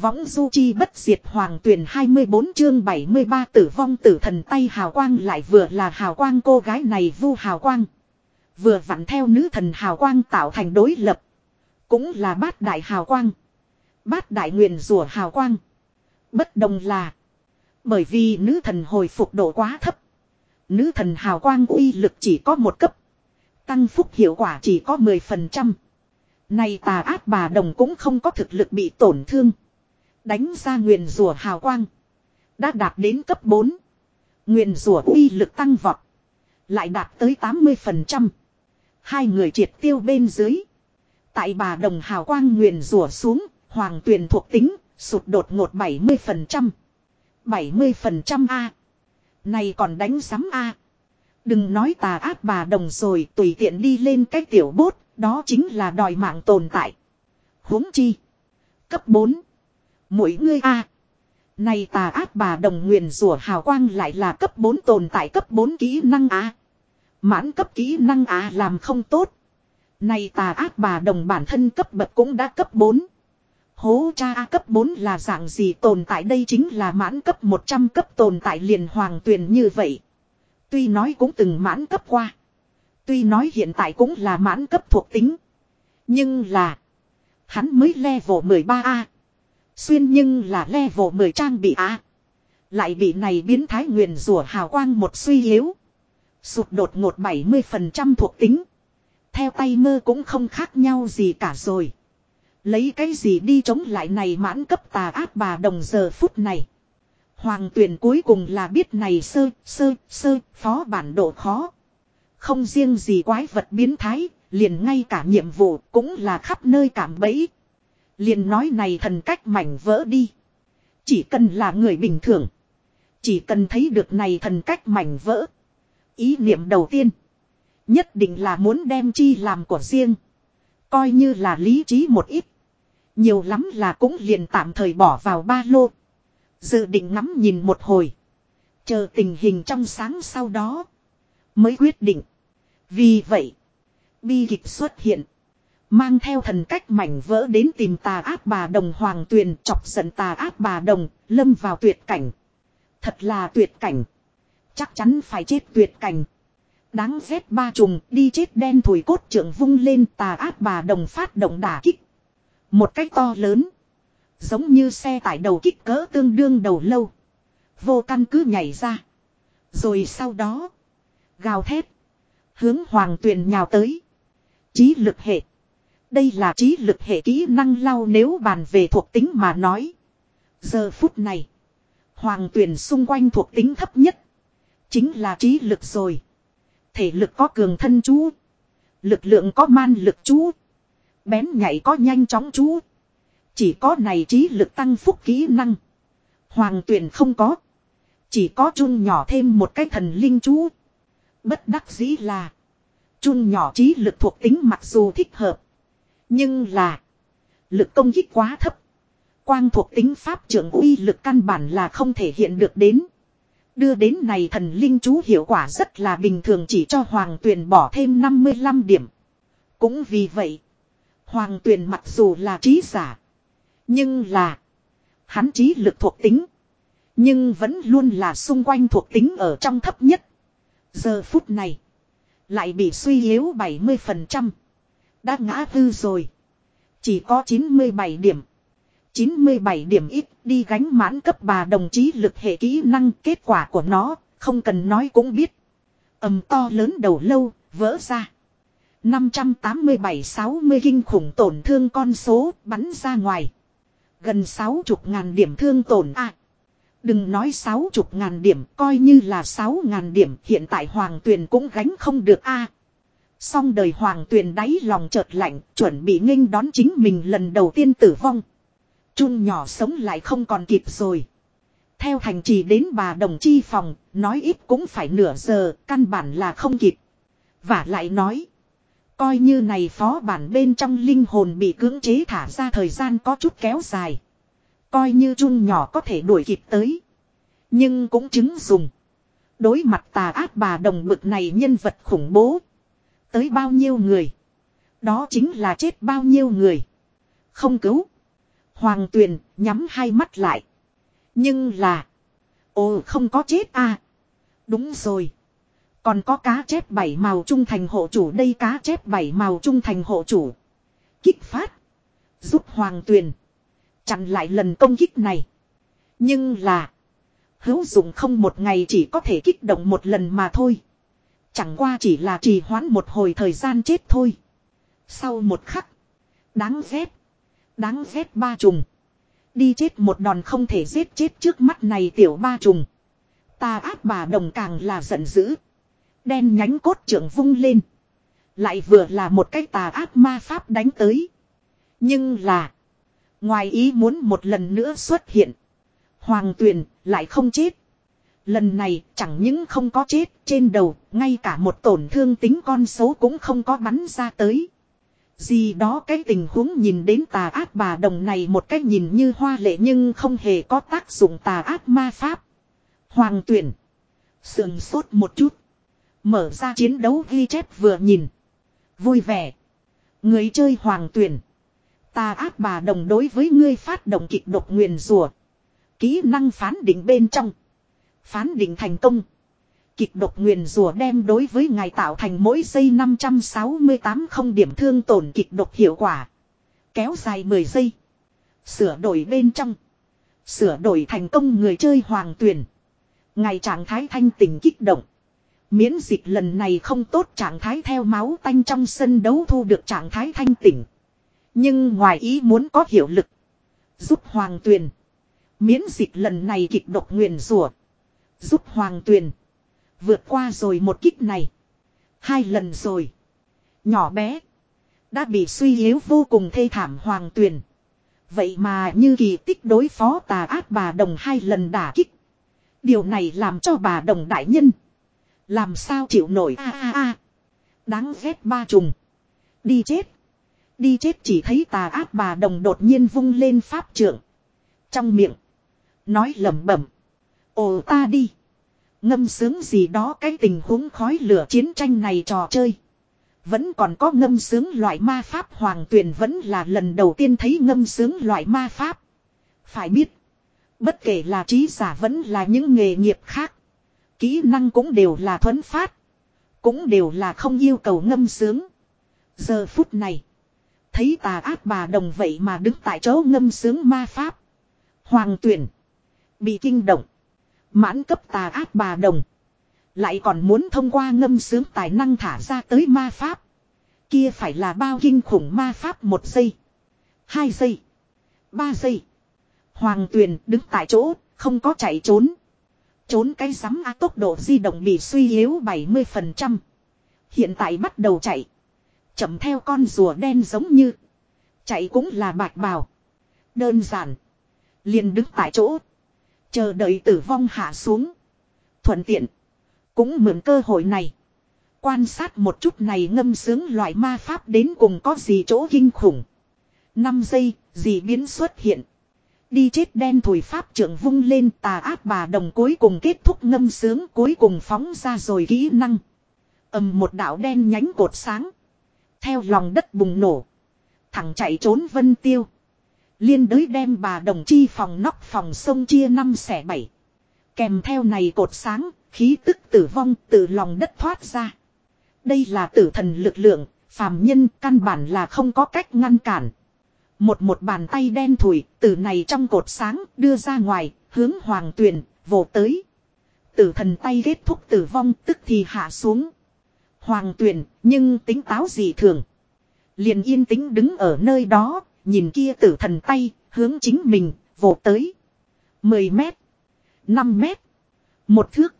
Võng du chi bất diệt hoàng tuyển 24 chương 73 tử vong tử thần tay hào quang lại vừa là hào quang cô gái này vu hào quang. Vừa vặn theo nữ thần hào quang tạo thành đối lập. Cũng là bát đại hào quang. Bát đại nguyện rùa hào quang. Bất đồng là. Bởi vì nữ thần hồi phục độ quá thấp. Nữ thần hào quang uy lực chỉ có một cấp. Tăng phúc hiệu quả chỉ có 10%. Này tà ác bà đồng cũng không có thực lực bị tổn thương. Đánh ra nguyền rùa hào quang. Đã đạt đến cấp 4. Nguyền rùa uy lực tăng vọt. Lại đạt tới 80%. Hai người triệt tiêu bên dưới. Tại bà đồng hào quang nguyền rùa xuống. Hoàng tuyền thuộc tính. Sụt đột ngột 70%. 70% A. Này còn đánh sắm A. Đừng nói tà ác bà đồng rồi, tùy tiện đi lên cái tiểu bốt. Đó chính là đòi mạng tồn tại. huống chi. Cấp 4. Mỗi ngươi A. Này tà ác bà đồng nguyền rủa hào quang lại là cấp 4 tồn tại cấp 4 kỹ năng A. Mãn cấp kỹ năng A làm không tốt. Này tà ác bà đồng bản thân cấp bậc cũng đã cấp 4. Hố cha A cấp 4 là dạng gì tồn tại đây chính là mãn cấp 100 cấp tồn tại liền hoàng tuyền như vậy. Tuy nói cũng từng mãn cấp qua. Tuy nói hiện tại cũng là mãn cấp thuộc tính. Nhưng là. Hắn mới level 13A. Xuyên nhưng là level 10 trang bị A. Lại bị này biến thái nguyền rủa hào quang một suy yếu. Sụt đột ngột 70% thuộc tính. Theo tay mơ cũng không khác nhau gì cả rồi. Lấy cái gì đi chống lại này mãn cấp tà ác bà đồng giờ phút này. Hoàng tuyển cuối cùng là biết này sơ, sơ, sơ, phó bản độ khó. Không riêng gì quái vật biến thái, liền ngay cả nhiệm vụ cũng là khắp nơi cảm bẫy. Liền nói này thần cách mảnh vỡ đi. Chỉ cần là người bình thường. Chỉ cần thấy được này thần cách mảnh vỡ. Ý niệm đầu tiên. Nhất định là muốn đem chi làm của riêng. Coi như là lý trí một ít. Nhiều lắm là cũng liền tạm thời bỏ vào ba lô. Dự định ngắm nhìn một hồi. Chờ tình hình trong sáng sau đó. Mới quyết định. Vì vậy. Bi kịch xuất hiện. Mang theo thần cách mảnh vỡ đến tìm tà ác bà đồng hoàng tuyền chọc giận tà ác bà đồng, lâm vào tuyệt cảnh. Thật là tuyệt cảnh. Chắc chắn phải chết tuyệt cảnh. Đáng ghét ba trùng đi chết đen thùi cốt trưởng vung lên tà ác bà đồng phát động đả kích. Một cách to lớn. Giống như xe tải đầu kích cỡ tương đương đầu lâu. Vô căn cứ nhảy ra. Rồi sau đó. Gào thét. Hướng hoàng tuyền nhào tới. Trí lực hệ. Đây là trí lực hệ kỹ năng lao nếu bàn về thuộc tính mà nói. Giờ phút này. Hoàng tuyển xung quanh thuộc tính thấp nhất. Chính là trí lực rồi. Thể lực có cường thân chú. Lực lượng có man lực chú. Bén nhảy có nhanh chóng chú. Chỉ có này trí lực tăng phúc kỹ năng. Hoàng tuyển không có. Chỉ có chun nhỏ thêm một cái thần linh chú. Bất đắc dĩ là. Chun nhỏ trí lực thuộc tính mặc dù thích hợp. Nhưng là. Lực công kích quá thấp. Quang thuộc tính pháp trưởng uy lực căn bản là không thể hiện được đến. Đưa đến này thần linh chú hiệu quả rất là bình thường chỉ cho hoàng tuyền bỏ thêm 55 điểm. Cũng vì vậy. Hoàng tuyền mặc dù là trí giả. Nhưng là. Hắn trí lực thuộc tính. Nhưng vẫn luôn là xung quanh thuộc tính ở trong thấp nhất. Giờ phút này. Lại bị suy yếu 70%. Đã ngã tư rồi. Chỉ có 97 điểm. 97 điểm ít đi gánh mãn cấp bà đồng chí lực hệ kỹ năng kết quả của nó, không cần nói cũng biết. ầm to lớn đầu lâu, vỡ ra. 587-60 kinh khủng tổn thương con số bắn ra ngoài. Gần 60 ngàn điểm thương tổn a Đừng nói 60 ngàn điểm, coi như là 6 ngàn điểm, hiện tại hoàng tuyền cũng gánh không được a Xong đời hoàng tuyền đáy lòng chợt lạnh, chuẩn bị nghênh đón chính mình lần đầu tiên tử vong. Chun nhỏ sống lại không còn kịp rồi. Theo thành trì đến bà đồng chi phòng, nói ít cũng phải nửa giờ, căn bản là không kịp. Và lại nói, coi như này phó bản bên trong linh hồn bị cưỡng chế thả ra thời gian có chút kéo dài. Coi như chun nhỏ có thể đuổi kịp tới. Nhưng cũng chứng dùng. Đối mặt tà ác bà đồng bực này nhân vật khủng bố. Tới bao nhiêu người. Đó chính là chết bao nhiêu người. Không cứu. Hoàng tuyền nhắm hai mắt lại. Nhưng là. Ồ, không có chết à. Đúng rồi. Còn có cá chép bảy màu trung thành hộ chủ đây cá chép bảy màu trung thành hộ chủ. Kích phát. Giúp hoàng tuyền. Chặn lại lần công kích này. Nhưng là. Hữu dụng không một ngày chỉ có thể kích động một lần mà thôi. Chẳng qua chỉ là trì hoãn một hồi thời gian chết thôi. Sau một khắc. Đáng ghét. Đáng ghét ba trùng. Đi chết một đòn không thể giết chết trước mắt này tiểu ba trùng. Ta áp bà đồng càng là giận dữ. Đen nhánh cốt trưởng vung lên. Lại vừa là một cái tà ác ma pháp đánh tới. Nhưng là. Ngoài ý muốn một lần nữa xuất hiện. Hoàng tuyền lại không chết. Lần này chẳng những không có chết trên đầu, ngay cả một tổn thương tính con số cũng không có bắn ra tới. Gì đó cái tình huống nhìn đến tà ác bà đồng này một cách nhìn như hoa lệ nhưng không hề có tác dụng tà ác ma pháp. Hoàng tuyển. Sườn sốt một chút. Mở ra chiến đấu ghi chép vừa nhìn. Vui vẻ. Người chơi hoàng tuyển. Tà ác bà đồng đối với ngươi phát động kịch độc nguyền rùa. Kỹ năng phán định bên trong. Phán định thành công. Kịch độc nguyền rùa đem đối với ngài tạo thành mỗi giây 568 không điểm thương tổn kịch độc hiệu quả. Kéo dài 10 giây. Sửa đổi bên trong. Sửa đổi thành công người chơi hoàng tuyển. Ngày trạng thái thanh tỉnh kích động. Miễn dịch lần này không tốt trạng thái theo máu tanh trong sân đấu thu được trạng thái thanh tỉnh. Nhưng ngoài ý muốn có hiệu lực. Giúp hoàng tuyền. Miễn dịch lần này kịch độc nguyền rủa Giúp hoàng tuyền. Vượt qua rồi một kích này. Hai lần rồi. Nhỏ bé. Đã bị suy yếu vô cùng thê thảm hoàng tuyền. Vậy mà như kỳ tích đối phó tà ác bà đồng hai lần đả kích. Điều này làm cho bà đồng đại nhân. Làm sao chịu nổi a a a. Đáng ghét ba trùng. Đi chết. Đi chết chỉ thấy tà ác bà đồng đột nhiên vung lên pháp trưởng. Trong miệng. Nói lẩm bẩm. Ồ, ta đi. Ngâm sướng gì đó cái tình huống khói lửa chiến tranh này trò chơi. Vẫn còn có ngâm sướng loại ma pháp hoàng tuyển vẫn là lần đầu tiên thấy ngâm sướng loại ma pháp. Phải biết. Bất kể là trí giả vẫn là những nghề nghiệp khác. Kỹ năng cũng đều là thuấn phát. Cũng đều là không yêu cầu ngâm sướng. Giờ phút này. Thấy tà ác bà đồng vậy mà đứng tại chỗ ngâm sướng ma pháp. Hoàng tuyển. Bị kinh động. Mãn cấp tà ác bà đồng. Lại còn muốn thông qua ngâm sướng tài năng thả ra tới ma pháp. Kia phải là bao kinh khủng ma pháp một giây. Hai giây. Ba giây. Hoàng tuyền đứng tại chỗ, không có chạy trốn. Trốn cái rắm á tốc độ di động bị suy yếu 70%. Hiện tại bắt đầu chạy. Chậm theo con rùa đen giống như. Chạy cũng là bạch bào. Đơn giản. Liền đứng tại chỗ. Chờ đợi tử vong hạ xuống. Thuận tiện. Cũng mượn cơ hội này. Quan sát một chút này ngâm sướng loại ma pháp đến cùng có gì chỗ kinh khủng. 5 giây, gì biến xuất hiện. Đi chết đen thổi pháp trưởng vung lên tà ác bà đồng cuối cùng kết thúc ngâm sướng cuối cùng phóng ra rồi kỹ năng. ầm một đạo đen nhánh cột sáng. Theo lòng đất bùng nổ. Thẳng chạy trốn vân tiêu. Liên đới đem bà đồng chi phòng nóc phòng sông chia năm xẻ bảy. Kèm theo này cột sáng, khí tức tử vong từ lòng đất thoát ra. Đây là tử thần lực lượng, phàm nhân căn bản là không có cách ngăn cản. Một một bàn tay đen thủi, từ này trong cột sáng, đưa ra ngoài, hướng hoàng tuyền, vồ tới. Tử thần tay kết thúc tử vong tức thì hạ xuống. Hoàng tuyền, nhưng tính táo gì thường. Liền yên tĩnh đứng ở nơi đó, nhìn kia tử thần tay, hướng chính mình, vồ tới. 10 mét, 5 mét, một thước.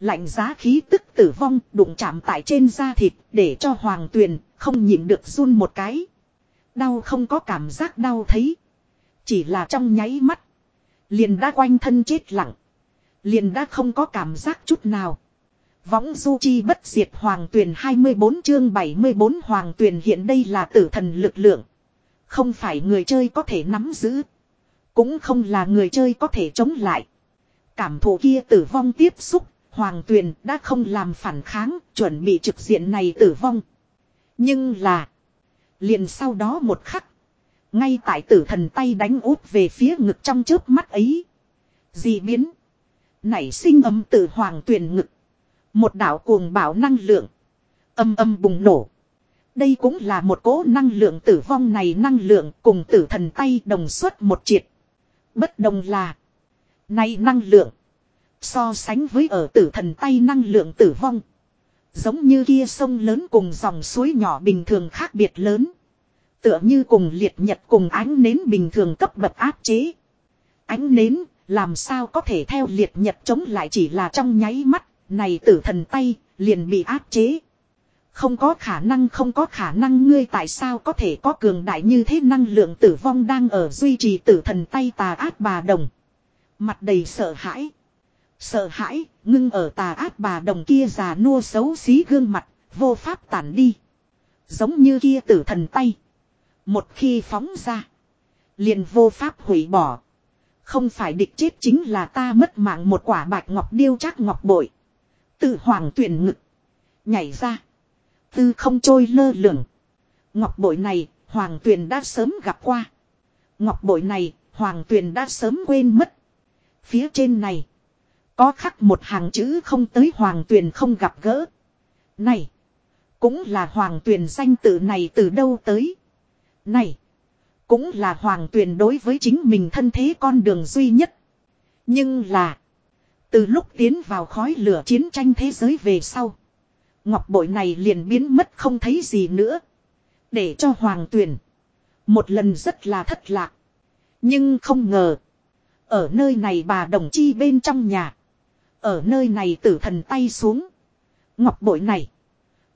Lạnh giá khí tức tử vong đụng chạm tại trên da thịt để cho hoàng tuyền không nhịn được run một cái. Đau không có cảm giác đau thấy. Chỉ là trong nháy mắt. Liền đã quanh thân chết lặng. Liền đã không có cảm giác chút nào. Võng du chi bất diệt hoàng tuyển 24 chương 74 hoàng tuyển hiện đây là tử thần lực lượng. Không phải người chơi có thể nắm giữ. Cũng không là người chơi có thể chống lại. Cảm thụ kia tử vong tiếp xúc, hoàng tuyền đã không làm phản kháng, chuẩn bị trực diện này tử vong. Nhưng là, liền sau đó một khắc, Ngay tại tử thần tay đánh úp về phía ngực trong chớp mắt ấy. Dị biến. Nảy sinh âm tử hoàng tuyền ngực. Một đạo cuồng bảo năng lượng. Âm âm bùng nổ. Đây cũng là một cỗ năng lượng tử vong này năng lượng cùng tử thần tay đồng xuất một triệt. Bất đồng là. Này năng lượng. So sánh với ở tử thần tay năng lượng tử vong. Giống như kia sông lớn cùng dòng suối nhỏ bình thường khác biệt lớn. Tựa như cùng liệt nhật cùng ánh nến bình thường cấp bậc áp chế. Ánh nến, làm sao có thể theo liệt nhật chống lại chỉ là trong nháy mắt. Này tử thần tay liền bị áp chế. Không có khả năng không có khả năng ngươi tại sao có thể có cường đại như thế năng lượng tử vong đang ở duy trì tử thần tay tà ác bà đồng. Mặt đầy sợ hãi. Sợ hãi, ngưng ở tà ác bà đồng kia già nua xấu xí gương mặt, vô pháp tản đi. Giống như kia tử thần tay. Một khi phóng ra, liền vô pháp hủy bỏ. Không phải địch chết chính là ta mất mạng một quả bạch ngọc điêu chắc ngọc bội. Tự hoàng tuyển ngực. Nhảy ra. Tư không trôi lơ lửng. Ngọc bội này, hoàng tuyền đã sớm gặp qua. Ngọc bội này, hoàng tuyền đã sớm quên mất. Phía trên này, có khắc một hàng chữ không tới hoàng tuyền không gặp gỡ. Này, cũng là hoàng tuyền danh tự này từ đâu tới. Này, cũng là hoàng tuyền đối với chính mình thân thế con đường duy nhất. Nhưng là, từ lúc tiến vào khói lửa chiến tranh thế giới về sau. Ngọc bội này liền biến mất không thấy gì nữa. Để cho hoàng tuyền. Một lần rất là thất lạc. Nhưng không ngờ. Ở nơi này bà đồng chi bên trong nhà. Ở nơi này tử thần tay xuống. Ngọc bội này.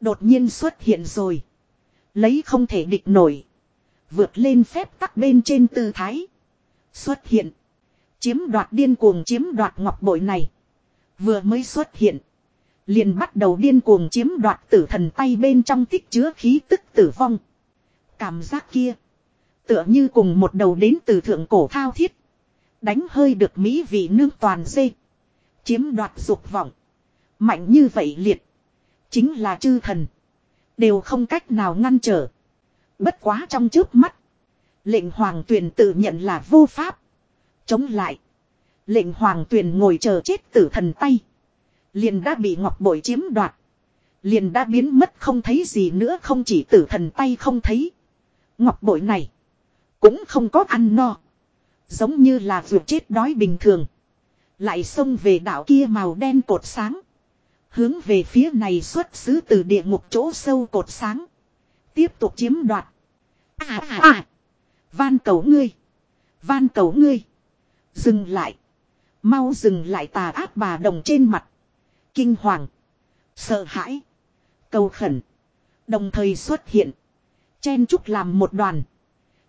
Đột nhiên xuất hiện rồi. Lấy không thể địch nổi. Vượt lên phép tắc bên trên tư thái. Xuất hiện. Chiếm đoạt điên cuồng chiếm đoạt ngọc bội này. Vừa mới xuất hiện. Liền bắt đầu điên cuồng chiếm đoạt tử thần tay bên trong tích chứa khí tức tử vong. Cảm giác kia. Tựa như cùng một đầu đến từ thượng cổ thao thiết. Đánh hơi được mỹ vị nương toàn dê. Chiếm đoạt dục vọng. Mạnh như vậy liệt. Chính là chư thần. Đều không cách nào ngăn trở. Bất quá trong trước mắt. Lệnh hoàng tuyền tự nhận là vô pháp. Chống lại. Lệnh hoàng tuyền ngồi chờ chết tử thần tay. Liền đã bị ngọc bội chiếm đoạt. Liền đã biến mất không thấy gì nữa, không chỉ tử thần tay không thấy. Ngọc bội này. Cũng không có ăn no. Giống như là ruột chết đói bình thường. Lại xông về đảo kia màu đen cột sáng. Hướng về phía này xuất xứ từ địa ngục chỗ sâu cột sáng. Tiếp tục chiếm đoạt. À à à. Van cầu ngươi. Van cầu ngươi. Dừng lại. Mau dừng lại tà ác bà đồng trên mặt. Kinh hoàng. Sợ hãi. Cầu khẩn. Đồng thời xuất hiện. Chen chúc làm một đoàn.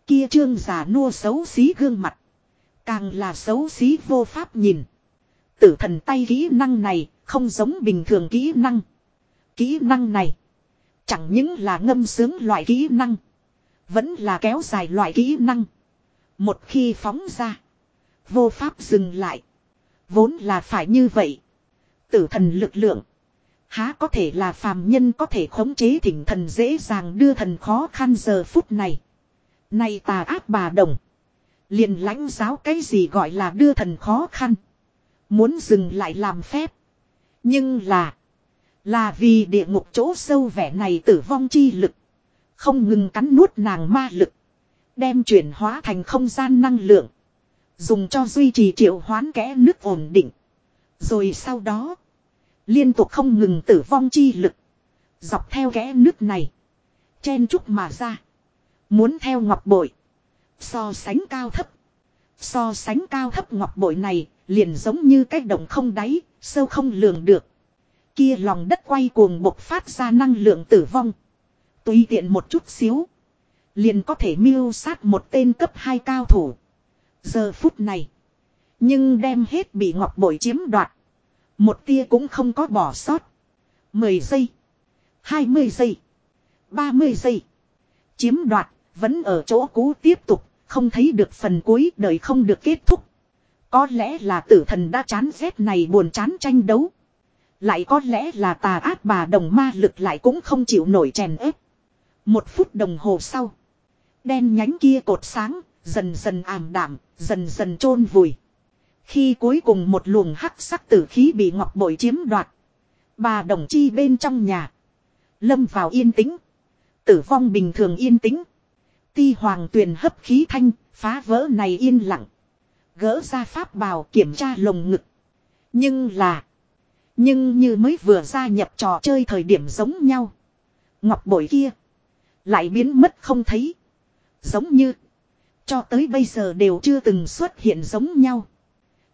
Kia trương giả nua xấu xí gương mặt. Càng là xấu xí vô pháp nhìn. Tử thần tay kỹ năng này không giống bình thường kỹ năng. Kỹ năng này. Chẳng những là ngâm sướng loại kỹ năng. Vẫn là kéo dài loại kỹ năng. Một khi phóng ra. Vô pháp dừng lại. Vốn là phải như vậy. Tử thần lực lượng. Há có thể là phàm nhân có thể khống chế thỉnh thần dễ dàng đưa thần khó khăn giờ phút này. Nay tà ác bà đồng. Liền lãnh giáo cái gì gọi là đưa thần khó khăn. Muốn dừng lại làm phép. Nhưng là. Là vì địa ngục chỗ sâu vẻ này tử vong chi lực. Không ngừng cắn nuốt nàng ma lực. Đem chuyển hóa thành không gian năng lượng. Dùng cho duy trì triệu hoán kẽ nước ổn định. Rồi sau đó. Liên tục không ngừng tử vong chi lực. Dọc theo kẽ nước này. Chen chúc mà ra. Muốn theo ngọc bội. So sánh cao thấp. So sánh cao thấp ngọc bội này. Liền giống như cái động không đáy. Sâu không lường được. Kia lòng đất quay cuồng bộc phát ra năng lượng tử vong. Tùy tiện một chút xíu. Liền có thể miêu sát một tên cấp 2 cao thủ. Giờ phút này. Nhưng đem hết bị ngọc bội chiếm đoạt. Một tia cũng không có bỏ sót. 10 giây. 20 giây. 30 giây. Chiếm đoạt, vẫn ở chỗ cũ tiếp tục, không thấy được phần cuối đời không được kết thúc. Có lẽ là tử thần đã chán rét này buồn chán tranh đấu. Lại có lẽ là tà ác bà đồng ma lực lại cũng không chịu nổi chèn ép. Một phút đồng hồ sau. Đen nhánh kia cột sáng, dần dần ảm đạm, dần dần chôn vùi. Khi cuối cùng một luồng hắc sắc tử khí bị ngọc bội chiếm đoạt. Bà đồng chi bên trong nhà. Lâm vào yên tĩnh. Tử vong bình thường yên tĩnh. Ti hoàng tuyền hấp khí thanh, phá vỡ này yên lặng. Gỡ ra pháp bào kiểm tra lồng ngực. Nhưng là. Nhưng như mới vừa gia nhập trò chơi thời điểm giống nhau. Ngọc bội kia. Lại biến mất không thấy. Giống như. Cho tới bây giờ đều chưa từng xuất hiện giống nhau.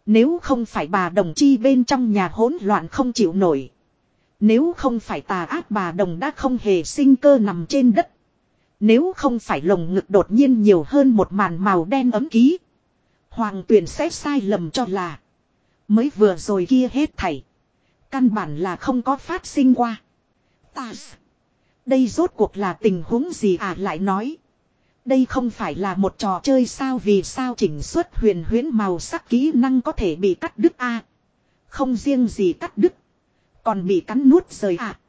Nếu không phải bà đồng chi bên trong nhà hỗn loạn không chịu nổi. Nếu không phải tà ác bà đồng đã không hề sinh cơ nằm trên đất. Nếu không phải lồng ngực đột nhiên nhiều hơn một màn màu đen ấm ký. Hoàng tuyển sẽ sai lầm cho là. Mới vừa rồi kia hết thảy. Căn bản là không có phát sinh qua. Ta. Đây rốt cuộc là tình huống gì à lại nói. Đây không phải là một trò chơi sao vì sao chỉnh xuất huyền huyến màu sắc kỹ năng có thể bị cắt đứt a Không riêng gì cắt đứt. Còn bị cắn nuốt rời à.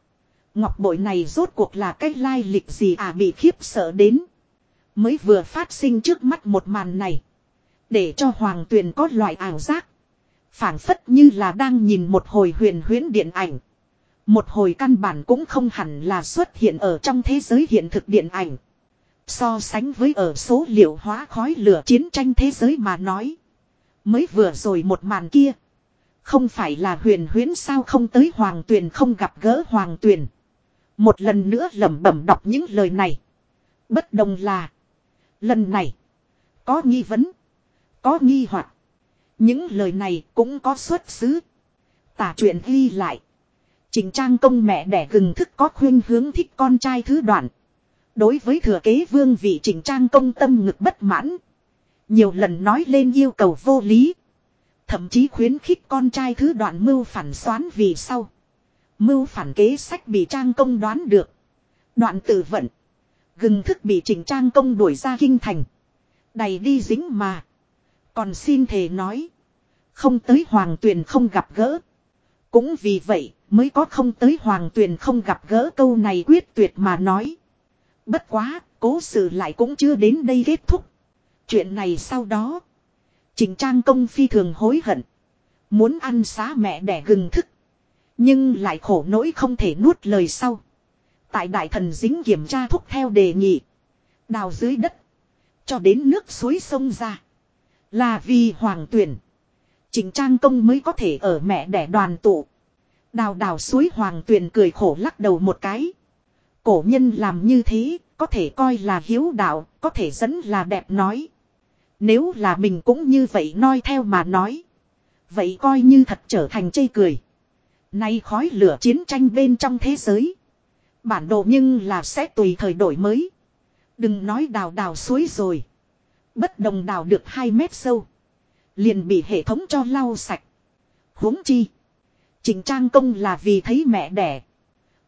Ngọc bội này rốt cuộc là cái lai lịch gì à bị khiếp sợ đến. Mới vừa phát sinh trước mắt một màn này. Để cho Hoàng Tuyền có loại ảo giác. phảng phất như là đang nhìn một hồi huyền huyến điện ảnh. Một hồi căn bản cũng không hẳn là xuất hiện ở trong thế giới hiện thực điện ảnh. So sánh với ở số liệu hóa khói lửa chiến tranh thế giới mà nói. Mới vừa rồi một màn kia. Không phải là huyền huyến sao không tới hoàng tuyền không gặp gỡ hoàng tuyền. Một lần nữa lẩm bẩm đọc những lời này. Bất đồng là. Lần này. Có nghi vấn. Có nghi hoặc Những lời này cũng có xuất xứ. Tả chuyện ghi lại. Trình trang công mẹ đẻ gừng thức có khuyên hướng thích con trai thứ đoạn. Đối với thừa kế vương vị trình trang công tâm ngực bất mãn. Nhiều lần nói lên yêu cầu vô lý. Thậm chí khuyến khích con trai thứ đoạn mưu phản xoán vì sau. Mưu phản kế sách bị trang công đoán được. Đoạn tự vận. Gừng thức bị trình trang công đuổi ra kinh thành. Đầy đi dính mà. Còn xin thề nói. Không tới hoàng tuyền không gặp gỡ. Cũng vì vậy mới có không tới hoàng tuyền không gặp gỡ câu này quyết tuyệt mà nói. Bất quá, cố sự lại cũng chưa đến đây kết thúc. Chuyện này sau đó. Trình Trang Công phi thường hối hận. Muốn ăn xá mẹ đẻ gừng thức. Nhưng lại khổ nỗi không thể nuốt lời sau. Tại đại thần dính kiểm tra thúc theo đề nghị. Đào dưới đất. Cho đến nước suối sông ra. Là vì hoàng tuyển. Trình Trang Công mới có thể ở mẹ đẻ đoàn tụ. Đào đào suối hoàng tuyển cười khổ lắc đầu một cái. Cổ nhân làm như thế, có thể coi là hiếu đạo, có thể dẫn là đẹp nói. Nếu là mình cũng như vậy nói theo mà nói. Vậy coi như thật trở thành chây cười. Nay khói lửa chiến tranh bên trong thế giới. Bản đồ nhưng là sẽ tùy thời đổi mới. Đừng nói đào đào suối rồi. Bất đồng đào được 2 mét sâu. Liền bị hệ thống cho lau sạch. huống chi. Trình trang công là vì thấy mẹ đẻ.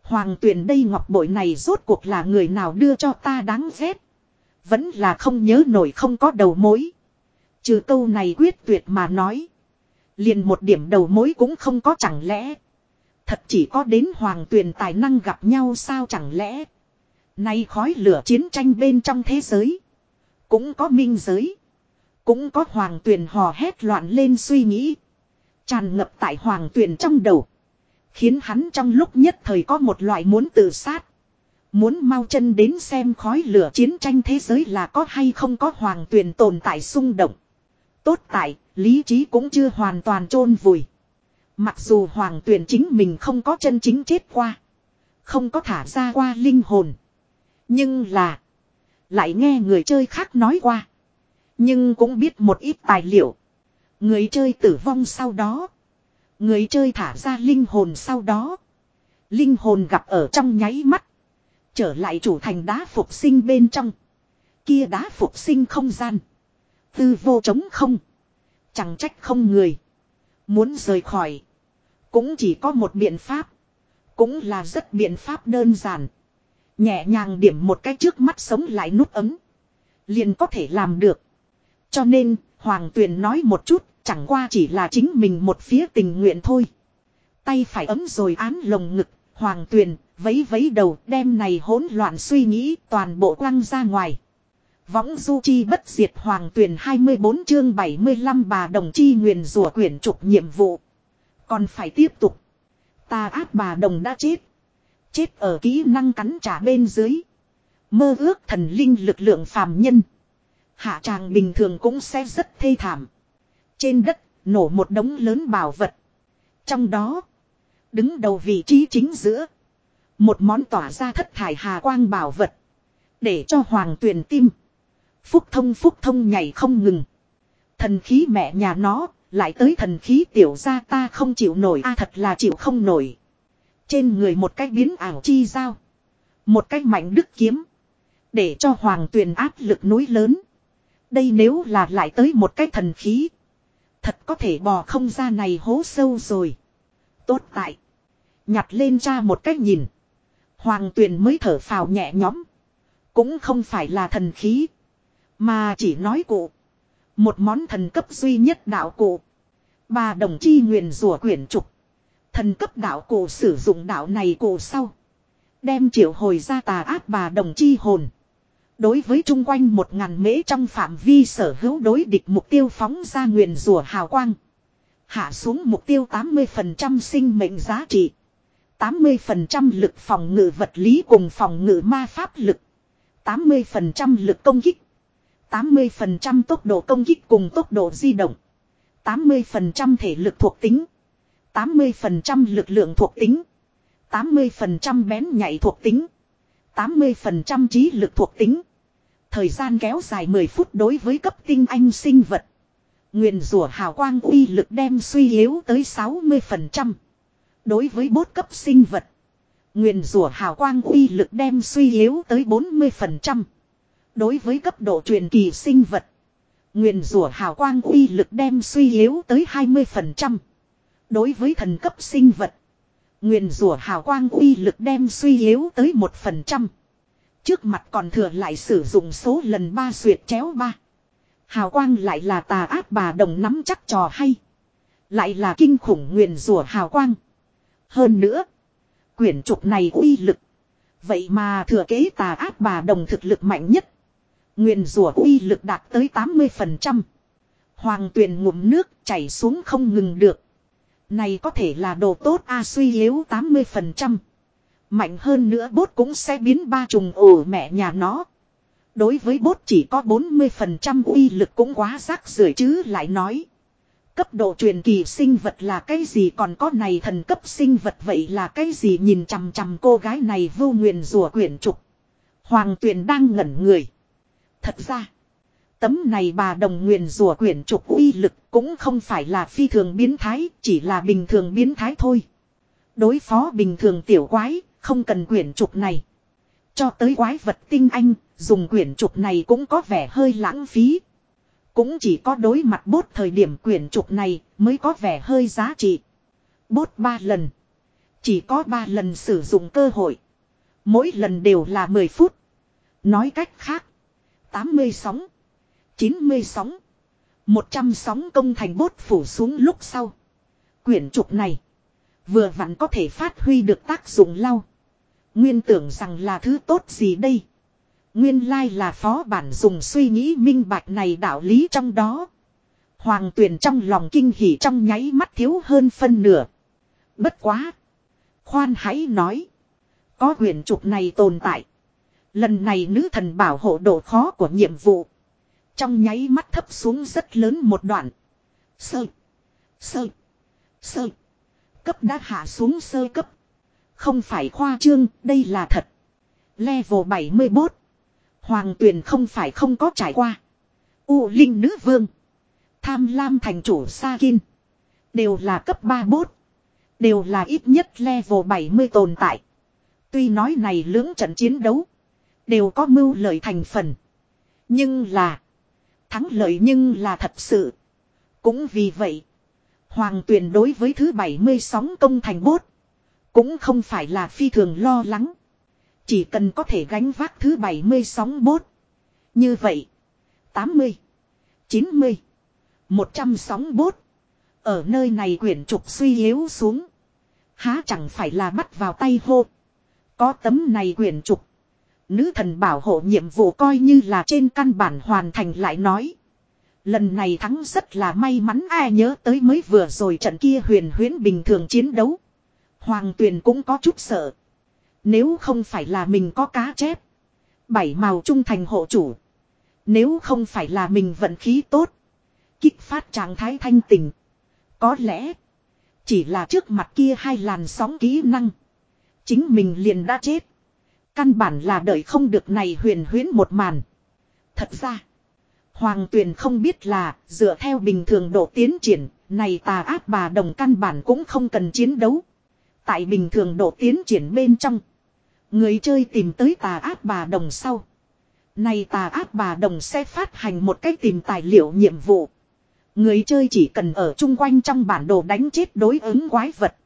Hoàng tuyển đây ngọc bội này rốt cuộc là người nào đưa cho ta đáng ghét. Vẫn là không nhớ nổi không có đầu mối. Trừ câu này quyết tuyệt mà nói. Liền một điểm đầu mối cũng không có chẳng lẽ. Thật chỉ có đến hoàng tuyển tài năng gặp nhau sao chẳng lẽ. Nay khói lửa chiến tranh bên trong thế giới. Cũng có minh giới. Cũng có hoàng tuyển hò hét loạn lên suy nghĩ. Tràn ngập tại hoàng tuyển trong đầu. Khiến hắn trong lúc nhất thời có một loại muốn tự sát. Muốn mau chân đến xem khói lửa chiến tranh thế giới là có hay không có hoàng tuyển tồn tại xung động. Tốt tại, lý trí cũng chưa hoàn toàn chôn vùi. Mặc dù hoàng tuyển chính mình không có chân chính chết qua. Không có thả ra qua linh hồn. Nhưng là. Lại nghe người chơi khác nói qua. Nhưng cũng biết một ít tài liệu. Người chơi tử vong sau đó. Người chơi thả ra linh hồn sau đó. Linh hồn gặp ở trong nháy mắt. Trở lại chủ thành đá phục sinh bên trong. Kia đá phục sinh không gian. Tư vô trống không. Chẳng trách không người. Muốn rời khỏi. Cũng chỉ có một biện pháp. Cũng là rất biện pháp đơn giản. Nhẹ nhàng điểm một cái trước mắt sống lại nút ấm. Liền có thể làm được. Cho nên, Hoàng Tuyền nói một chút, chẳng qua chỉ là chính mình một phía tình nguyện thôi. Tay phải ấm rồi án lồng ngực, Hoàng Tuyền, vấy vấy đầu đem này hỗn loạn suy nghĩ toàn bộ quăng ra ngoài. Võng du chi bất diệt hoàng tuyển 24 chương 75 bà đồng chi nguyền rủa quyển trục nhiệm vụ. Còn phải tiếp tục. Ta áp bà đồng đã chết. Chết ở kỹ năng cắn trả bên dưới. Mơ ước thần linh lực lượng phàm nhân. Hạ tràng bình thường cũng sẽ rất thê thảm. Trên đất, nổ một đống lớn bảo vật. Trong đó, đứng đầu vị trí chính giữa. Một món tỏa ra thất thải hà quang bảo vật. Để cho hoàng tuyền tim. Phúc thông phúc thông nhảy không ngừng. Thần khí mẹ nhà nó, lại tới thần khí tiểu ra ta không chịu nổi a thật là chịu không nổi. Trên người một cái biến ảo chi dao. Một cái mạnh đức kiếm. Để cho hoàng tuyền áp lực núi lớn. Đây nếu là lại tới một cái thần khí. Thật có thể bò không ra này hố sâu rồi. Tốt tại. Nhặt lên cha một cách nhìn. Hoàng tuyền mới thở phào nhẹ nhõm. Cũng không phải là thần khí. Mà chỉ nói cụ. Một món thần cấp duy nhất đạo cụ. Bà đồng chi nguyện rùa quyển trục. Thần cấp đạo cụ sử dụng đạo này cụ sau. Đem triệu hồi ra tà ác bà đồng chi hồn. Đối với chung quanh một ngàn mễ trong phạm vi sở hữu đối địch mục tiêu phóng ra nguyện rùa hào quang. Hạ xuống mục tiêu 80% sinh mệnh giá trị. 80% lực phòng ngự vật lý cùng phòng ngự ma pháp lực. 80% lực công kích. 80% tốc độ công kích cùng tốc độ di động. 80% thể lực thuộc tính. 80% lực lượng thuộc tính. 80% bén nhạy thuộc tính. 80% trí lực thuộc tính. Thời gian kéo dài 10 phút đối với cấp tinh anh sinh vật. Nguyên rủa hào quang uy lực đem suy yếu tới 60%. Đối với bốt cấp sinh vật. Nguyên rủa hào quang uy lực đem suy yếu tới 40%. Đối với cấp độ truyền kỳ sinh vật. Nguyên rủa hào quang uy lực đem suy yếu tới 20%. Đối với thần cấp sinh vật. Nguyền rủa hào quang uy lực đem suy yếu tới 1%. Trước mặt còn thừa lại sử dụng số lần ba xuyệt chéo ba. Hào quang lại là tà ác bà đồng nắm chắc trò hay. Lại là kinh khủng nguyền rủa hào quang. Hơn nữa. Quyển trục này uy lực. Vậy mà thừa kế tà ác bà đồng thực lực mạnh nhất. Nguyền rủa uy lực đạt tới 80%. Hoàng tuyền ngụm nước chảy xuống không ngừng được. Này có thể là đồ tốt a suy yếu 80%. Mạnh hơn nữa bốt cũng sẽ biến ba trùng ổ mẹ nhà nó. Đối với bốt chỉ có 40% uy lực cũng quá rác rưởi chứ lại nói. Cấp độ truyền kỳ sinh vật là cái gì còn có này thần cấp sinh vật vậy là cái gì nhìn chằm chằm cô gái này vô nguyện rùa quyển trục. Hoàng tuyền đang ngẩn người. Thật ra. Tấm này bà đồng nguyện rùa quyển trục uy lực cũng không phải là phi thường biến thái, chỉ là bình thường biến thái thôi. Đối phó bình thường tiểu quái, không cần quyển trục này. Cho tới quái vật tinh anh, dùng quyển trục này cũng có vẻ hơi lãng phí. Cũng chỉ có đối mặt bốt thời điểm quyển trục này mới có vẻ hơi giá trị. Bốt ba lần. Chỉ có ba lần sử dụng cơ hội. Mỗi lần đều là 10 phút. Nói cách khác. 80 sóng. 90 sóng. 100 sóng công thành bốt phủ xuống lúc sau. Quyển trục này. Vừa vặn có thể phát huy được tác dụng lau. Nguyên tưởng rằng là thứ tốt gì đây. Nguyên lai là phó bản dùng suy nghĩ minh bạch này đạo lý trong đó. Hoàng tuyển trong lòng kinh hỉ trong nháy mắt thiếu hơn phân nửa. Bất quá. Khoan hãy nói. Có quyển trục này tồn tại. Lần này nữ thần bảo hộ độ khó của nhiệm vụ. Trong nháy mắt thấp xuống rất lớn một đoạn. Sơ. Sơ. Sơ. Cấp đã hạ xuống sơ cấp. Không phải khoa trương, đây là thật. Level 71. Hoàng tuyền không phải không có trải qua. U Linh Nữ Vương. Tham Lam Thành Chủ Sa Kinh. Đều là cấp 3 bốt. Đều là ít nhất level 70 tồn tại. Tuy nói này lưỡng trận chiến đấu. Đều có mưu lợi thành phần. Nhưng là. Thắng lợi nhưng là thật sự. Cũng vì vậy. Hoàng tuyển đối với thứ 70 sóng công thành bốt. Cũng không phải là phi thường lo lắng. Chỉ cần có thể gánh vác thứ 70 sóng bốt. Như vậy. 80. 90. 100 sóng bốt. Ở nơi này quyển trục suy yếu xuống. Há chẳng phải là bắt vào tay hô. Có tấm này quyển trục. Nữ thần bảo hộ nhiệm vụ coi như là trên căn bản hoàn thành lại nói. Lần này thắng rất là may mắn, ai nhớ tới mới vừa rồi trận kia huyền huyến bình thường chiến đấu. Hoàng tuyền cũng có chút sợ. Nếu không phải là mình có cá chép. Bảy màu trung thành hộ chủ. Nếu không phải là mình vận khí tốt. Kích phát trạng thái thanh tình. Có lẽ. Chỉ là trước mặt kia hai làn sóng kỹ năng. Chính mình liền đã chết. Căn bản là đợi không được này huyền huyến một màn. Thật ra. Hoàng tuyền không biết là, dựa theo bình thường độ tiến triển. Này tà ác bà đồng căn bản cũng không cần chiến đấu. Tại bình thường độ tiến triển bên trong. Người chơi tìm tới tà ác bà đồng sau. Này tà ác bà đồng sẽ phát hành một cách tìm tài liệu nhiệm vụ. Người chơi chỉ cần ở chung quanh trong bản đồ đánh chết đối ứng quái vật.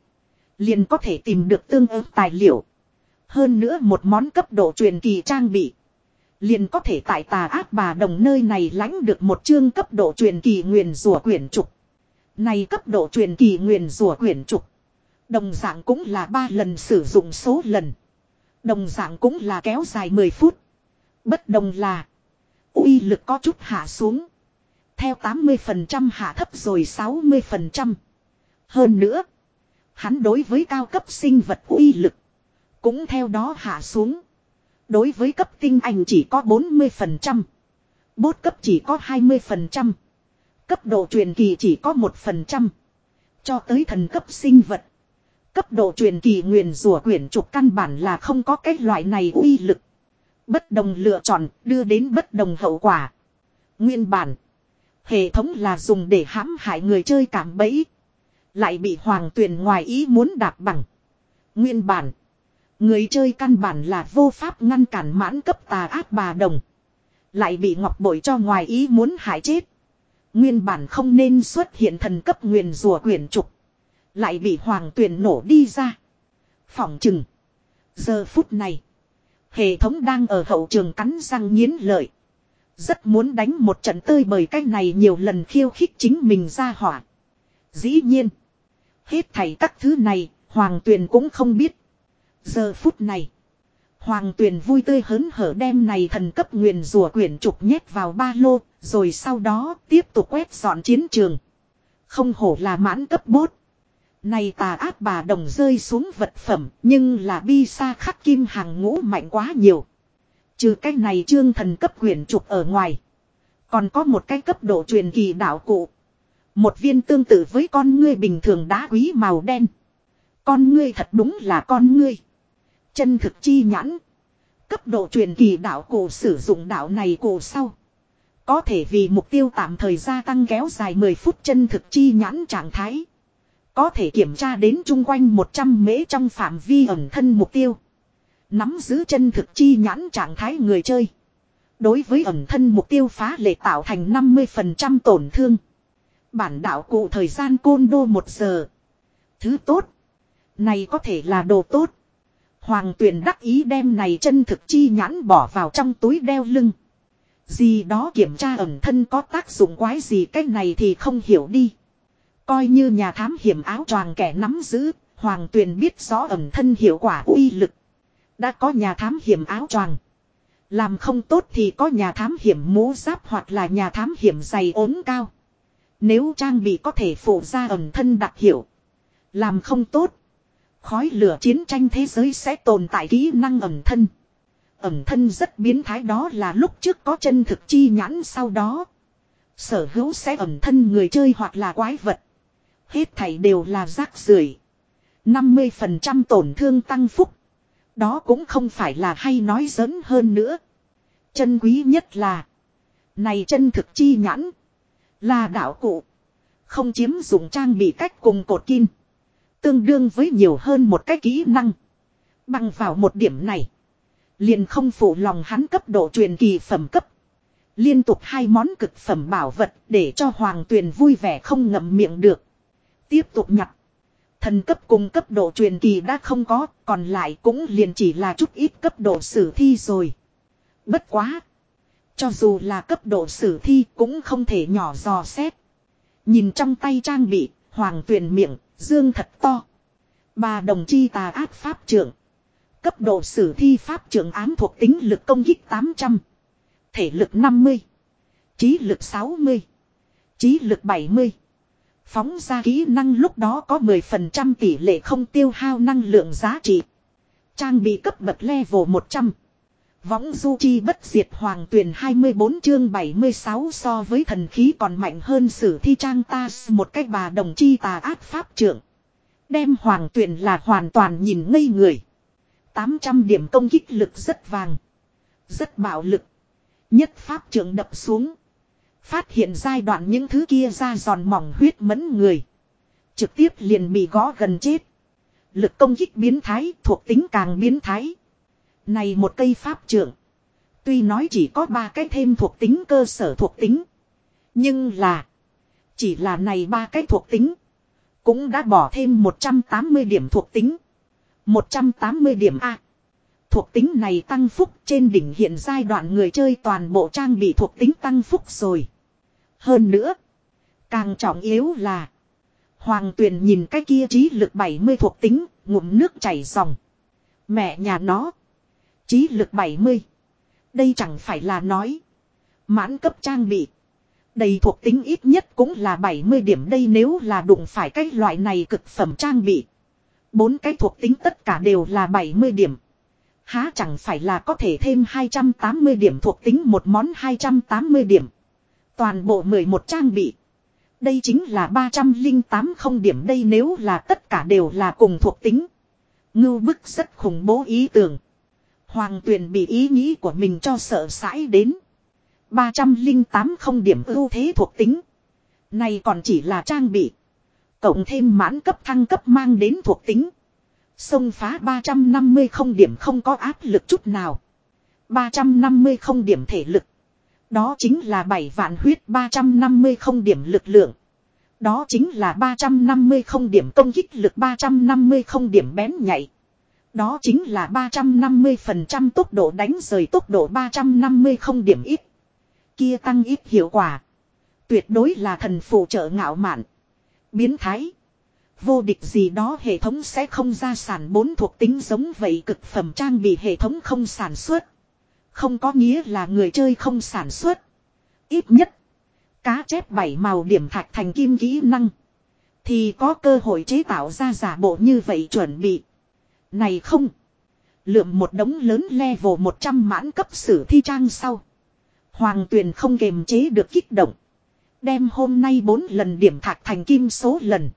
Liền có thể tìm được tương ứng tài liệu. Hơn nữa một món cấp độ truyền kỳ trang bị. Liền có thể tại tà ác bà đồng nơi này lãnh được một chương cấp độ truyền kỳ nguyền rùa quyển trục. Này cấp độ truyền kỳ nguyền rùa quyển trục. Đồng dạng cũng là 3 lần sử dụng số lần. Đồng dạng cũng là kéo dài 10 phút. Bất đồng là. uy lực có chút hạ xuống. Theo 80% hạ thấp rồi 60%. Hơn nữa. Hắn đối với cao cấp sinh vật uy lực. Cũng theo đó hạ xuống. Đối với cấp tinh anh chỉ có 40%. Bốt cấp chỉ có 20%. Cấp độ truyền kỳ chỉ có 1%. Cho tới thần cấp sinh vật. Cấp độ truyền kỳ nguyền rủa quyển trục căn bản là không có cái loại này uy lực. Bất đồng lựa chọn, đưa đến bất đồng hậu quả. Nguyên bản. Hệ thống là dùng để hãm hại người chơi cảm bẫy. Lại bị hoàng tuyền ngoài ý muốn đạp bằng. Nguyên bản. Người chơi căn bản là vô pháp ngăn cản mãn cấp tà ác bà đồng. Lại bị ngọc bội cho ngoài ý muốn hại chết. Nguyên bản không nên xuất hiện thần cấp nguyền rùa quyển trục. Lại bị hoàng tuyền nổ đi ra. Phỏng chừng. Giờ phút này. Hệ thống đang ở hậu trường cắn răng nghiến lợi. Rất muốn đánh một trận tơi bởi cái này nhiều lần khiêu khích chính mình ra hỏa. Dĩ nhiên. Hết thảy các thứ này, Hoàng Tuyền cũng không biết. Giờ phút này. Hoàng Tuyền vui tươi hớn hở đem này thần cấp nguyền rùa quyển trục nhét vào ba lô, rồi sau đó tiếp tục quét dọn chiến trường. Không hổ là mãn cấp bốt. Này tà ác bà đồng rơi xuống vật phẩm nhưng là bi sa khắc kim hàng ngũ mạnh quá nhiều. Trừ cái này trương thần cấp quyển trục ở ngoài. Còn có một cái cấp độ truyền kỳ đạo cụ. Một viên tương tự với con ngươi bình thường đá quý màu đen. Con ngươi thật đúng là con ngươi. Chân thực chi nhãn. Cấp độ truyền kỳ đạo cụ sử dụng đạo này cổ sau. Có thể vì mục tiêu tạm thời gia tăng kéo dài 10 phút chân thực chi nhãn trạng thái. Có thể kiểm tra đến chung quanh 100 mễ trong phạm vi ẩn thân mục tiêu. Nắm giữ chân thực chi nhãn trạng thái người chơi. Đối với ẩn thân mục tiêu phá lệ tạo thành 50% tổn thương. Bản đạo cụ thời gian côn đô một giờ. Thứ tốt. Này có thể là đồ tốt. Hoàng Tuyền đắc ý đem này chân thực chi nhãn bỏ vào trong túi đeo lưng. Gì đó kiểm tra ẩn thân có tác dụng quái gì cái này thì không hiểu đi. Coi như nhà thám hiểm áo choàng kẻ nắm giữ, Hoàng Tuyền biết rõ ẩn thân hiệu quả uy lực. Đã có nhà thám hiểm áo choàng. Làm không tốt thì có nhà thám hiểm mũ giáp hoặc là nhà thám hiểm dày ốm cao. Nếu trang bị có thể phủ ra ẩn thân đặc hiệu. Làm không tốt. Khói lửa chiến tranh thế giới sẽ tồn tại kỹ năng ẩn thân. Ẩn thân rất biến thái đó là lúc trước có chân thực chi nhãn sau đó. Sở hữu sẽ ẩn thân người chơi hoặc là quái vật. Hết thảy đều là rác rưởi 50% tổn thương tăng phúc. Đó cũng không phải là hay nói giỡn hơn nữa. Chân quý nhất là. Này chân thực chi nhãn. Là đạo cụ. Không chiếm dụng trang bị cách cùng cột kim. Tương đương với nhiều hơn một cái kỹ năng. Bằng vào một điểm này. Liền không phụ lòng hắn cấp độ truyền kỳ phẩm cấp. Liên tục hai món cực phẩm bảo vật để cho Hoàng Tuyền vui vẻ không ngậm miệng được. Tiếp tục nhặt. Thần cấp cùng cấp độ truyền kỳ đã không có, còn lại cũng liền chỉ là chút ít cấp độ sử thi rồi. Bất quá. Cho dù là cấp độ sử thi cũng không thể nhỏ dò xét. Nhìn trong tay trang bị, hoàng tuyền miệng, dương thật to. Bà đồng chi tà ác pháp trưởng. Cấp độ sử thi pháp trưởng ám thuộc tính lực công kích 800. Thể lực 50. Trí lực 60. Trí lực 70. Phóng ra kỹ năng lúc đó có 10% tỷ lệ không tiêu hao năng lượng giá trị. Trang bị cấp bậc level 100. Võng du chi bất diệt hoàng tuyển 24 chương 76 so với thần khí còn mạnh hơn sử thi trang ta một cách bà đồng chi tà ác pháp trưởng. Đem hoàng tuyển là hoàn toàn nhìn ngây người. 800 điểm công kích lực rất vàng. Rất bạo lực. Nhất pháp trưởng đập xuống. Phát hiện giai đoạn những thứ kia ra giòn mỏng huyết mẫn người. Trực tiếp liền bị gõ gần chết. Lực công kích biến thái thuộc tính càng biến thái. Này một cây pháp trưởng. Tuy nói chỉ có ba cái thêm thuộc tính cơ sở thuộc tính. Nhưng là. Chỉ là này ba cái thuộc tính. Cũng đã bỏ thêm 180 điểm thuộc tính. 180 điểm A. Thuộc tính này tăng phúc trên đỉnh hiện giai đoạn người chơi toàn bộ trang bị thuộc tính tăng phúc rồi. Hơn nữa. Càng trọng yếu là. Hoàng tuyền nhìn cái kia trí lực 70 thuộc tính, ngụm nước chảy dòng. Mẹ nhà nó. Trí lực 70. Đây chẳng phải là nói. Mãn cấp trang bị. Đầy thuộc tính ít nhất cũng là 70 điểm đây nếu là đụng phải cái loại này cực phẩm trang bị. Bốn cái thuộc tính tất cả đều là 70 điểm. Há chẳng phải là có thể thêm 280 điểm thuộc tính một món 280 điểm. Toàn bộ 11 trang bị. Đây chính là 308 không điểm đây nếu là tất cả đều là cùng thuộc tính. Ngưu bức rất khủng bố ý tưởng. Hoàng tuyền bị ý nghĩ của mình cho sợ sãi đến. 308 không điểm ưu thế thuộc tính. Này còn chỉ là trang bị. Cộng thêm mãn cấp thăng cấp mang đến thuộc tính. Xông phá 350 không điểm không có áp lực chút nào. 350 không điểm thể lực. Đó chính là 7 vạn huyết 350 không điểm lực lượng. Đó chính là 350 không điểm công kích lực 350 không điểm bén nhạy. Đó chính là 350% tốc độ đánh rời tốc độ 350 không điểm ít. Kia tăng ít hiệu quả. Tuyệt đối là thần phụ trợ ngạo mạn. Biến thái. Vô địch gì đó hệ thống sẽ không ra sản bốn thuộc tính giống vậy cực phẩm trang bị hệ thống không sản xuất. Không có nghĩa là người chơi không sản xuất. Ít nhất. Cá chép bảy màu điểm thạch thành kim kỹ năng. Thì có cơ hội chế tạo ra giả bộ như vậy chuẩn bị. Này không. Lượm một đống lớn level 100 mãn cấp sử thi trang sau. Hoàng tuyền không kềm chế được kích động. Đem hôm nay bốn lần điểm thạc thành kim số lần.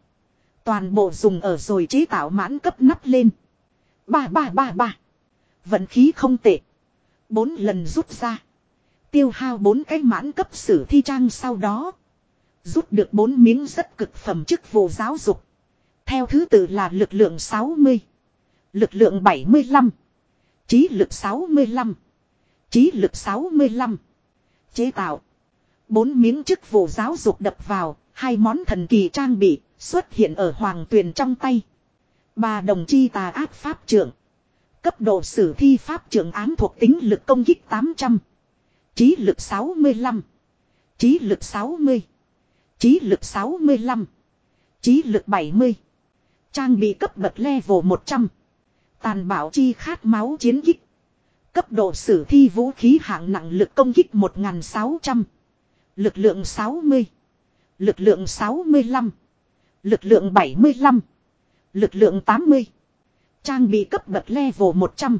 Toàn bộ dùng ở rồi chế tạo mãn cấp nắp lên. Ba ba ba ba. Vận khí không tệ. Bốn lần rút ra. Tiêu hao bốn cái mãn cấp sử thi trang sau đó. Rút được bốn miếng rất cực phẩm chức vụ giáo dục. Theo thứ tự là lực lượng 60. Lực lượng 75. Trí lực 65. Trí lực 65. Chế tạo. Bốn miếng chức vụ giáo dục đập vào. Hai món thần kỳ trang bị xuất hiện ở hoàng tuyền trong tay. Bà đồng chi tà ác pháp trưởng. Cấp độ sử thi pháp trưởng án thuộc tính lực công kích 800. Trí lực 65. Trí lực 60. Trí lực 65. Trí lực 70. Trang bị cấp bậc level 100. Tàn bạo chi khát máu chiến kích. Cấp độ sử thi vũ khí hạng nặng lực công kích 1600. Lực lượng 60. Lực lượng 65. Lực lượng 75. Lực lượng 80. Trang bị cấp bậc level 100.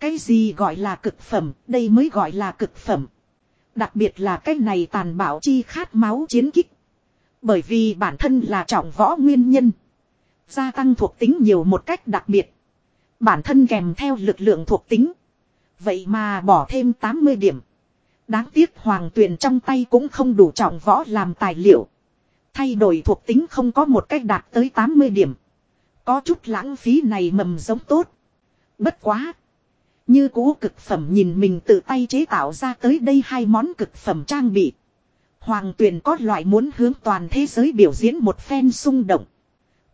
Cái gì gọi là cực phẩm, đây mới gọi là cực phẩm. Đặc biệt là cái này tàn bạo chi khát máu chiến kích. Bởi vì bản thân là trọng võ nguyên nhân. Gia tăng thuộc tính nhiều một cách đặc biệt. Bản thân kèm theo lực lượng thuộc tính. Vậy mà bỏ thêm 80 điểm. Đáng tiếc hoàng tuyền trong tay cũng không đủ trọng võ làm tài liệu. Thay đổi thuộc tính không có một cách đạt tới 80 điểm. Có chút lãng phí này mầm giống tốt. Bất quá. Như cũ cực phẩm nhìn mình tự tay chế tạo ra tới đây hai món cực phẩm trang bị. Hoàng tuyền có loại muốn hướng toàn thế giới biểu diễn một phen sung động.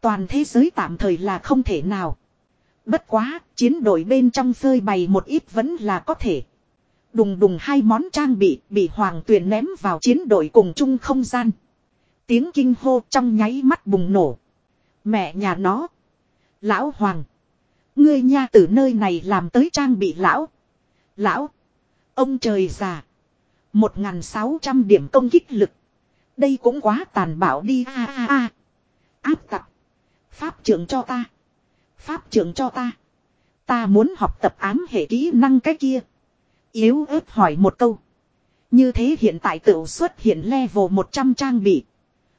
Toàn thế giới tạm thời là không thể nào. Bất quá, chiến đội bên trong phơi bày một ít vẫn là có thể. Đùng đùng hai món trang bị bị hoàng tuyền ném vào chiến đội cùng chung không gian. Tiếng kinh hô trong nháy mắt bùng nổ. Mẹ nhà nó. Lão Hoàng. Ngươi nha từ nơi này làm tới trang bị lão. Lão. Ông trời già. 1.600 điểm công kích lực. Đây cũng quá tàn bạo đi a a a. Áp tập. Pháp trưởng cho ta. Pháp trưởng cho ta. Ta muốn học tập ám hệ kỹ năng cái kia. Yếu ớt hỏi một câu. Như thế hiện tại tự xuất hiện level 100 trang bị.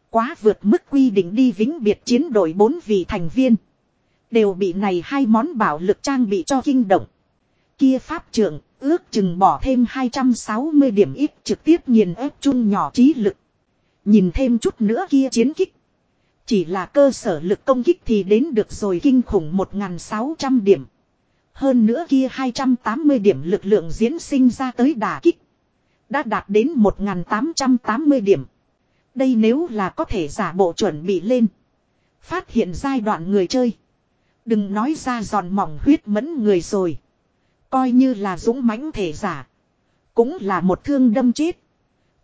Quá vượt mức quy định đi vĩnh biệt chiến đội bốn vị thành viên. Đều bị này hai món bảo lực trang bị cho kinh động. Kia pháp trưởng, ước chừng bỏ thêm 260 điểm ít trực tiếp nghiền ép chung nhỏ trí lực. Nhìn thêm chút nữa kia chiến kích. Chỉ là cơ sở lực công kích thì đến được rồi kinh khủng 1.600 điểm. Hơn nữa kia 280 điểm lực lượng diễn sinh ra tới đà kích. Đã đạt đến 1.880 điểm. Đây nếu là có thể giả bộ chuẩn bị lên. Phát hiện giai đoạn người chơi. Đừng nói ra giòn mỏng huyết mẫn người rồi. Coi như là dũng mãnh thể giả. Cũng là một thương đâm chết.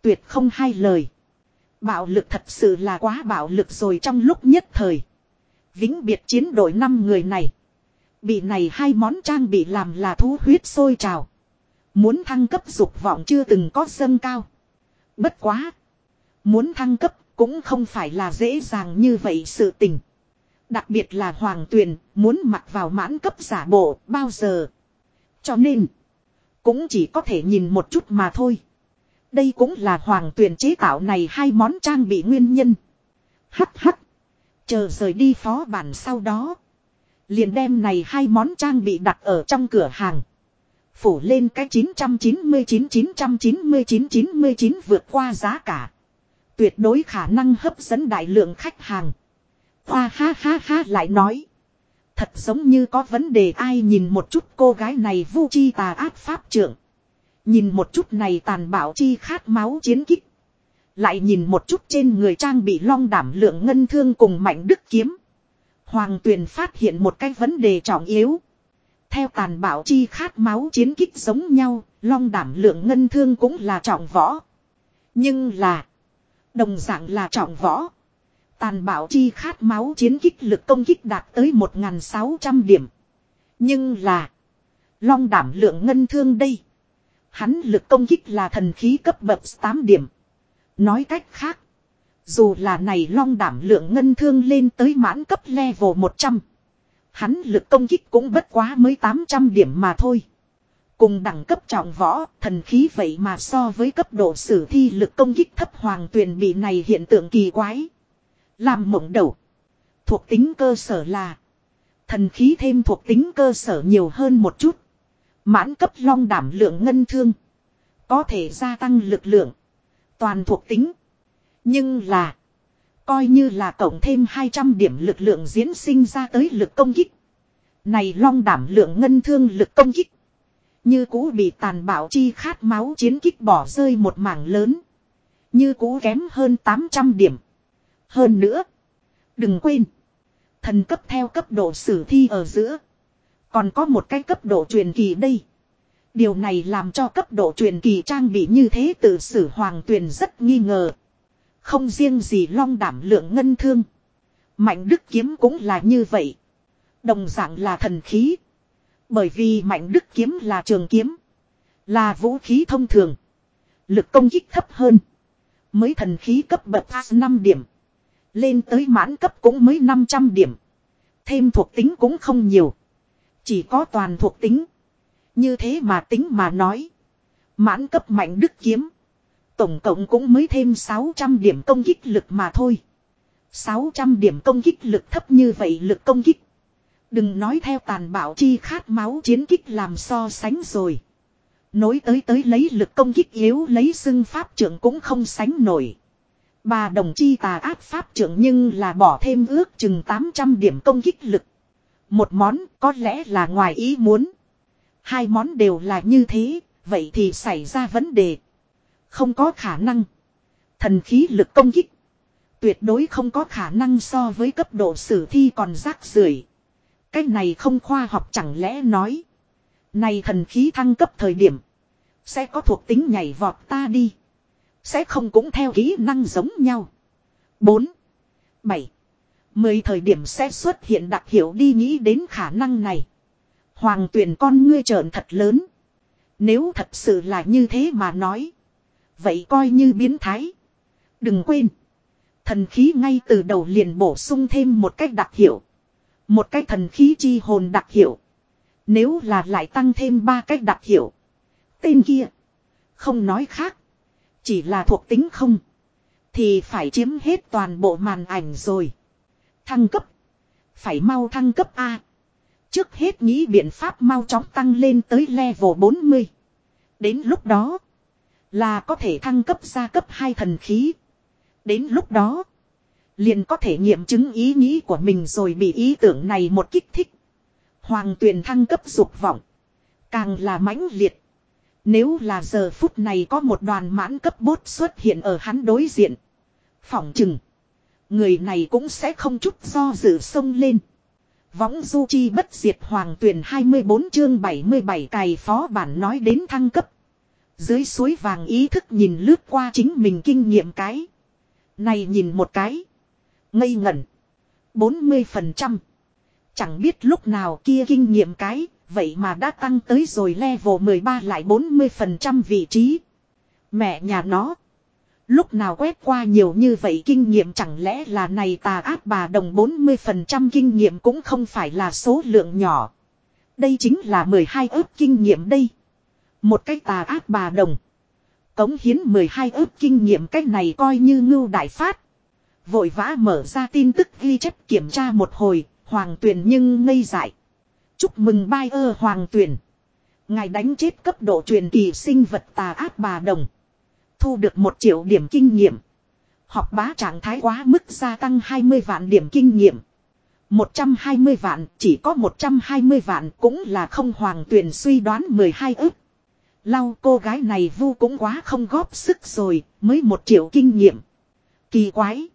Tuyệt không hai lời. Bạo lực thật sự là quá bạo lực rồi trong lúc nhất thời. Vĩnh biệt chiến đội năm người này. Bị này hai món trang bị làm là thú huyết sôi trào. Muốn thăng cấp dục vọng chưa từng có dâng cao. Bất quá. Muốn thăng cấp cũng không phải là dễ dàng như vậy sự tình. Đặc biệt là hoàng tuyền muốn mặc vào mãn cấp giả bộ bao giờ. Cho nên. Cũng chỉ có thể nhìn một chút mà thôi. Đây cũng là hoàng tuyển chế tạo này hai món trang bị nguyên nhân. Hắt hắt. Chờ rời đi phó bản sau đó. Liền đem này hai món trang bị đặt ở trong cửa hàng. Phủ lên cái 999-999-99 vượt qua giá cả. Tuyệt đối khả năng hấp dẫn đại lượng khách hàng. Hoa ha ha ha lại nói. Thật giống như có vấn đề ai nhìn một chút cô gái này vu chi tà ác pháp trưởng. Nhìn một chút này tàn bạo chi khát máu chiến kích. Lại nhìn một chút trên người trang bị long đảm lượng ngân thương cùng mạnh đức kiếm. Hoàng tuyền phát hiện một cái vấn đề trọng yếu. Theo tàn bạo chi khát máu chiến kích giống nhau, long đảm lượng ngân thương cũng là trọng võ. Nhưng là, đồng dạng là trọng võ. Tàn bạo chi khát máu chiến kích lực công kích đạt tới 1.600 điểm. Nhưng là, long đảm lượng ngân thương đây. Hắn lực công kích là thần khí cấp bậc 8 điểm. Nói cách khác, dù là này long đảm lượng ngân thương lên tới mãn cấp level 100. Hắn lực công kích cũng bất quá mới 800 điểm mà thôi. Cùng đẳng cấp trọng võ, thần khí vậy mà so với cấp độ sử thi lực công kích thấp hoàng tuyền bị này hiện tượng kỳ quái. Làm mộng đầu. Thuộc tính cơ sở là. Thần khí thêm thuộc tính cơ sở nhiều hơn một chút. Mãn cấp long đảm lượng ngân thương. Có thể gia tăng lực lượng. Toàn thuộc tính. Nhưng là. Coi như là cộng thêm 200 điểm lực lượng diễn sinh ra tới lực công kích. Này long đảm lượng ngân thương lực công kích. Như cũ bị tàn bạo chi khát máu chiến kích bỏ rơi một mảng lớn. Như cũ kém hơn 800 điểm. Hơn nữa. Đừng quên. Thần cấp theo cấp độ sử thi ở giữa. Còn có một cái cấp độ truyền kỳ đây. Điều này làm cho cấp độ truyền kỳ trang bị như thế tự sử hoàng tuyền rất nghi ngờ. Không riêng gì long đảm lượng ngân thương. Mạnh đức kiếm cũng là như vậy. Đồng dạng là thần khí. Bởi vì mạnh đức kiếm là trường kiếm. Là vũ khí thông thường. Lực công kích thấp hơn. Mới thần khí cấp bậc A5 điểm. Lên tới mãn cấp cũng mới 500 điểm. Thêm thuộc tính cũng không nhiều. Chỉ có toàn thuộc tính. Như thế mà tính mà nói. Mãn cấp mạnh đức kiếm. Tổng cộng cũng mới thêm 600 điểm công kích lực mà thôi. 600 điểm công kích lực thấp như vậy lực công kích. Đừng nói theo tàn bạo chi khát máu chiến kích làm so sánh rồi. Nối tới tới lấy lực công kích yếu lấy xưng pháp trưởng cũng không sánh nổi. Bà đồng chi tà ác pháp trưởng nhưng là bỏ thêm ước chừng 800 điểm công kích lực. Một món có lẽ là ngoài ý muốn. Hai món đều là như thế, vậy thì xảy ra vấn đề. Không có khả năng. Thần khí lực công kích. Tuyệt đối không có khả năng so với cấp độ sử thi còn rác rưởi. Cái này không khoa học chẳng lẽ nói. Này thần khí thăng cấp thời điểm. Sẽ có thuộc tính nhảy vọt ta đi. Sẽ không cũng theo kỹ năng giống nhau. 4. 7. 10 thời điểm sẽ xuất hiện đặc hiệu đi nghĩ đến khả năng này. Hoàng tuyển con ngươi trợn thật lớn. Nếu thật sự là như thế mà nói. Vậy coi như biến thái. Đừng quên. Thần khí ngay từ đầu liền bổ sung thêm một cách đặc hiệu. Một cách thần khí chi hồn đặc hiệu. Nếu là lại tăng thêm ba cách đặc hiệu. Tên kia. Không nói khác. Chỉ là thuộc tính không. Thì phải chiếm hết toàn bộ màn ảnh rồi. Thăng cấp. Phải mau thăng cấp A. Trước hết nghĩ biện pháp mau chóng tăng lên tới level 40. Đến lúc đó. Là có thể thăng cấp ra cấp 2 thần khí. Đến lúc đó. Liền có thể nghiệm chứng ý nghĩ của mình rồi bị ý tưởng này một kích thích. Hoàng tuyền thăng cấp dục vọng. Càng là mãnh liệt. Nếu là giờ phút này có một đoàn mãn cấp bốt xuất hiện ở hắn đối diện. Phỏng chừng. Người này cũng sẽ không chút do dự sông lên. Võng du chi bất diệt hoàng tuyển 24 chương 77 cài phó bản nói đến thăng cấp. Dưới suối vàng ý thức nhìn lướt qua chính mình kinh nghiệm cái. Này nhìn một cái. Ngây ngẩn. 40%. Chẳng biết lúc nào kia kinh nghiệm cái, vậy mà đã tăng tới rồi level 13 lại 40% vị trí. Mẹ nhà nó. Lúc nào quét qua nhiều như vậy kinh nghiệm chẳng lẽ là này tà ác bà đồng 40% kinh nghiệm cũng không phải là số lượng nhỏ. Đây chính là 12 ước kinh nghiệm đây. Một cái tà ác bà đồng. Cống hiến 12 ước kinh nghiệm cách này coi như ngưu đại phát. Vội vã mở ra tin tức ghi chép kiểm tra một hồi, hoàng tuyển nhưng ngây dại. Chúc mừng bai ơ hoàng tuyển. Ngài đánh chết cấp độ truyền kỳ sinh vật tà ác bà đồng. Thu được một triệu điểm kinh nghiệm. Học bá trạng thái quá mức gia tăng 20 vạn điểm kinh nghiệm. 120 vạn, chỉ có 120 vạn cũng là không hoàng tuyển suy đoán 12 ức. Lau cô gái này vu cũng quá không góp sức rồi, mới một triệu kinh nghiệm. Kỳ quái.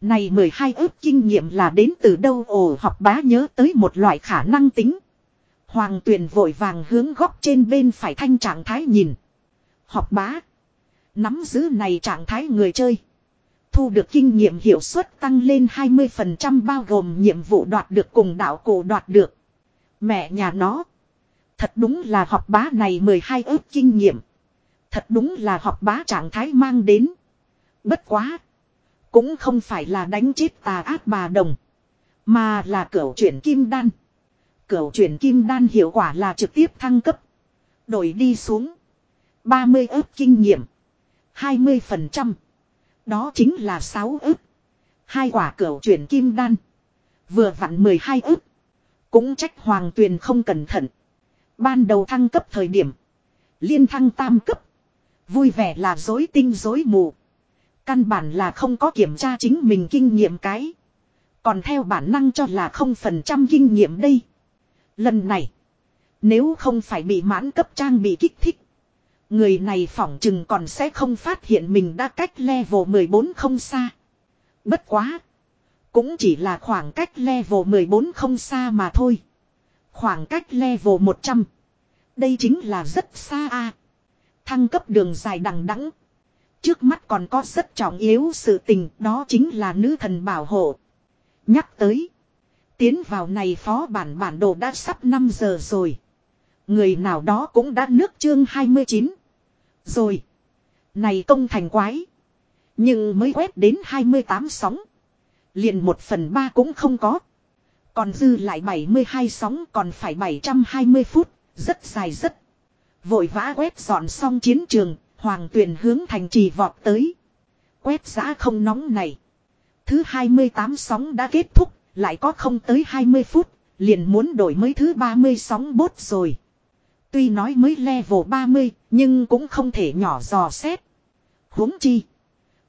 Này 12 ức kinh nghiệm là đến từ đâu ồ học bá nhớ tới một loại khả năng tính. Hoàng tuyển vội vàng hướng góc trên bên phải thanh trạng thái nhìn. Học bá. Nắm giữ này trạng thái người chơi. Thu được kinh nghiệm hiệu suất tăng lên 20% bao gồm nhiệm vụ đoạt được cùng đạo cổ đoạt được. Mẹ nhà nó. Thật đúng là học bá này 12 ước kinh nghiệm. Thật đúng là học bá trạng thái mang đến. Bất quá. Cũng không phải là đánh chết tà ác bà đồng. Mà là cửa chuyển kim đan. Cửa chuyển kim đan hiệu quả là trực tiếp thăng cấp. Đổi đi xuống. 30 ước kinh nghiệm. 20%. Đó chính là 6 ức. Hai quả cửu chuyển kim đan. Vừa vặn 12 ức. Cũng trách hoàng tuyền không cẩn thận. Ban đầu thăng cấp thời điểm. Liên thăng tam cấp. Vui vẻ là dối tinh dối mù. Căn bản là không có kiểm tra chính mình kinh nghiệm cái. Còn theo bản năng cho là không phần trăm kinh nghiệm đây. Lần này. Nếu không phải bị mãn cấp trang bị kích thích. Người này phỏng chừng còn sẽ không phát hiện mình đã cách level 14 không xa. Bất quá. Cũng chỉ là khoảng cách level 14 không xa mà thôi. Khoảng cách level 100. Đây chính là rất xa a. Thăng cấp đường dài đằng đẵng. Trước mắt còn có rất trọng yếu sự tình, đó chính là nữ thần bảo hộ. Nhắc tới. Tiến vào này phó bản bản đồ đã sắp 5 giờ rồi. Người nào đó cũng đã nước chương 29. Rồi. Này công thành quái. Nhưng mới quét đến 28 sóng. Liền 1 phần 3 cũng không có. Còn dư lại 72 sóng còn phải 720 phút. Rất dài rất. Vội vã quét dọn xong chiến trường. Hoàng tuyển hướng thành trì vọt tới. Quét giã không nóng này. Thứ 28 sóng đã kết thúc. Lại có không tới 20 phút. Liền muốn đổi mới thứ 30 sóng bốt rồi. Tuy nói mới level 30, nhưng cũng không thể nhỏ dò xét. huống chi.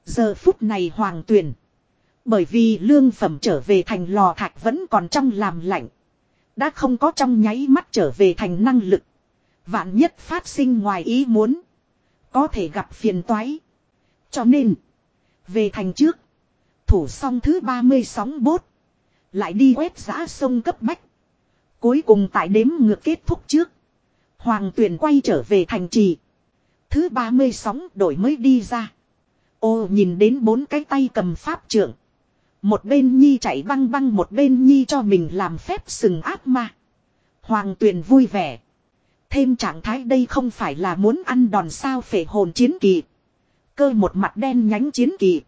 Giờ phút này hoàng tuyển. Bởi vì lương phẩm trở về thành lò thạch vẫn còn trong làm lạnh. Đã không có trong nháy mắt trở về thành năng lực. Vạn nhất phát sinh ngoài ý muốn. Có thể gặp phiền toái. Cho nên. Về thành trước. Thủ xong thứ 30 sóng bốt. Lại đi quét giã sông cấp bách. Cuối cùng tại đếm ngược kết thúc trước. Hoàng tuyển quay trở về thành trì. Thứ 30 sóng đổi mới đi ra. Ô, nhìn đến bốn cái tay cầm pháp trưởng. Một bên nhi chạy băng băng, một bên nhi cho mình làm phép sừng ác ma. Hoàng tuyền vui vẻ. Thêm trạng thái đây không phải là muốn ăn đòn sao phệ hồn chiến kỳ. Cơ một mặt đen nhánh chiến kỳ.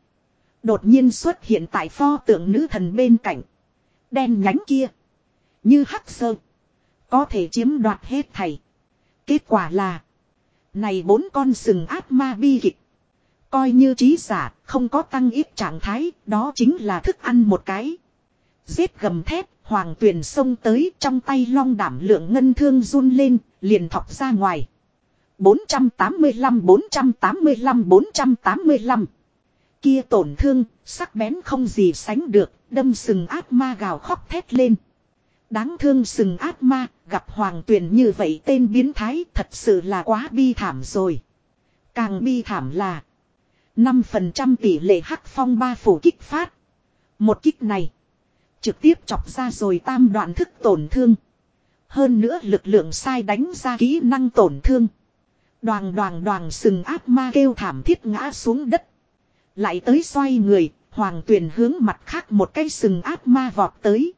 Đột nhiên xuất hiện tại pho tượng nữ thần bên cạnh. Đen nhánh kia. Như hắc sơ. Có thể chiếm đoạt hết thầy. Kết quả là. Này bốn con sừng ác ma bi kịch. Coi như trí giả, không có tăng ít trạng thái, đó chính là thức ăn một cái. Giết gầm thép, hoàng tuyền xông tới trong tay long đảm lượng ngân thương run lên, liền thọc ra ngoài. 485 485 485 Kia tổn thương, sắc bén không gì sánh được, đâm sừng ác ma gào khóc thét lên. Đáng thương sừng ác ma, gặp hoàng tuyền như vậy tên biến thái thật sự là quá bi thảm rồi. Càng bi thảm là 5% tỷ lệ hắc phong ba phủ kích phát. Một kích này trực tiếp chọc ra rồi tam đoạn thức tổn thương. Hơn nữa lực lượng sai đánh ra kỹ năng tổn thương. Đoàn đoàn đoàn sừng áp ma kêu thảm thiết ngã xuống đất. Lại tới xoay người, hoàng tuyền hướng mặt khác một cái sừng áp ma vọt tới.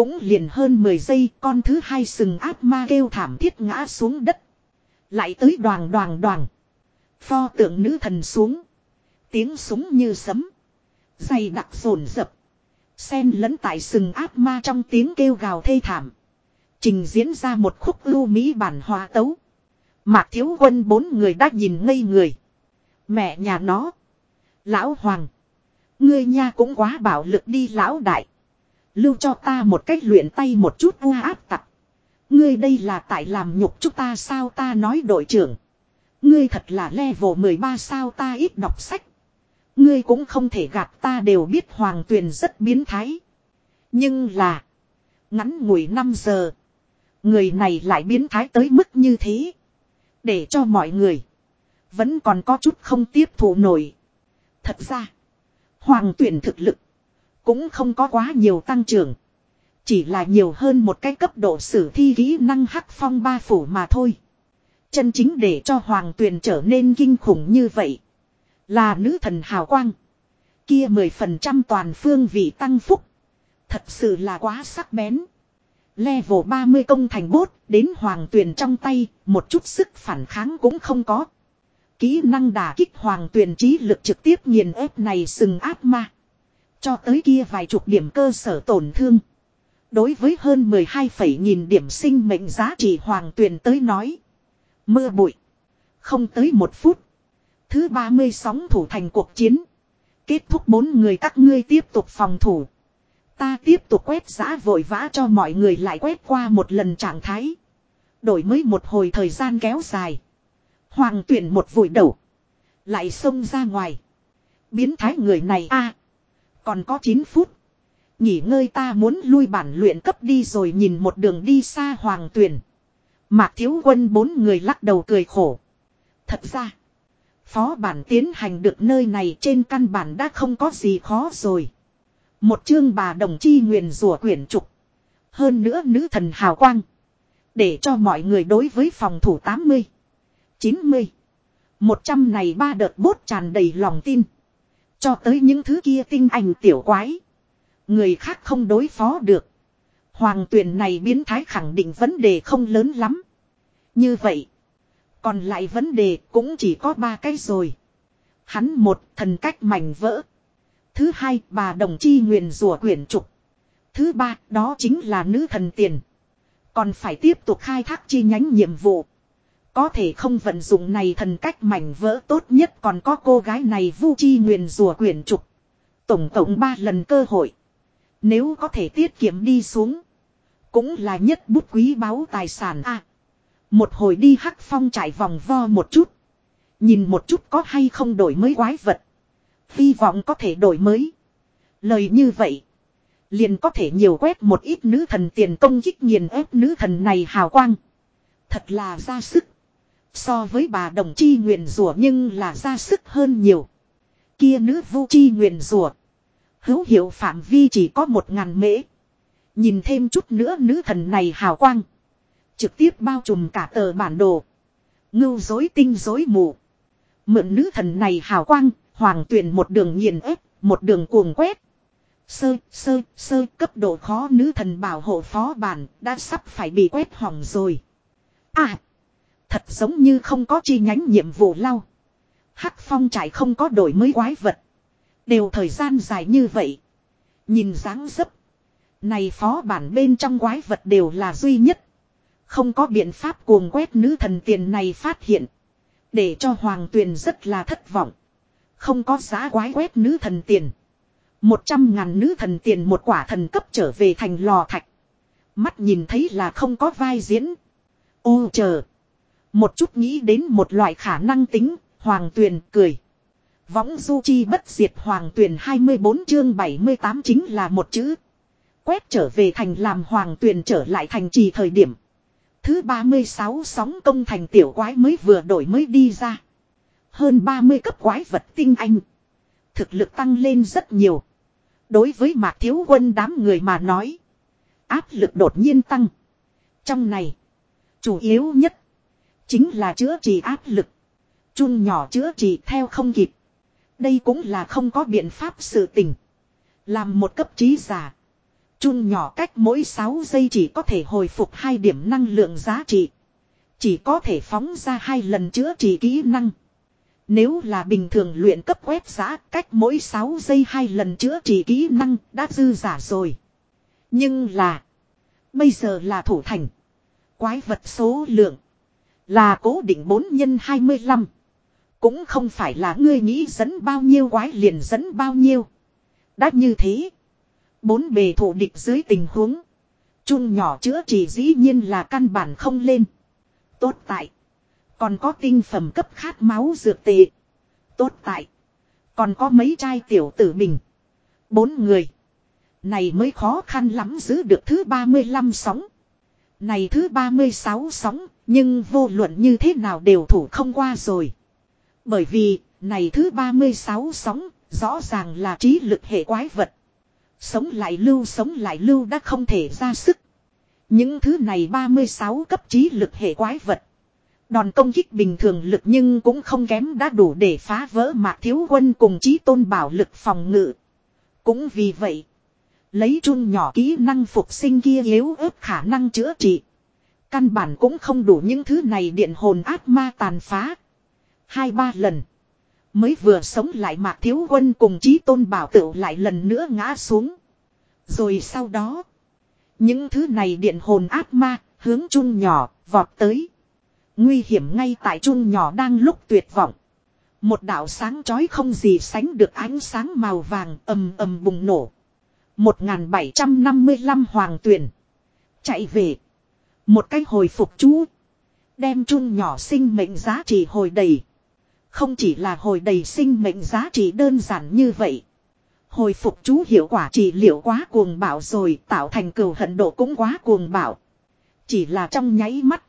Cũng liền hơn 10 giây, con thứ hai sừng áp ma kêu thảm thiết ngã xuống đất. Lại tới đoàn đoàn đoàn. Pho tượng nữ thần xuống. Tiếng súng như sấm. Dày đặc rồn rập. Xen lẫn tại sừng áp ma trong tiếng kêu gào thê thảm. Trình diễn ra một khúc lưu mỹ bản hòa tấu. Mạc thiếu quân bốn người đã nhìn ngây người. Mẹ nhà nó. Lão Hoàng. Ngươi nha cũng quá bạo lực đi lão đại. Lưu cho ta một cách luyện tay một chút u áp tặc. Ngươi đây là tại làm nhục chúng ta sao ta nói đội trưởng. Ngươi thật là level 13 sao ta ít đọc sách. Ngươi cũng không thể gạt ta đều biết hoàng tuyền rất biến thái. Nhưng là. Ngắn ngủi 5 giờ. Người này lại biến thái tới mức như thế. Để cho mọi người. Vẫn còn có chút không tiếp thụ nổi. Thật ra. Hoàng tuyển thực lực. Cũng không có quá nhiều tăng trưởng. Chỉ là nhiều hơn một cái cấp độ sử thi kỹ năng hắc phong ba phủ mà thôi. Chân chính để cho hoàng tuyền trở nên kinh khủng như vậy. Là nữ thần hào quang. Kia mười phần trăm toàn phương vị tăng phúc. Thật sự là quá sắc bén. Level 30 công thành bốt, đến hoàng tuyền trong tay, một chút sức phản kháng cũng không có. Kỹ năng đả kích hoàng tuyền trí lực trực tiếp nghiền ép này sừng áp ma. Cho tới kia vài chục điểm cơ sở tổn thương. Đối với hơn 12 nghìn điểm sinh mệnh giá trị hoàng tuyền tới nói. Mưa bụi. Không tới một phút. Thứ 30 sóng thủ thành cuộc chiến. Kết thúc bốn người các ngươi tiếp tục phòng thủ. Ta tiếp tục quét giã vội vã cho mọi người lại quét qua một lần trạng thái. Đổi mới một hồi thời gian kéo dài. Hoàng tuyển một vùi đầu. Lại xông ra ngoài. Biến thái người này a còn có 9 phút. Nghỉ ngơi ta muốn lui bản luyện cấp đi rồi nhìn một đường đi xa hoàng tuyển. Mạc thiếu quân bốn người lắc đầu cười khổ. Thật ra. Phó bản tiến hành được nơi này trên căn bản đã không có gì khó rồi. Một chương bà đồng chi nguyền rủa quyển trục. Hơn nữa nữ thần hào quang. Để cho mọi người đối với phòng thủ 80, 90, 100 này ba đợt bốt tràn đầy lòng tin. Cho tới những thứ kia tinh ảnh tiểu quái. Người khác không đối phó được. Hoàng tuyển này biến thái khẳng định vấn đề không lớn lắm. Như vậy. Còn lại vấn đề cũng chỉ có ba cái rồi. Hắn một thần cách mảnh vỡ. Thứ hai, bà đồng chi nguyền rủa quyển trục. Thứ ba, đó chính là nữ thần tiền. Còn phải tiếp tục khai thác chi nhánh nhiệm vụ. Có thể không vận dụng này thần cách mảnh vỡ tốt nhất còn có cô gái này vu chi nguyền rùa quyển trục. Tổng cộng 3 lần cơ hội. Nếu có thể tiết kiệm đi xuống. Cũng là nhất bút quý báu tài sản a Một hồi đi hắc phong trải vòng vo một chút. Nhìn một chút có hay không đổi mới quái vật. Hy vọng có thể đổi mới. Lời như vậy. Liền có thể nhiều quét một ít nữ thần tiền công kích nghiền ép nữ thần này hào quang. Thật là ra sức. So với bà đồng chi nguyện rủa nhưng là ra sức hơn nhiều. Kia nữ vu chi nguyện rủa Hữu hiệu phạm vi chỉ có một ngàn mễ. Nhìn thêm chút nữa nữ thần này hào quang. Trực tiếp bao trùm cả tờ bản đồ. Ngưu dối tinh dối mù. Mượn nữ thần này hào quang, hoàng tuyển một đường nghiền ép, một đường cuồng quét. Sơ, sơ, sơ cấp độ khó nữ thần bảo hộ phó bản đã sắp phải bị quét hỏng rồi. À, thật giống như không có chi nhánh nhiệm vụ lao. Hắc phong trải không có đổi mới quái vật. Đều thời gian dài như vậy. Nhìn dáng dấp. Này phó bản bên trong quái vật đều là duy nhất. Không có biện pháp cuồng quét nữ thần tiền này phát hiện. Để cho hoàng tuyền rất là thất vọng. Không có giá quái quét nữ thần tiền. Một trăm ngàn nữ thần tiền một quả thần cấp trở về thành lò thạch. Mắt nhìn thấy là không có vai diễn. Ô chờ. Một chút nghĩ đến một loại khả năng tính, hoàng tuyền cười. Võng du chi bất diệt hoàng tuyền 24 chương 78 chính là một chữ. Quét trở về thành làm hoàng tuyền trở lại thành trì thời điểm. Thứ 36 sóng công thành tiểu quái mới vừa đổi mới đi ra. Hơn 30 cấp quái vật tinh anh. Thực lực tăng lên rất nhiều. Đối với mạc thiếu quân đám người mà nói. Áp lực đột nhiên tăng. Trong này. Chủ yếu nhất. Chính là chữa trị áp lực. Chun nhỏ chữa trị theo không kịp. Đây cũng là không có biện pháp sự tình. Làm một cấp trí giả. Chun nhỏ cách mỗi 6 giây chỉ có thể hồi phục hai điểm năng lượng giá trị. Chỉ có thể phóng ra hai lần chữa trị kỹ năng. Nếu là bình thường luyện cấp quét giá, cách mỗi 6 giây hai lần chữa trị kỹ năng đã dư giả rồi. Nhưng là. Bây giờ là thủ thành. Quái vật số lượng. Là cố định 4 nhân 25. Cũng không phải là ngươi nghĩ dẫn bao nhiêu quái liền dẫn bao nhiêu. Đã như thế. Bốn bề thủ địch dưới tình huống. chung nhỏ chữa chỉ dĩ nhiên là căn bản không lên. Tốt tại. Còn có tinh phẩm cấp khát máu dược tệ. Tốt tại. Còn có mấy chai tiểu tử bình. Bốn người. Này mới khó khăn lắm giữ được thứ 35 sóng. Này thứ 36 sóng. Nhưng vô luận như thế nào đều thủ không qua rồi. Bởi vì. Này thứ 36 sóng. Rõ ràng là trí lực hệ quái vật. Sống lại lưu sống lại lưu đã không thể ra sức. Những thứ này 36 cấp trí lực hệ quái vật. Đòn công kích bình thường lực nhưng cũng không kém đã đủ để phá vỡ mạc thiếu quân cùng trí tôn bảo lực phòng ngự. Cũng vì vậy, lấy chung nhỏ kỹ năng phục sinh kia yếu ớt khả năng chữa trị. Căn bản cũng không đủ những thứ này điện hồn ác ma tàn phá. Hai ba lần. Mới vừa sống lại mạc thiếu quân cùng chí tôn bảo tựu lại lần nữa ngã xuống. Rồi sau đó. Những thứ này điện hồn ác ma hướng chung nhỏ vọt tới. Nguy hiểm ngay tại chung nhỏ đang lúc tuyệt vọng. Một đạo sáng chói không gì sánh được ánh sáng màu vàng ầm ầm bùng nổ. 1755 hoàng tuyển. Chạy về. Một cái hồi phục chú. Đem chun nhỏ sinh mệnh giá trị hồi đầy. Không chỉ là hồi đầy sinh mệnh giá trị đơn giản như vậy. Hồi phục chú hiệu quả trị liệu quá cuồng bạo rồi tạo thành cừu hận độ cũng quá cuồng bạo. Chỉ là trong nháy mắt.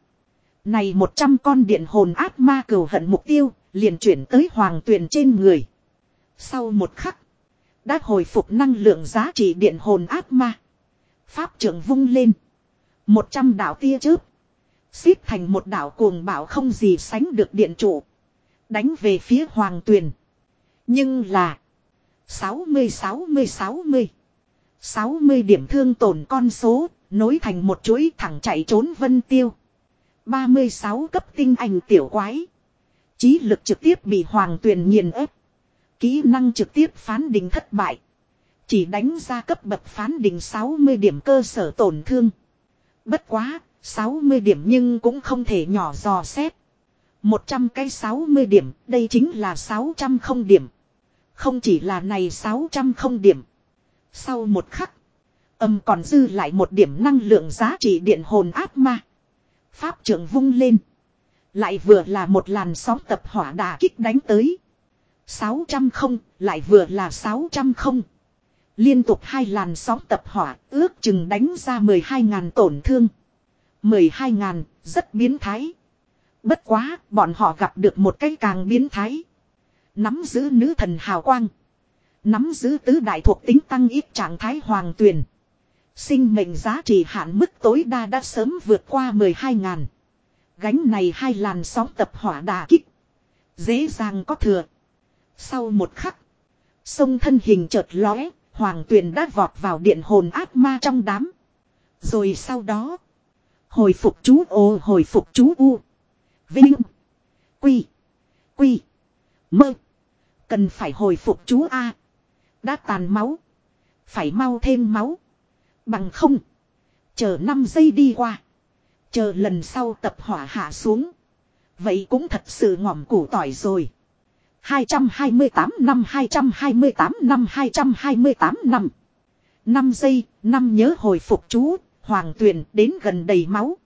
Này một trăm con điện hồn ác ma cừu hận mục tiêu, liền chuyển tới hoàng tuyền trên người. Sau một khắc, đã hồi phục năng lượng giá trị điện hồn ác ma. Pháp trưởng vung lên. Một trăm đạo tia chớp. Xếp thành một đạo cuồng bạo không gì sánh được điện trụ. Đánh về phía hoàng tuyền. Nhưng là. 60 60 60. 60 điểm thương tổn con số, nối thành một chuỗi thẳng chạy trốn vân tiêu. 36 cấp tinh anh tiểu quái. Chí lực trực tiếp bị hoàng tuyền nghiền ép. Kỹ năng trực tiếp phán định thất bại. Chỉ đánh ra cấp bậc phán định 60 điểm cơ sở tổn thương. Bất quá, 60 điểm nhưng cũng không thể nhỏ dò xét. 100 cái 60 điểm, đây chính là 600 không điểm. Không chỉ là này 600 không điểm. Sau một khắc, âm còn dư lại một điểm năng lượng giá trị điện hồn áp ma. Pháp trưởng vung lên. Lại vừa là một làn sóng tập hỏa đà kích đánh tới. 600 không, lại vừa là 600 không. Liên tục hai làn sóng tập hỏa, ước chừng đánh ra 12.000 tổn thương. 12.000, rất biến thái. Bất quá, bọn họ gặp được một cái càng biến thái. Nắm giữ nữ thần hào quang. Nắm giữ tứ đại thuộc tính tăng ít trạng thái hoàng tuyền. Sinh mệnh giá trị hạn mức tối đa đã sớm vượt qua 12 ngàn. Gánh này hai làn sóng tập hỏa đà kích. Dễ dàng có thừa. Sau một khắc. Sông thân hình chợt lóe, Hoàng tuyền đã vọt vào điện hồn ác ma trong đám. Rồi sau đó. Hồi phục chú ô, hồi phục chú u. Vinh. Quy. Quy. Mơ. Cần phải hồi phục chú A. Đã tàn máu. Phải mau thêm máu. Bằng không. Chờ 5 giây đi qua. Chờ lần sau tập hỏa hạ xuống. Vậy cũng thật sự ngỏm củ tỏi rồi. 228 năm 228 năm 228 năm. 5 giây, năm nhớ hồi phục chú, hoàng tuyền đến gần đầy máu.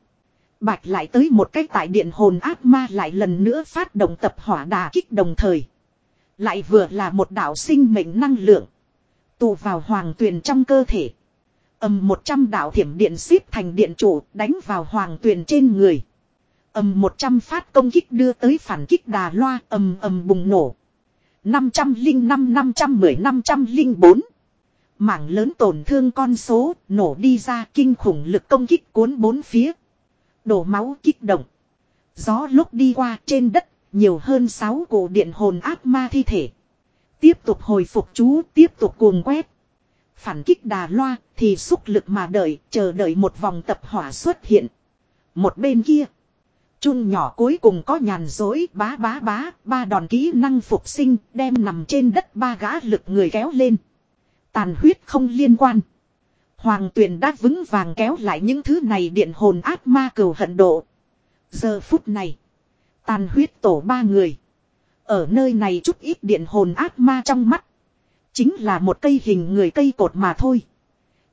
Bạch lại tới một cách tại điện hồn ác ma lại lần nữa phát động tập hỏa đà kích đồng thời. Lại vừa là một đạo sinh mệnh năng lượng. Tụ vào hoàng tuyền trong cơ thể. ầm 100 đạo thiểm điện xếp thành điện chủ đánh vào hoàng tuyền trên người ầm 100 phát công kích đưa tới phản kích đà loa, ầm ầm bùng nổ. 505 510 504 Mảng lớn tổn thương con số nổ đi ra kinh khủng lực công kích cuốn bốn phía. Đổ máu kích động. Gió lúc đi qua trên đất, nhiều hơn 6 cổ điện hồn ác ma thi thể. Tiếp tục hồi phục chú, tiếp tục cuồng quét. Phản kích đà loa thì xúc lực mà đợi, chờ đợi một vòng tập hỏa xuất hiện. Một bên kia. Chun nhỏ cuối cùng có nhàn dối bá bá bá, ba đòn kỹ năng phục sinh đem nằm trên đất ba gã lực người kéo lên. Tàn huyết không liên quan. Hoàng tuyền đã vững vàng kéo lại những thứ này điện hồn ác ma cầu hận độ. Giờ phút này, tàn huyết tổ ba người. Ở nơi này chút ít điện hồn ác ma trong mắt. Chính là một cây hình người cây cột mà thôi.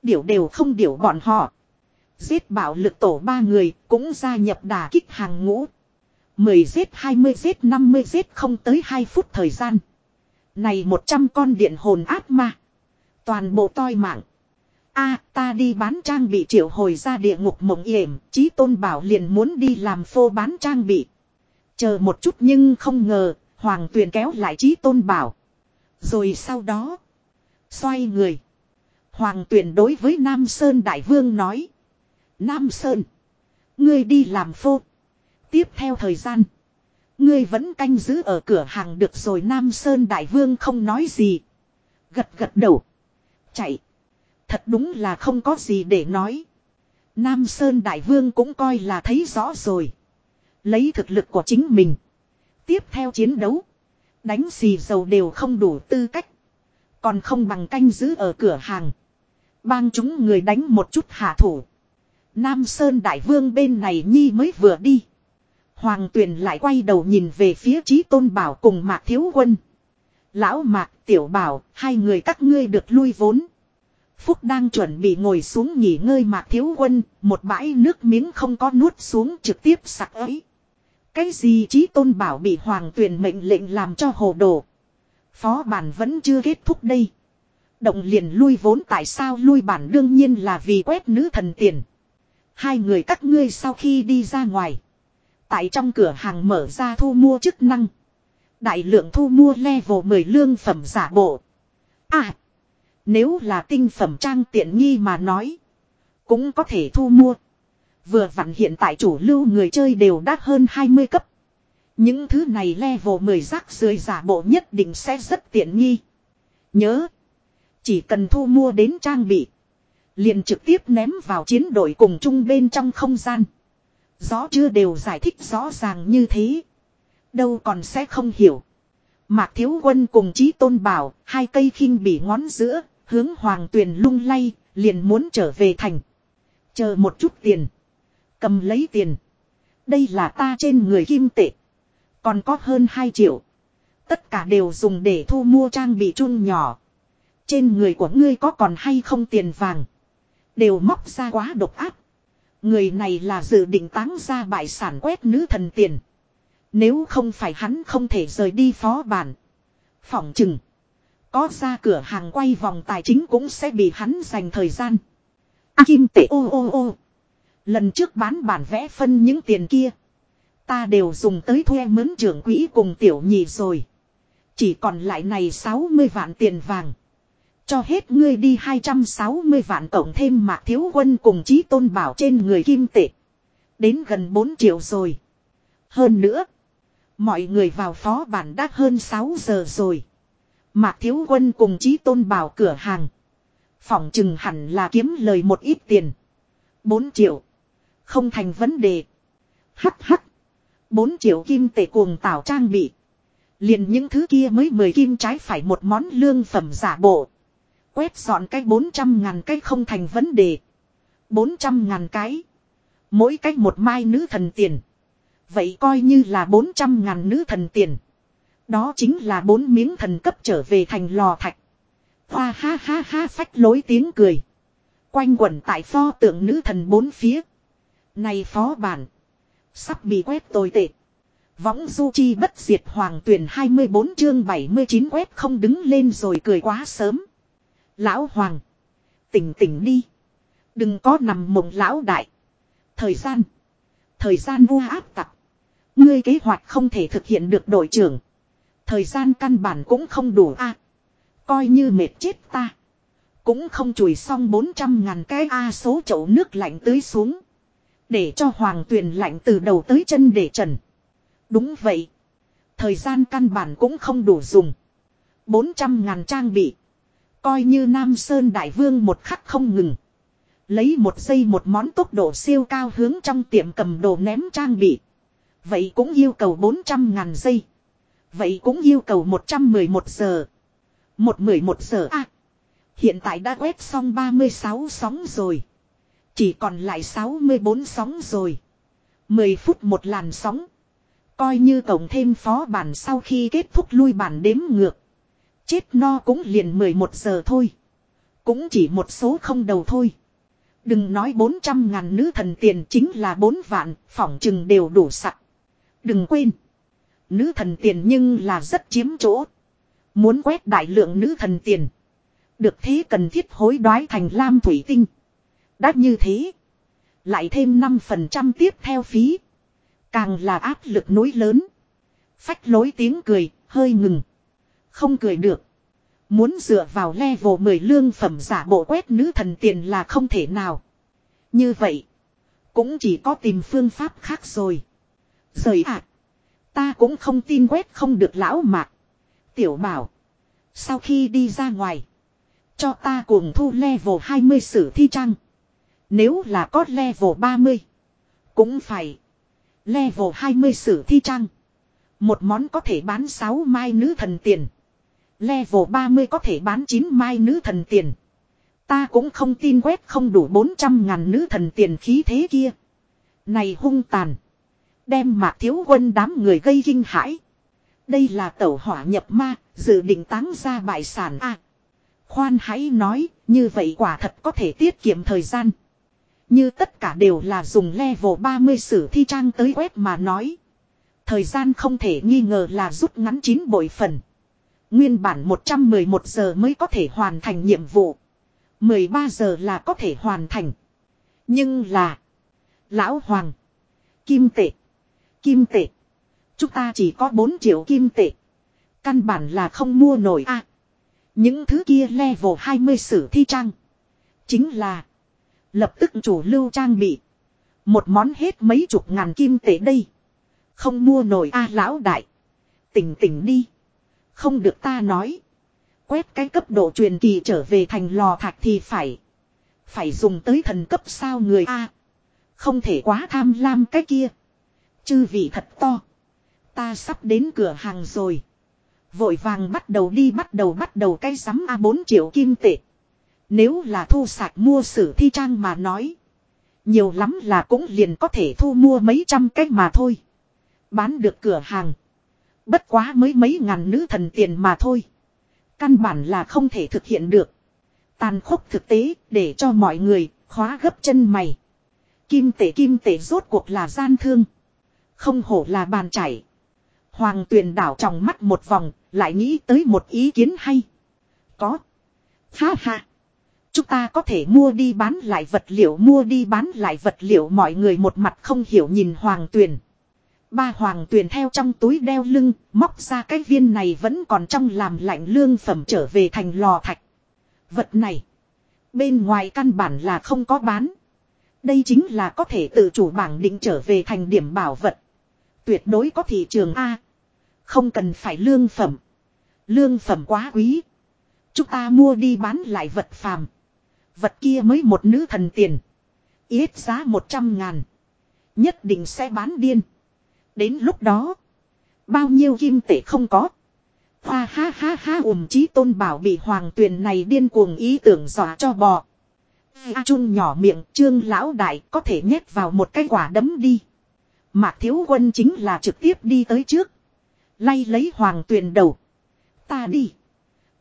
Điểu đều không điểu bọn họ. Giết bạo lực tổ ba người, cũng gia nhập đà kích hàng ngũ. 10 giết 20 giết 50 giết không tới 2 phút thời gian. Này 100 con điện hồn ác ma. Toàn bộ toi mạng. a, ta đi bán trang bị triệu hồi ra địa ngục mộng yểm. Chí tôn bảo liền muốn đi làm phô bán trang bị. Chờ một chút nhưng không ngờ. Hoàng tuyền kéo lại chí tôn bảo. Rồi sau đó. Xoay người. Hoàng tuyền đối với Nam Sơn Đại Vương nói. Nam Sơn. Ngươi đi làm phô. Tiếp theo thời gian. Ngươi vẫn canh giữ ở cửa hàng được rồi Nam Sơn Đại Vương không nói gì. Gật gật đầu. Chạy. Thật đúng là không có gì để nói. Nam Sơn Đại Vương cũng coi là thấy rõ rồi. Lấy thực lực của chính mình. Tiếp theo chiến đấu. Đánh xì dầu đều không đủ tư cách. Còn không bằng canh giữ ở cửa hàng. Bang chúng người đánh một chút hạ thủ. Nam Sơn Đại Vương bên này Nhi mới vừa đi. Hoàng Tuyền lại quay đầu nhìn về phía chí Tôn Bảo cùng Mạc Thiếu Quân. Lão Mạc Tiểu Bảo, hai người các ngươi được lui vốn. Phúc đang chuẩn bị ngồi xuống nghỉ ngơi Mạc Thiếu Quân, một bãi nước miếng không có nuốt xuống trực tiếp sặc ấy. Cái gì chí Tôn Bảo bị Hoàng Tuyền mệnh lệnh làm cho hồ đồ. Phó bản vẫn chưa kết thúc đây. Động liền lui vốn tại sao lui bản đương nhiên là vì quét nữ thần tiền. Hai người các ngươi sau khi đi ra ngoài. Tại trong cửa hàng mở ra thu mua chức năng. Đại lượng thu mua level 10 lương phẩm giả bộ. À. Nếu là tinh phẩm trang tiện nghi mà nói. Cũng có thể thu mua. Vừa vặn hiện tại chủ lưu người chơi đều đã hơn 20 cấp. Những thứ này level 10 rác rưởi giả bộ nhất định sẽ rất tiện nghi. Nhớ. Chỉ cần thu mua đến trang bị. Liền trực tiếp ném vào chiến đội cùng chung bên trong không gian. Rõ chưa đều giải thích rõ ràng như thế. Đâu còn sẽ không hiểu. Mạc Thiếu Quân cùng Chí Tôn Bảo, hai cây khinh bỉ ngón giữa, hướng Hoàng Tuyền lung lay, liền muốn trở về thành. Chờ một chút tiền. Cầm lấy tiền. Đây là ta trên người kim tệ. Còn có hơn 2 triệu. Tất cả đều dùng để thu mua trang bị chung nhỏ. Trên người của ngươi có còn hay không tiền vàng. Đều móc ra quá độc áp. Người này là dự định táng ra bại sản quét nữ thần tiền. Nếu không phải hắn không thể rời đi phó bản. Phỏng chừng. Có ra cửa hàng quay vòng tài chính cũng sẽ bị hắn dành thời gian. À, kim tệ ô ô ô. Lần trước bán bản vẽ phân những tiền kia. Ta đều dùng tới thuê mướn trưởng quỹ cùng tiểu nhị rồi. Chỉ còn lại này 60 vạn tiền vàng. Cho hết ngươi đi 260 vạn cộng thêm mạc thiếu quân cùng chí tôn bảo trên người kim tệ. Đến gần 4 triệu rồi. Hơn nữa. Mọi người vào phó bản đã hơn 6 giờ rồi. Mạc thiếu quân cùng chí tôn bảo cửa hàng. Phỏng chừng hẳn là kiếm lời một ít tiền. 4 triệu. Không thành vấn đề. Hắc hắc. 4 triệu kim tệ cuồng tảo trang bị. Liền những thứ kia mới 10 kim trái phải một món lương phẩm giả bộ. Quét dọn cái 400 ngàn cái không thành vấn đề. 400 ngàn cái. Mỗi cách một mai nữ thần tiền. Vậy coi như là 400 ngàn nữ thần tiền. Đó chính là bốn miếng thần cấp trở về thành lò thạch. Hoa ha ha ha phách lối tiếng cười. Quanh quẩn tại pho tượng nữ thần bốn phía. Này phó bản. Sắp bị quét tồi tệ. Võng du chi bất diệt hoàng tuyển 24 chương 79 quét không đứng lên rồi cười quá sớm. Lão hoàng. Tỉnh tỉnh đi. Đừng có nằm mộng lão đại. Thời gian. Thời gian vua áp tặc. Ngươi kế hoạch không thể thực hiện được đội trưởng. Thời gian căn bản cũng không đủ a Coi như mệt chết ta. Cũng không chùi xong 400 ngàn cái A số chậu nước lạnh tưới xuống. Để cho hoàng tuyền lạnh từ đầu tới chân để trần. Đúng vậy. Thời gian căn bản cũng không đủ dùng. 400 ngàn trang bị. Coi như Nam Sơn Đại Vương một khắc không ngừng. Lấy một giây một món tốc độ siêu cao hướng trong tiệm cầm đồ ném trang bị. Vậy cũng yêu cầu 400 ngàn giây. Vậy cũng yêu cầu 111 giờ. Một mười một giờ a Hiện tại đã quét xong 36 sóng rồi. Chỉ còn lại 64 sóng rồi. 10 phút một làn sóng. Coi như tổng thêm phó bản sau khi kết thúc lui bản đếm ngược. Chết no cũng liền 11 giờ thôi. Cũng chỉ một số không đầu thôi. Đừng nói 400 ngàn nữ thần tiền chính là 4 vạn, phỏng chừng đều đủ sặc. Đừng quên. Nữ thần tiền nhưng là rất chiếm chỗ. Muốn quét đại lượng nữ thần tiền. Được thế cần thiết hối đoái thành lam thủy tinh. Đã như thế. Lại thêm 5% tiếp theo phí. Càng là áp lực nối lớn. Phách lối tiếng cười, hơi ngừng. Không cười được. Muốn dựa vào level 10 lương phẩm giả bộ quét nữ thần tiền là không thể nào. Như vậy. Cũng chỉ có tìm phương pháp khác rồi. Rời ạ. ta cũng không tin quét không được lão mạc. Tiểu bảo. Sau khi đi ra ngoài. Cho ta cùng thu level 20 sử thi trang. Nếu là có level 30. Cũng phải. Level 20 sử thi trang. Một món có thể bán 6 mai nữ thần tiền. Level 30 có thể bán 9 mai nữ thần tiền. Ta cũng không tin quét không đủ 400 ngàn nữ thần tiền khí thế kia. Này hung tàn. Đem mạc thiếu quân đám người gây kinh hãi. Đây là tẩu hỏa nhập ma, dự định táng ra bại sản a. khoan hãy nói, như vậy quả thật có thể tiết kiệm thời gian. Như tất cả đều là dùng level 30 sử thi trang tới web mà nói. Thời gian không thể nghi ngờ là rút ngắn 9 bội phần. Nguyên bản 111 giờ mới có thể hoàn thành nhiệm vụ. 13 giờ là có thể hoàn thành. Nhưng là. Lão Hoàng. Kim tệ. Kim tệ. Chúng ta chỉ có 4 triệu kim tệ. Căn bản là không mua nổi a. những thứ kia level 20 sử thi trang. Chính là. Lập tức chủ lưu trang bị. Một món hết mấy chục ngàn kim tệ đây. Không mua nổi a, lão đại. Tỉnh tỉnh đi. Không được ta nói. Quét cái cấp độ truyền kỳ trở về thành lò thạch thì phải. Phải dùng tới thần cấp sao người a Không thể quá tham lam cái kia. Chư vị thật to. Ta sắp đến cửa hàng rồi. Vội vàng bắt đầu đi bắt đầu bắt đầu cái sắm A4 triệu kim tệ. Nếu là thu sạc mua sử thi trang mà nói. Nhiều lắm là cũng liền có thể thu mua mấy trăm cái mà thôi. Bán được cửa hàng. Bất quá mới mấy ngàn nữ thần tiền mà thôi. Căn bản là không thể thực hiện được. Tàn khốc thực tế để cho mọi người khóa gấp chân mày. Kim tể kim tể rốt cuộc là gian thương. Không hổ là bàn chảy. Hoàng tuyền đảo trong mắt một vòng, lại nghĩ tới một ý kiến hay. Có. Ha ha. Chúng ta có thể mua đi bán lại vật liệu mua đi bán lại vật liệu mọi người một mặt không hiểu nhìn hoàng tuyền. Ba hoàng tuyền theo trong túi đeo lưng, móc ra cái viên này vẫn còn trong làm lạnh lương phẩm trở về thành lò thạch. Vật này, bên ngoài căn bản là không có bán. Đây chính là có thể tự chủ bảng định trở về thành điểm bảo vật. Tuyệt đối có thị trường A. Không cần phải lương phẩm. Lương phẩm quá quý. Chúng ta mua đi bán lại vật phàm. Vật kia mới một nữ thần tiền. Ít giá 100 ngàn. Nhất định sẽ bán điên. Đến lúc đó. Bao nhiêu kim tệ không có. Hoa ha ha ha, ùm chí tôn bảo bị hoàng tuyền này điên cuồng ý tưởng dọa cho bò. A Trung nhỏ miệng, trương lão đại, có thể nhét vào một cái quả đấm đi. Mạc thiếu quân chính là trực tiếp đi tới trước. Lay lấy hoàng tuyền đầu. Ta đi.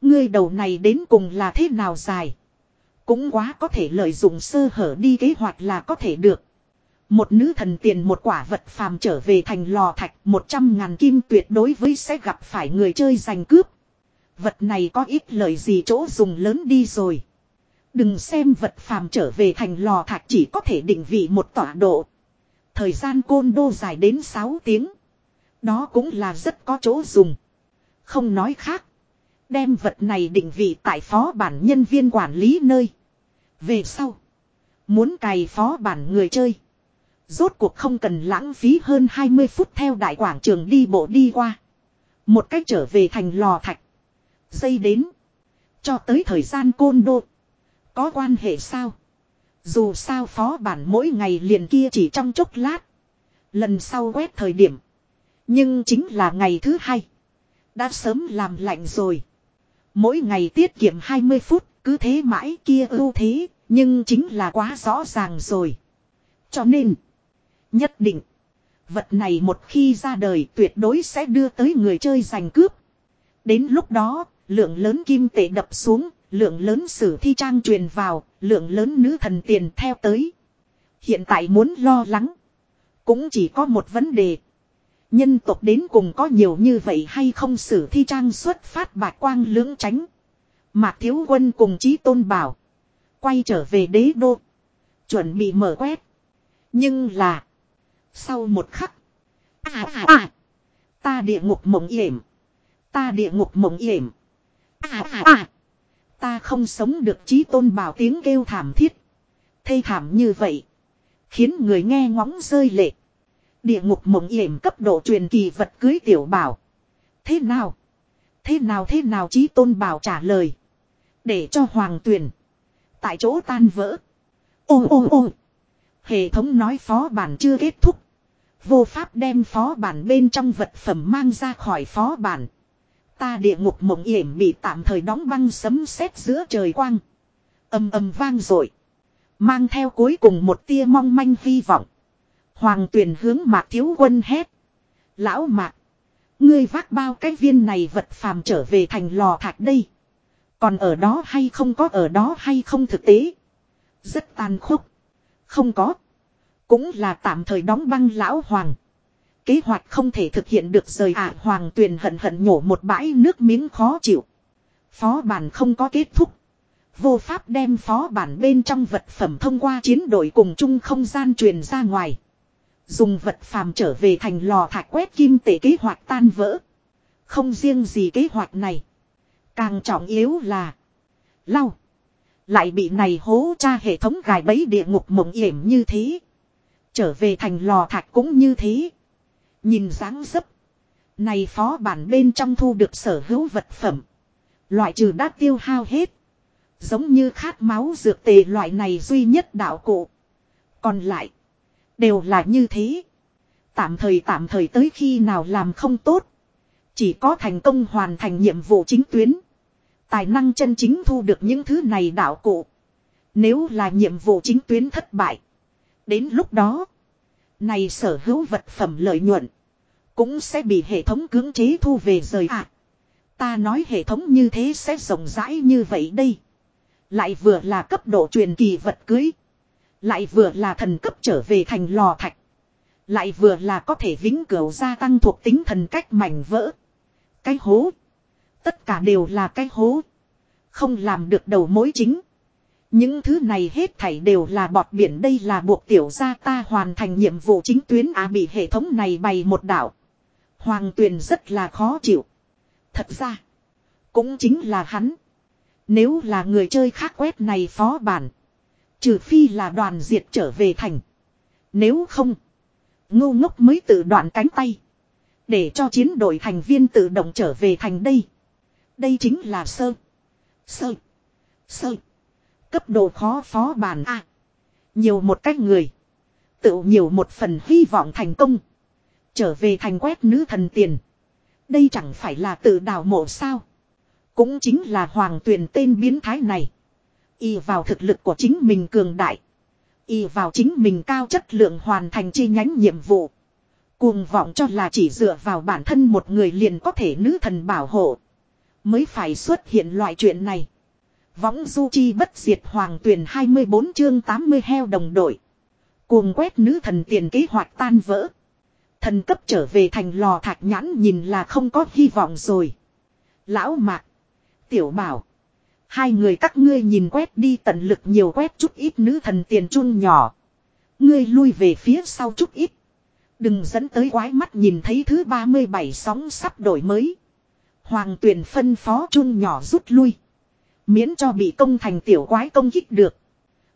Ngươi đầu này đến cùng là thế nào dài. Cũng quá có thể lợi dụng sơ hở đi, kế hoạch là có thể được. Một nữ thần tiền một quả vật phàm trở về thành lò thạch, một trăm ngàn kim tuyệt đối với sẽ gặp phải người chơi giành cướp. Vật này có ít lời gì chỗ dùng lớn đi rồi. Đừng xem vật phàm trở về thành lò thạch chỉ có thể định vị một tọa độ. Thời gian côn đô dài đến 6 tiếng. Đó cũng là rất có chỗ dùng. Không nói khác. Đem vật này định vị tại phó bản nhân viên quản lý nơi. Về sau. Muốn cày phó bản người chơi. Rốt cuộc không cần lãng phí hơn 20 phút theo đại quảng trường đi bộ đi qua. Một cách trở về thành lò thạch. Dây đến. Cho tới thời gian côn đô. Có quan hệ sao? Dù sao phó bản mỗi ngày liền kia chỉ trong chốc lát. Lần sau quét thời điểm. Nhưng chính là ngày thứ hai. Đã sớm làm lạnh rồi. Mỗi ngày tiết kiệm 20 phút, cứ thế mãi kia ưu thế, nhưng chính là quá rõ ràng rồi. Cho nên, nhất định, vật này một khi ra đời tuyệt đối sẽ đưa tới người chơi giành cướp. Đến lúc đó, lượng lớn kim tệ đập xuống, lượng lớn sử thi trang truyền vào, lượng lớn nữ thần tiền theo tới. Hiện tại muốn lo lắng, cũng chỉ có một vấn đề. Nhân tộc đến cùng có nhiều như vậy hay không sử thi trang xuất phát bạc quang lưỡng tránh. Mạc thiếu quân cùng chí tôn bảo. Quay trở về đế đô. Chuẩn bị mở quét. Nhưng là. Sau một khắc. À à à. Ta địa ngục mộng yểm. Ta địa ngục mộng yểm. À à à. Ta không sống được chí tôn bảo tiếng kêu thảm thiết. Thê thảm như vậy. Khiến người nghe ngóng rơi lệ. Địa ngục mộng yểm cấp độ truyền kỳ vật cưới tiểu bảo. Thế nào? Thế nào thế nào chí tôn bảo trả lời. Để cho hoàng tuyển. Tại chỗ tan vỡ. Ô ô ô. Hệ thống nói phó bản chưa kết thúc. Vô pháp đem phó bản bên trong vật phẩm mang ra khỏi phó bản. Ta địa ngục mộng yểm bị tạm thời đóng băng sấm sét giữa trời quang. Âm âm vang rồi. Mang theo cuối cùng một tia mong manh hy vọng. Hoàng tuyển hướng mạc thiếu quân hét. Lão mạc. Ngươi vác bao cái viên này vật phàm trở về thành lò thạch đây. Còn ở đó hay không có, ở đó hay không thực tế. Rất tàn khốc. Không có. Cũng là tạm thời đóng băng lão hoàng. Kế hoạch không thể thực hiện được rời ả hoàng tuyền hận hận nhổ một bãi nước miếng khó chịu. Phó bản không có kết thúc. Vô pháp đem phó bản bên trong vật phẩm thông qua chiến đội cùng chung không gian truyền ra ngoài. Dùng vật phàm trở về thành lò thạch quét kim tệ kế hoạch tan vỡ. Không riêng gì kế hoạch này. Càng trọng yếu là. Lau. Lại bị này hố cha hệ thống gài bẫy địa ngục mộng yểm như thế. Trở về thành lò thạch cũng như thế. Nhìn dáng dấp. Này phó bản bên trong thu được sở hữu vật phẩm. Loại trừ đã tiêu hao hết. Giống như khát máu dược tề loại này duy nhất đạo cụ. Còn lại. Đều là như thế. Tạm thời tạm thời tới khi nào làm không tốt. Chỉ có thành công hoàn thành nhiệm vụ chính tuyến. Tài năng chân chính thu được những thứ này đạo cụ. Nếu là nhiệm vụ chính tuyến thất bại. Đến lúc đó. Này sở hữu vật phẩm lợi nhuận. Cũng sẽ bị hệ thống cưỡng chế thu về rời ạ. À, ta nói hệ thống như thế sẽ rộng rãi như vậy đây. Lại vừa là cấp độ truyền kỳ vật cưới. Lại vừa là thần cấp trở về thành lò thạch. Lại vừa là có thể vĩnh cửu gia tăng thuộc tính thần cách mảnh vỡ. Cái hố. Tất cả đều là cái hố. Không làm được đầu mối chính. Những thứ này hết thảy đều là bọt biển đây là buộc tiểu gia ta hoàn thành nhiệm vụ chính tuyến à bị hệ thống này bày một đảo. Hoàng tuyền rất là khó chịu. Thật ra. Cũng chính là hắn. Nếu là người chơi khác quét này phó bản. Trừ phi là đoàn diệt trở về thành. Nếu không. Ngu ngốc mới tự đoạn cánh tay. Để cho chiến đội thành viên tự động trở về thành đây. Đây chính là sơ. Sơ. Sơ. Cấp độ khó phó bản A. nhiều một cách người. Tự nhiều một phần hy vọng thành công. Trở về thành quét nữ thần tiền. Đây chẳng phải là tự đào mộ sao. Cũng chính là hoàng tuyển tên biến thái này. Y vào thực lực của chính mình cường đại. Y vào chính mình cao chất lượng hoàn thành chi nhánh nhiệm vụ. Cuồng vọng cho là chỉ dựa vào bản thân một người liền có thể nữ thần bảo hộ. Mới phải xuất hiện loại chuyện này. Võng du chi bất diệt hoàng tuyển 24 chương 80 heo đồng đội. Cuồng quét nữ thần tiền kế hoạch tan vỡ. Thần cấp trở về thành lò thạch nhãn nhìn là không có hy vọng rồi. Lão mạc. Tiểu bảo. Hai người các ngươi nhìn quét đi tận lực nhiều quét chút ít nữ thần tiền chun nhỏ. Ngươi lui về phía sau chút ít. Đừng dẫn tới quái mắt nhìn thấy thứ 37 sóng sắp đổi mới. Hoàng tuyển phân phó chun nhỏ rút lui. Miễn cho bị công thành tiểu quái công kích được.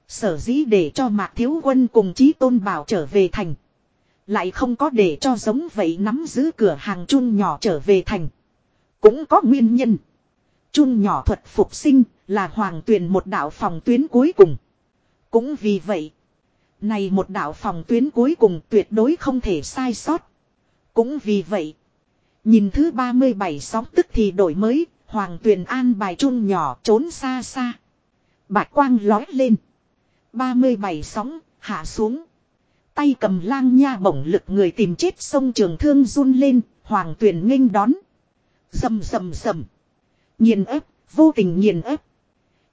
Sở dĩ để cho mạc thiếu quân cùng chí tôn bảo trở về thành. Lại không có để cho giống vậy nắm giữ cửa hàng chun nhỏ trở về thành. Cũng có nguyên nhân. Chun nhỏ thuật phục sinh là hoàng tuyển một đạo phòng tuyến cuối cùng. Cũng vì vậy. Này một đạo phòng tuyến cuối cùng tuyệt đối không thể sai sót. Cũng vì vậy. Nhìn thứ 37 sóng tức thì đổi mới. Hoàng tuyền an bài trung nhỏ trốn xa xa. Bạch quang lói lên. 37 sóng hạ xuống. Tay cầm lang nha bổng lực người tìm chết sông trường thương run lên. Hoàng tuyền nghênh đón. Dầm dầm dầm. Nghiền ép Vô tình nghiền ép.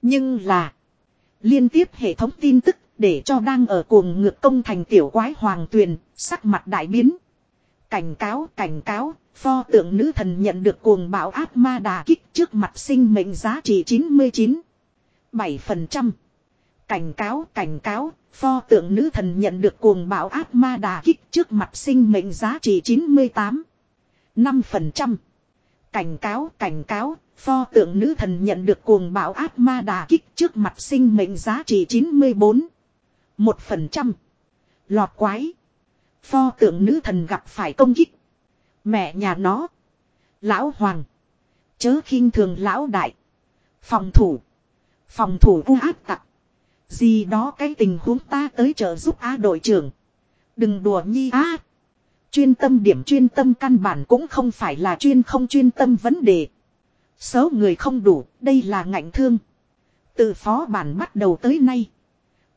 Nhưng là. Liên tiếp hệ thống tin tức để cho đang ở cuồng ngược công thành tiểu quái hoàng tuyền, sắc mặt đại biến. Cảnh cáo, cảnh cáo, pho tượng nữ thần nhận được cuồng bão ác ma đà kích trước mặt sinh mệnh giá trị 99. 7%. Cảnh cáo, cảnh cáo, pho tượng nữ thần nhận được cuồng bão ác ma đà kích trước mặt sinh mệnh giá trị 98. 5%. Cảnh cáo, cảnh cáo, Pho tượng nữ thần nhận được cuồng bão ác ma đà kích trước mặt sinh mệnh giá trị 94. một Lọt quái. Pho tượng nữ thần gặp phải công kích. Mẹ nhà nó. Lão Hoàng. Chớ khinh thường lão đại. Phòng thủ. Phòng thủ u áp tặc. Gì đó cái tình huống ta tới trợ giúp A đội trưởng. Đừng đùa nhi á. Chuyên tâm điểm chuyên tâm căn bản cũng không phải là chuyên không chuyên tâm vấn đề. Số người không đủ, đây là ngạnh thương. Từ phó bản bắt đầu tới nay.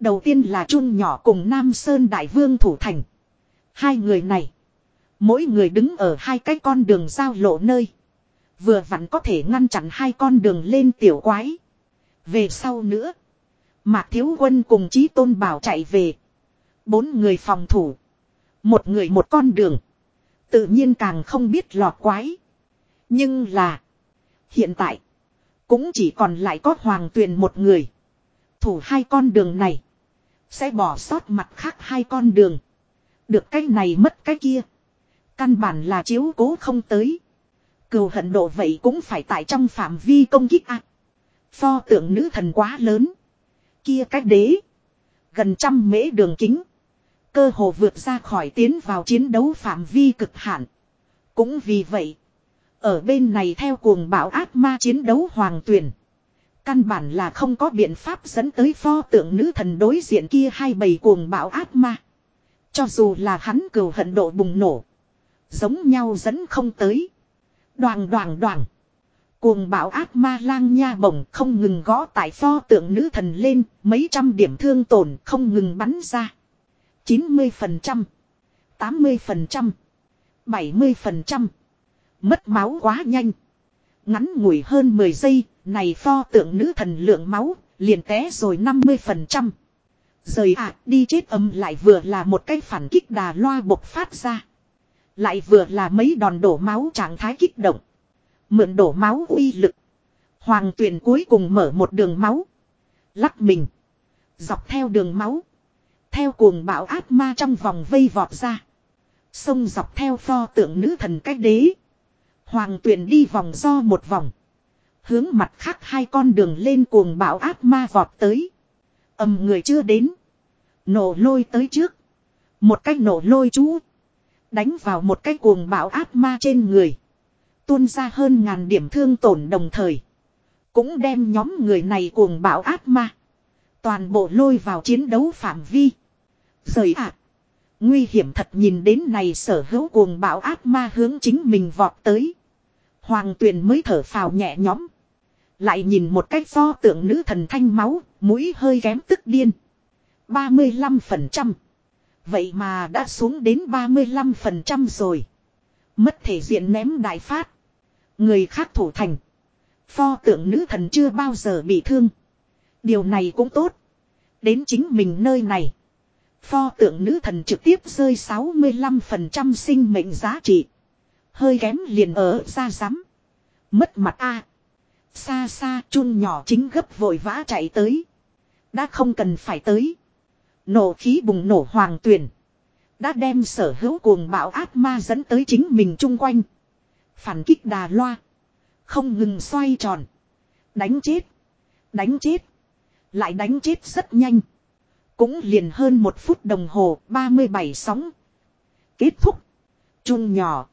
Đầu tiên là Trung nhỏ cùng Nam Sơn Đại Vương Thủ Thành. Hai người này. Mỗi người đứng ở hai cái con đường giao lộ nơi. Vừa vặn có thể ngăn chặn hai con đường lên tiểu quái. Về sau nữa. Mạc Thiếu Quân cùng Chí Tôn Bảo chạy về. Bốn người phòng thủ. Một người một con đường. Tự nhiên càng không biết lọt quái. Nhưng là. Hiện tại. Cũng chỉ còn lại có hoàng tuyền một người. Thủ hai con đường này. Sẽ bỏ sót mặt khác hai con đường. Được cái này mất cái kia. Căn bản là chiếu cố không tới. Cừu hận độ vậy cũng phải tại trong phạm vi công kích ạ. Pho tượng nữ thần quá lớn. Kia cách đế. Gần trăm mễ đường kính. Cơ hồ vượt ra khỏi tiến vào chiến đấu phạm vi cực hạn. Cũng vì vậy. Ở bên này theo cuồng bạo ác ma chiến đấu hoàng tuyển. Căn bản là không có biện pháp dẫn tới pho tượng nữ thần đối diện kia hai bầy cuồng bạo ác ma. Cho dù là hắn cừu hận độ bùng nổ. Giống nhau dẫn không tới. Đoàn đoàn đoàn. Cuồng bạo ác ma lang nha bổng không ngừng gõ tại pho tượng nữ thần lên. Mấy trăm điểm thương tổn không ngừng bắn ra. 90%. 80%. 70%. Mất máu quá nhanh. Ngắn ngủi hơn 10 giây, này pho tượng nữ thần lượng máu, liền té rồi 50%. Rời ạ, đi chết âm lại vừa là một cái phản kích đà loa bộc phát ra. Lại vừa là mấy đòn đổ máu trạng thái kích động. Mượn đổ máu uy lực. Hoàng tuyển cuối cùng mở một đường máu. Lắc mình. Dọc theo đường máu. Theo cuồng bạo ác ma trong vòng vây vọt ra. Sông dọc theo pho tượng nữ thần cách đế. Hoàng tuyển đi vòng do một vòng. Hướng mặt khác hai con đường lên cuồng bão ác ma vọt tới. âm người chưa đến. Nổ lôi tới trước. Một cách nổ lôi chú. Đánh vào một cái cuồng bão ác ma trên người. Tuôn ra hơn ngàn điểm thương tổn đồng thời. Cũng đem nhóm người này cuồng bão ác ma. Toàn bộ lôi vào chiến đấu phạm vi. Rời ạ. Nguy hiểm thật nhìn đến này sở hữu cuồng bạo ác ma hướng chính mình vọt tới. Hoàng tuyền mới thở phào nhẹ nhõm. Lại nhìn một cách pho tượng nữ thần thanh máu, mũi hơi kém tức điên. 35%. Vậy mà đã xuống đến 35% rồi. Mất thể diện ném đại phát. Người khác thủ thành. Pho tượng nữ thần chưa bao giờ bị thương. Điều này cũng tốt. Đến chính mình nơi này. Pho tượng nữ thần trực tiếp rơi 65% sinh mệnh giá trị. Hơi kém liền ở ra rắm. Mất mặt a Xa xa chun nhỏ chính gấp vội vã chạy tới. Đã không cần phải tới. Nổ khí bùng nổ hoàng tuyển. Đã đem sở hữu cuồng bạo ác ma dẫn tới chính mình chung quanh. Phản kích đà loa. Không ngừng xoay tròn. Đánh chết. Đánh chết. Lại đánh chết rất nhanh. Cũng liền hơn một phút đồng hồ 37 sóng. Kết thúc. chung nhỏ.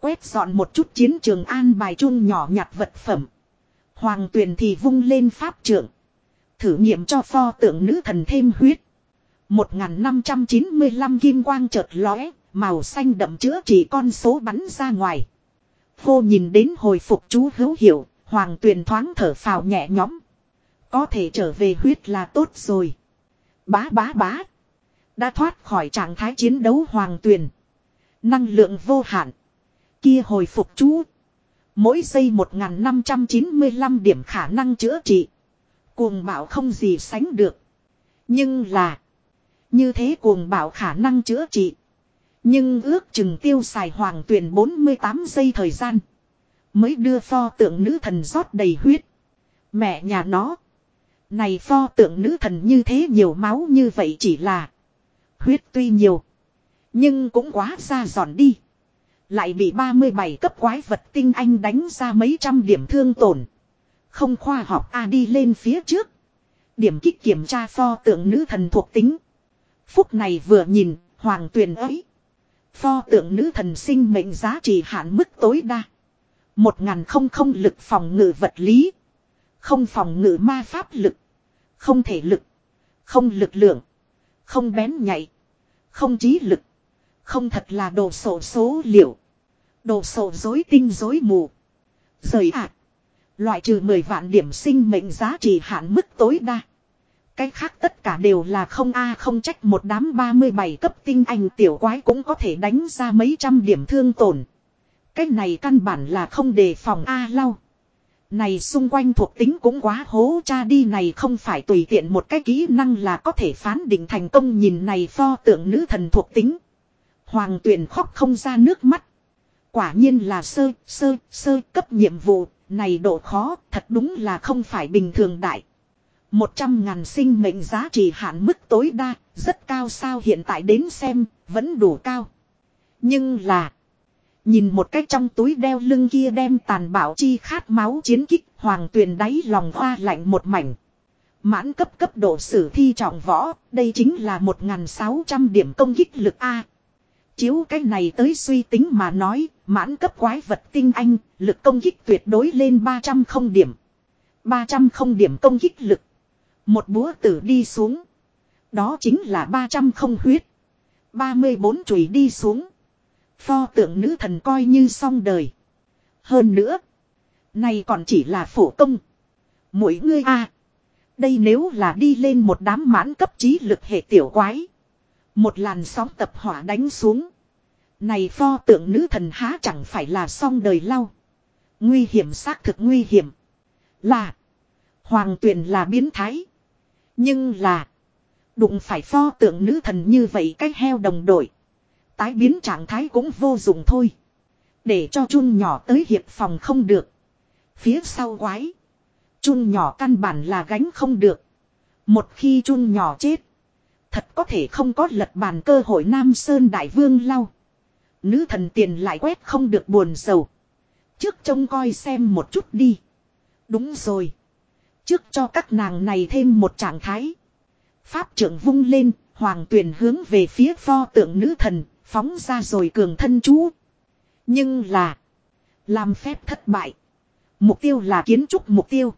Quét dọn một chút chiến trường an bài chung nhỏ nhặt vật phẩm. Hoàng tuyền thì vung lên pháp trưởng. Thử nghiệm cho pho tượng nữ thần thêm huyết. 1595 kim quang chợt lóe, màu xanh đậm chữa chỉ con số bắn ra ngoài. Khô nhìn đến hồi phục chú hữu hiểu, hoàng tuyền thoáng thở phào nhẹ nhõm. Có thể trở về huyết là tốt rồi. Bá bá bá. Đã thoát khỏi trạng thái chiến đấu hoàng tuyền. Năng lượng vô hạn. Kia hồi phục chú. Mỗi giây 1595 điểm khả năng chữa trị. Cuồng bảo không gì sánh được. Nhưng là. Như thế cuồng bảo khả năng chữa trị. Nhưng ước chừng tiêu xài hoàng tuyển 48 giây thời gian. Mới đưa pho tượng nữ thần rót đầy huyết. Mẹ nhà nó. Này pho tượng nữ thần như thế nhiều máu như vậy chỉ là. Huyết tuy nhiều. Nhưng cũng quá ra giòn đi. Lại bị 37 cấp quái vật tinh anh đánh ra mấy trăm điểm thương tổn. Không khoa học A đi lên phía trước. Điểm kích kiểm tra pho tượng nữ thần thuộc tính. Phúc này vừa nhìn, hoàng tuyền ấy. Pho tượng nữ thần sinh mệnh giá trị hạn mức tối đa. Một ngàn không không lực phòng ngự vật lý. Không phòng ngự ma pháp lực. Không thể lực. Không lực lượng. Không bén nhạy. Không trí lực. Không thật là đồ sổ số liệu. Đồ sổ dối tinh dối mù. Rời ạ. Loại trừ 10 vạn điểm sinh mệnh giá trị hạn mức tối đa. Cái khác tất cả đều là không a không trách một đám 37 cấp tinh anh tiểu quái cũng có thể đánh ra mấy trăm điểm thương tổn. Cái này căn bản là không đề phòng A lau. Này xung quanh thuộc tính cũng quá hố cha đi này không phải tùy tiện một cái kỹ năng là có thể phán định thành công nhìn này pho tượng nữ thần thuộc tính. Hoàng tuyển khóc không ra nước mắt. Quả nhiên là sơ, sơ, sơ cấp nhiệm vụ, này độ khó thật đúng là không phải bình thường đại. Một trăm ngàn sinh mệnh giá trị hạn mức tối đa, rất cao sao hiện tại đến xem, vẫn đủ cao. Nhưng là, nhìn một cách trong túi đeo lưng kia đem tàn bạo chi khát máu chiến kích, hoàng tuyền đáy lòng hoa lạnh một mảnh. Mãn cấp cấp độ sử thi trọng võ, đây chính là 1.600 điểm công kích lực A. Chiếu cái này tới suy tính mà nói, mãn cấp quái vật tinh anh, lực công kích tuyệt đối lên 300 không điểm. 300 không điểm công kích lực. Một búa tử đi xuống. Đó chính là 300 không huyết. 34 chùy đi xuống. Pho tượng nữ thần coi như xong đời. Hơn nữa. Này còn chỉ là phổ công. Mỗi ngươi a, Đây nếu là đi lên một đám mãn cấp trí lực hệ tiểu quái. Một làn sóng tập hỏa đánh xuống. Này pho tượng nữ thần há chẳng phải là xong đời lau. Nguy hiểm xác thực nguy hiểm. Là. Hoàng tuyển là biến thái. Nhưng là. Đụng phải pho tượng nữ thần như vậy cách heo đồng đội. Tái biến trạng thái cũng vô dụng thôi. Để cho chun nhỏ tới hiệp phòng không được. Phía sau quái. Chun nhỏ căn bản là gánh không được. Một khi chun nhỏ chết. Thật có thể không có lật bàn cơ hội Nam Sơn Đại Vương lau. Nữ thần tiền lại quét không được buồn sầu. Trước trông coi xem một chút đi. Đúng rồi. Trước cho các nàng này thêm một trạng thái. Pháp trưởng vung lên, hoàng tuyển hướng về phía pho tượng nữ thần, phóng ra rồi cường thân chú. Nhưng là, làm phép thất bại. Mục tiêu là kiến trúc mục tiêu.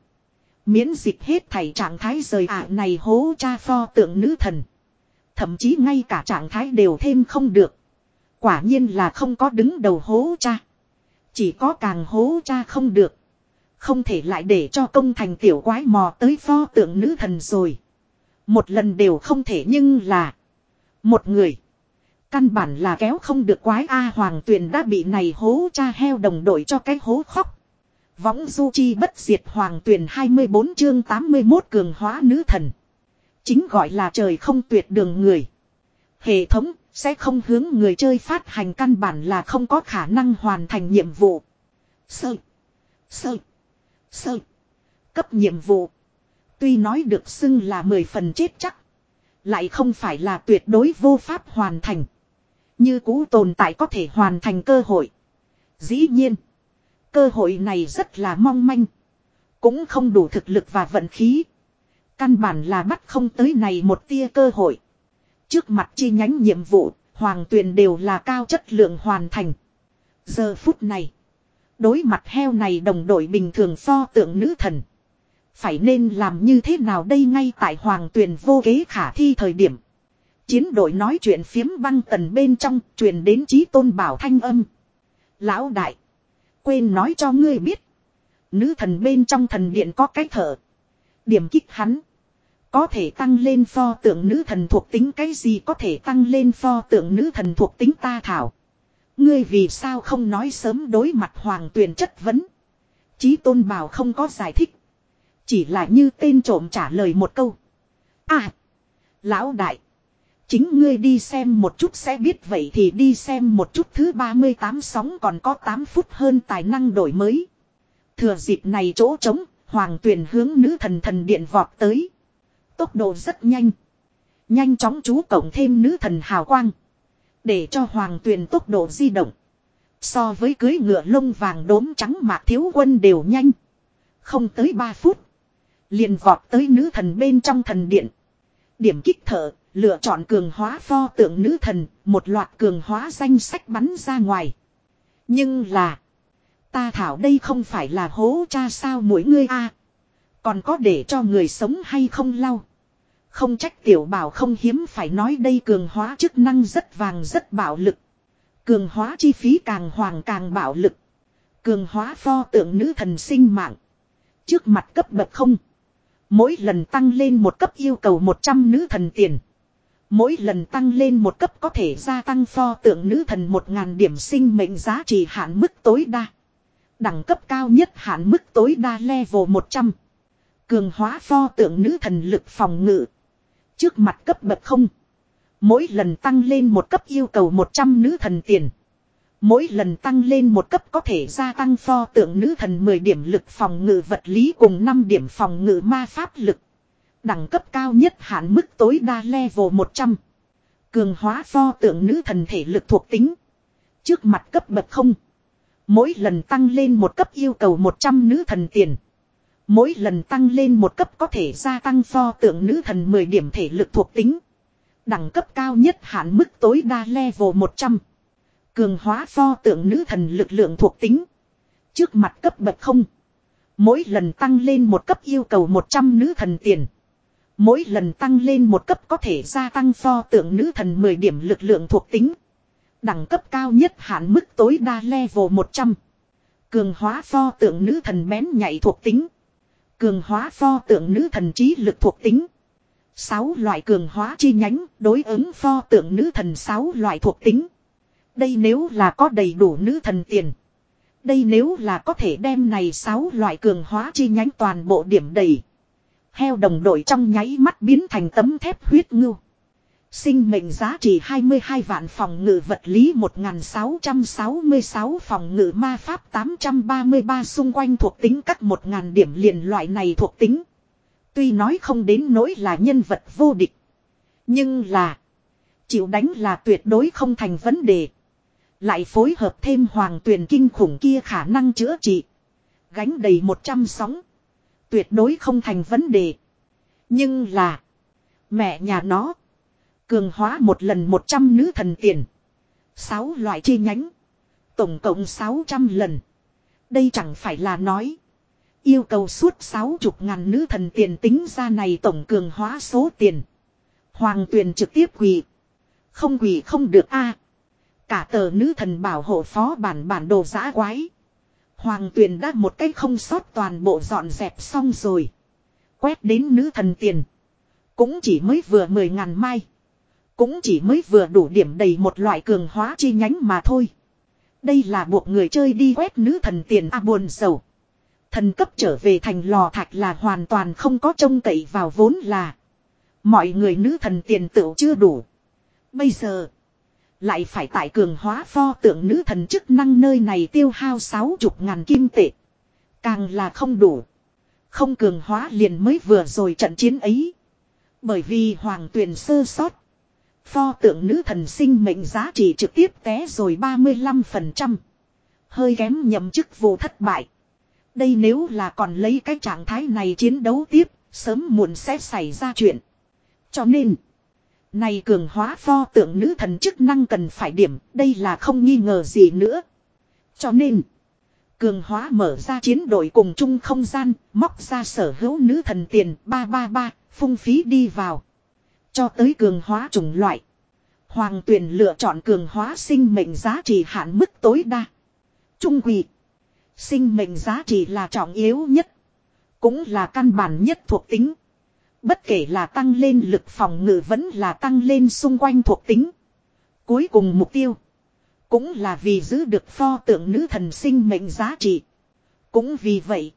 Miễn dịch hết thảy trạng thái rời ả này hố cha pho tượng nữ thần. Thậm chí ngay cả trạng thái đều thêm không được. Quả nhiên là không có đứng đầu hố cha. Chỉ có càng hố cha không được. Không thể lại để cho công thành tiểu quái mò tới pho tượng nữ thần rồi. Một lần đều không thể nhưng là. Một người. Căn bản là kéo không được quái A Hoàng Tuyền đã bị này hố cha heo đồng đội cho cái hố khóc. Võng du chi bất diệt Hoàng Tuyền 24 chương 81 cường hóa nữ thần. Chính gọi là trời không tuyệt đường người. Hệ thống sẽ không hướng người chơi phát hành căn bản là không có khả năng hoàn thành nhiệm vụ. Sơ. Sơ. Sơ. Cấp nhiệm vụ. Tuy nói được xưng là mười phần chết chắc. Lại không phải là tuyệt đối vô pháp hoàn thành. Như cũ tồn tại có thể hoàn thành cơ hội. Dĩ nhiên. Cơ hội này rất là mong manh. Cũng không đủ thực lực và vận khí. Căn bản là bắt không tới này một tia cơ hội. Trước mặt chi nhánh nhiệm vụ, hoàng tuyền đều là cao chất lượng hoàn thành. Giờ phút này. Đối mặt heo này đồng đội bình thường pho tượng nữ thần. Phải nên làm như thế nào đây ngay tại hoàng tuyền vô kế khả thi thời điểm. Chiến đội nói chuyện phiếm băng tần bên trong, truyền đến trí tôn bảo thanh âm. Lão đại. Quên nói cho ngươi biết. Nữ thần bên trong thần điện có cái thở. Điểm kích hắn. Có thể tăng lên pho tượng nữ thần thuộc tính cái gì có thể tăng lên pho tượng nữ thần thuộc tính ta thảo. Ngươi vì sao không nói sớm đối mặt hoàng tuyền chất vấn. Chí tôn bảo không có giải thích. Chỉ là như tên trộm trả lời một câu. À. Lão đại. Chính ngươi đi xem một chút sẽ biết vậy thì đi xem một chút thứ 38 sóng còn có 8 phút hơn tài năng đổi mới. Thừa dịp này chỗ trống, hoàng tuyển hướng nữ thần thần điện vọt tới. Tốc độ rất nhanh. Nhanh chóng chú cộng thêm nữ thần hào quang. Để cho hoàng Tuyền tốc độ di động. So với cưới ngựa lông vàng đốm trắng mạc thiếu quân đều nhanh. Không tới 3 phút. liền vọt tới nữ thần bên trong thần điện. Điểm kích thở, lựa chọn cường hóa pho tượng nữ thần, một loạt cường hóa danh sách bắn ra ngoài. Nhưng là, ta thảo đây không phải là hố cha sao mỗi ngươi a Còn có để cho người sống hay không lau. Không trách tiểu bảo không hiếm phải nói đây cường hóa chức năng rất vàng rất bạo lực. Cường hóa chi phí càng hoàng càng bạo lực. Cường hóa pho tượng nữ thần sinh mạng. Trước mặt cấp bậc không. Mỗi lần tăng lên một cấp yêu cầu 100 nữ thần tiền. Mỗi lần tăng lên một cấp có thể gia tăng pho tượng nữ thần 1.000 điểm sinh mệnh giá trị hạn mức tối đa. Đẳng cấp cao nhất hạn mức tối đa level 100. Cường hóa pho tượng nữ thần lực phòng ngự. Trước mặt cấp bậc không. Mỗi lần tăng lên một cấp yêu cầu 100 nữ thần tiền. Mỗi lần tăng lên một cấp có thể gia tăng pho tượng nữ thần 10 điểm lực phòng ngự vật lý cùng 5 điểm phòng ngự ma pháp lực. Đẳng cấp cao nhất hạn mức tối đa level 100. Cường hóa pho tượng nữ thần thể lực thuộc tính. Trước mặt cấp bậc không. Mỗi lần tăng lên một cấp yêu cầu 100 nữ thần tiền. Mỗi lần tăng lên một cấp có thể gia tăng pho tượng nữ thần 10 điểm thể lực thuộc tính. Đẳng cấp cao nhất hạn mức tối đa level 100. Cường hóa pho tượng nữ thần lực lượng thuộc tính. Trước mặt cấp bậc không. Mỗi lần tăng lên một cấp yêu cầu 100 nữ thần tiền. Mỗi lần tăng lên một cấp có thể gia tăng pho tượng nữ thần 10 điểm lực lượng thuộc tính. Đẳng cấp cao nhất hạn mức tối đa level 100. Cường hóa pho tượng nữ thần bén nhạy thuộc tính. Cường hóa pho tượng nữ thần trí lực thuộc tính. sáu loại cường hóa chi nhánh đối ứng pho tượng nữ thần sáu loại thuộc tính. Đây nếu là có đầy đủ nữ thần tiền. Đây nếu là có thể đem này sáu loại cường hóa chi nhánh toàn bộ điểm đầy. Heo đồng đội trong nháy mắt biến thành tấm thép huyết ngưu. Sinh mệnh giá trị 22 vạn phòng ngự vật lý 1666 phòng ngự ma pháp 833 xung quanh thuộc tính các 1000 điểm liền loại này thuộc tính. Tuy nói không đến nỗi là nhân vật vô địch. Nhưng là. Chịu đánh là tuyệt đối không thành vấn đề. Lại phối hợp thêm hoàng tuyển kinh khủng kia khả năng chữa trị. Gánh đầy 100 sóng. Tuyệt đối không thành vấn đề. Nhưng là. Mẹ nhà nó. Cường hóa một lần 100 nữ thần tiền. 6 loại chi nhánh. Tổng cộng 600 lần. Đây chẳng phải là nói. Yêu cầu suốt sáu chục ngàn nữ thần tiền tính ra này tổng cường hóa số tiền. Hoàng tuyền trực tiếp quỳ. Không quỳ không được a Cả tờ nữ thần bảo hộ phó bản bản đồ giã quái. Hoàng tuyền đã một cách không sót toàn bộ dọn dẹp xong rồi. Quét đến nữ thần tiền. Cũng chỉ mới vừa mười ngàn mai. Cũng chỉ mới vừa đủ điểm đầy một loại cường hóa chi nhánh mà thôi. Đây là buộc người chơi đi quét nữ thần tiền a buồn sầu. Thần cấp trở về thành lò thạch là hoàn toàn không có trông cậy vào vốn là. Mọi người nữ thần tiền tựu chưa đủ. Bây giờ. Lại phải tại cường hóa pho tượng nữ thần chức năng nơi này tiêu hao sáu chục ngàn kim tệ. Càng là không đủ. Không cường hóa liền mới vừa rồi trận chiến ấy. Bởi vì hoàng tuyền sơ sót. Pho tượng nữ thần sinh mệnh giá trị trực tiếp té rồi 35%. Hơi kém nhầm chức vụ thất bại. Đây nếu là còn lấy cái trạng thái này chiến đấu tiếp, sớm muộn sẽ xảy ra chuyện. Cho nên, này cường hóa pho tượng nữ thần chức năng cần phải điểm, đây là không nghi ngờ gì nữa. Cho nên, cường hóa mở ra chiến đội cùng chung không gian, móc ra sở hữu nữ thần tiền 333, phung phí đi vào. Cho tới cường hóa chủng loại. Hoàng tuyển lựa chọn cường hóa sinh mệnh giá trị hạn mức tối đa. Trung quỷ. Sinh mệnh giá trị là trọng yếu nhất. Cũng là căn bản nhất thuộc tính. Bất kể là tăng lên lực phòng ngự vẫn là tăng lên xung quanh thuộc tính. Cuối cùng mục tiêu. Cũng là vì giữ được pho tượng nữ thần sinh mệnh giá trị. Cũng vì vậy.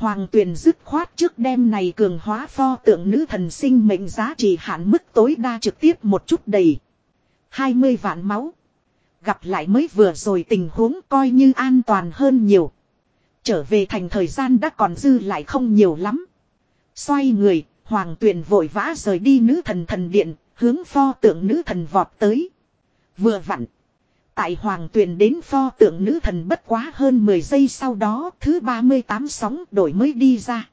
Hoàng tuyền dứt khoát trước đêm này cường hóa pho tượng nữ thần sinh mệnh giá trị hạn mức tối đa trực tiếp một chút đầy. 20 vạn máu. Gặp lại mới vừa rồi tình huống coi như an toàn hơn nhiều. Trở về thành thời gian đã còn dư lại không nhiều lắm. Xoay người, hoàng tuyền vội vã rời đi nữ thần thần điện, hướng pho tượng nữ thần vọt tới. Vừa vặn. Tại hoàng tuyền đến pho tượng nữ thần bất quá hơn 10 giây sau đó thứ 38 sóng đổi mới đi ra.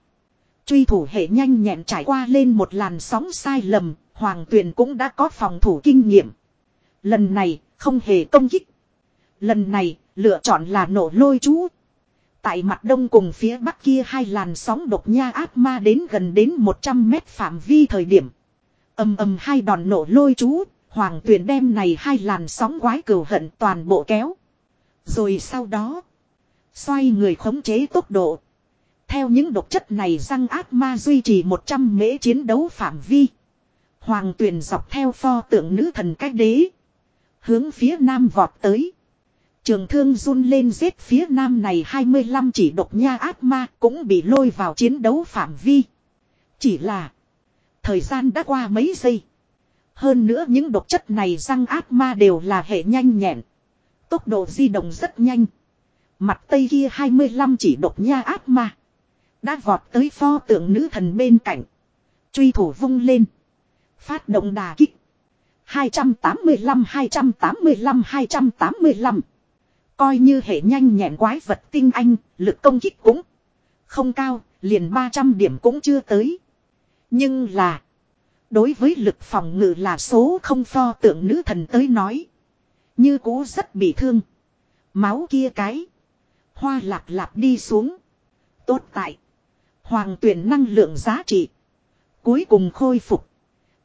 Truy thủ hệ nhanh nhẹn trải qua lên một làn sóng sai lầm, hoàng tuyền cũng đã có phòng thủ kinh nghiệm. Lần này, không hề công kích. Lần này, lựa chọn là nổ lôi chú. Tại mặt đông cùng phía bắc kia hai làn sóng độc nha ác ma đến gần đến 100 mét phạm vi thời điểm. ầm ầm hai đòn nổ lôi chú, hoàng tuyền đem này hai làn sóng quái cừu hận toàn bộ kéo. Rồi sau đó, xoay người khống chế tốc độ. Theo những độc chất này răng ác ma duy trì 100 mễ chiến đấu phạm vi. Hoàng tuyền dọc theo pho tượng nữ thần cách đế. Hướng phía nam vọt tới. Trường thương run lên giết phía nam này 25 chỉ độc nha ác ma cũng bị lôi vào chiến đấu phạm vi. Chỉ là. Thời gian đã qua mấy giây. Hơn nữa những độc chất này răng ác ma đều là hệ nhanh nhẹn. Tốc độ di động rất nhanh. Mặt tây kia 25 chỉ độc nha ác ma. Đã vọt tới pho tượng nữ thần bên cạnh. Truy thủ vung lên. Phát động đà kích. 285 285 285 Coi như hệ nhanh nhẹn quái vật tinh anh, lực công kích cũng không cao, liền 300 điểm cũng chưa tới. Nhưng là, đối với lực phòng ngự là số không pho tượng nữ thần tới nói. Như cũ rất bị thương. Máu kia cái. Hoa lạp lạp đi xuống. Tốt tại. Hoàng tuyển năng lượng giá trị. Cuối cùng khôi phục.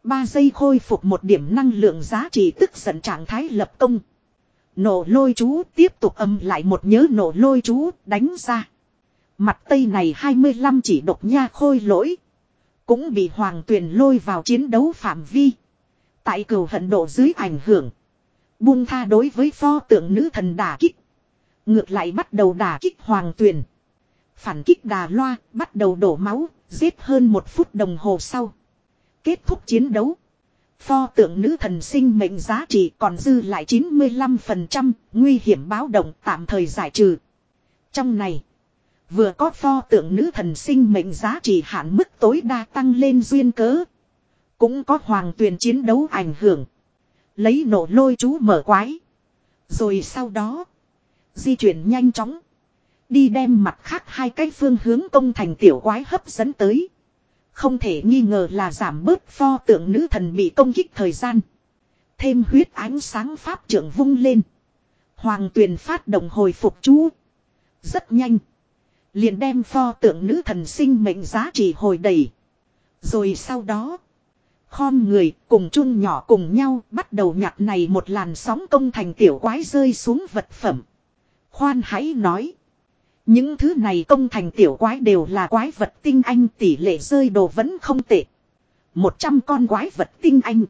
3 giây khôi phục một điểm năng lượng giá trị tức giận trạng thái lập công. Nổ lôi chú tiếp tục âm lại một nhớ nổ lôi chú đánh ra. Mặt tây này 25 chỉ độc nha khôi lỗi. Cũng bị hoàng tuyền lôi vào chiến đấu phạm vi. Tại cửu hận độ dưới ảnh hưởng. Buông tha đối với pho tượng nữ thần đả kích. Ngược lại bắt đầu đả kích hoàng tuyền. Phản kích đà loa, bắt đầu đổ máu, giết hơn một phút đồng hồ sau. Kết thúc chiến đấu. Pho tượng nữ thần sinh mệnh giá trị còn dư lại 95%, nguy hiểm báo động tạm thời giải trừ. Trong này, vừa có pho tượng nữ thần sinh mệnh giá trị hạn mức tối đa tăng lên duyên cớ. Cũng có hoàng tuyền chiến đấu ảnh hưởng. Lấy nổ lôi chú mở quái. Rồi sau đó, di chuyển nhanh chóng. Đi đem mặt khác hai cái phương hướng công thành tiểu quái hấp dẫn tới. Không thể nghi ngờ là giảm bớt pho tượng nữ thần bị công kích thời gian. Thêm huyết ánh sáng pháp trưởng vung lên. Hoàng tuyền phát động hồi phục chú. Rất nhanh. Liền đem pho tượng nữ thần sinh mệnh giá trị hồi đầy. Rồi sau đó. Khom người cùng chung nhỏ cùng nhau bắt đầu nhặt này một làn sóng công thành tiểu quái rơi xuống vật phẩm. Khoan hãy nói. Những thứ này công thành tiểu quái đều là quái vật tinh anh, tỷ lệ rơi đồ vẫn không tệ. một trăm con quái vật tinh anh.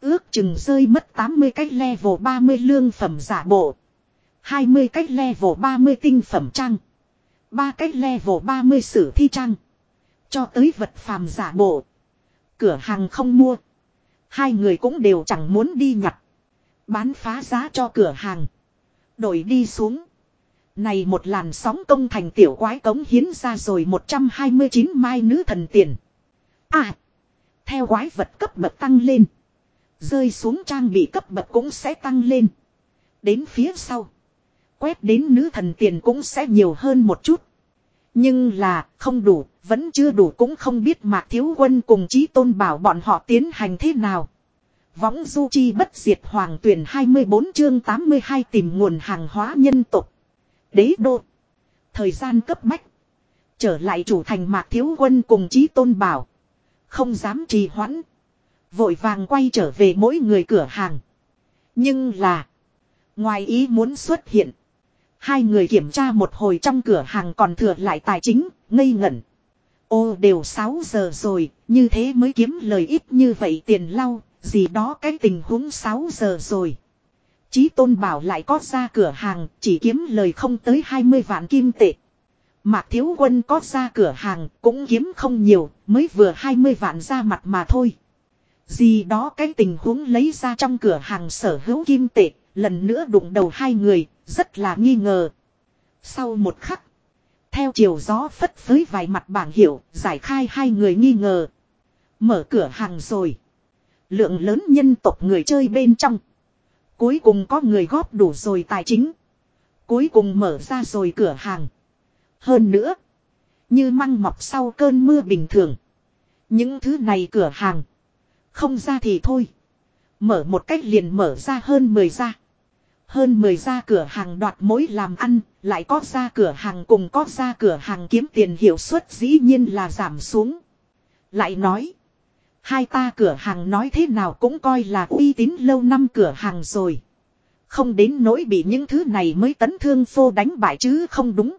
Ước chừng rơi mất 80 cách level 30 lương phẩm giả bộ. 20 cách level 30 tinh phẩm trang ba cách level 30 sử thi trang. Cho tới vật phàm giả bộ. Cửa hàng không mua. Hai người cũng đều chẳng muốn đi nhặt. Bán phá giá cho cửa hàng. Đổi đi xuống. Này một làn sóng công thành tiểu quái cống hiến ra rồi 129 mai nữ thần tiền. À. Theo quái vật cấp bậc tăng lên. Rơi xuống trang bị cấp bậc cũng sẽ tăng lên. Đến phía sau. Quét đến nữ thần tiền cũng sẽ nhiều hơn một chút. Nhưng là không đủ, vẫn chưa đủ cũng không biết Mạc Thiếu Quân cùng Chí Tôn bảo bọn họ tiến hành thế nào. Võng du chi bất diệt hoàng tuyển 24 chương 82 tìm nguồn hàng hóa nhân tục. Đế đô. Thời gian cấp bách. Trở lại chủ thành Mạc Thiếu Quân cùng Chí Tôn bảo. Không dám trì hoãn. Vội vàng quay trở về mỗi người cửa hàng. Nhưng là. Ngoài ý muốn xuất hiện. Hai người kiểm tra một hồi trong cửa hàng còn thừa lại tài chính, ngây ngẩn. Ô đều 6 giờ rồi, như thế mới kiếm lời ít như vậy tiền lau, gì đó cái tình huống 6 giờ rồi. Chí tôn bảo lại có ra cửa hàng, chỉ kiếm lời không tới 20 vạn kim tệ. Mạc thiếu quân có ra cửa hàng, cũng kiếm không nhiều, mới vừa 20 vạn ra mặt mà thôi. Gì đó cái tình huống lấy ra trong cửa hàng sở hữu kim tệ, lần nữa đụng đầu hai người, rất là nghi ngờ. Sau một khắc, theo chiều gió phất phới vài mặt bảng hiệu, giải khai hai người nghi ngờ. Mở cửa hàng rồi. Lượng lớn nhân tộc người chơi bên trong. Cuối cùng có người góp đủ rồi tài chính. Cuối cùng mở ra rồi cửa hàng. Hơn nữa, như măng mọc sau cơn mưa bình thường. Những thứ này cửa hàng. Không ra thì thôi. Mở một cách liền mở ra hơn 10 ra. Hơn 10 ra cửa hàng đoạt mối làm ăn, lại có ra cửa hàng cùng có ra cửa hàng kiếm tiền hiệu suất dĩ nhiên là giảm xuống. Lại nói, hai ta cửa hàng nói thế nào cũng coi là uy tín lâu năm cửa hàng rồi. Không đến nỗi bị những thứ này mới tấn thương phô đánh bại chứ không đúng.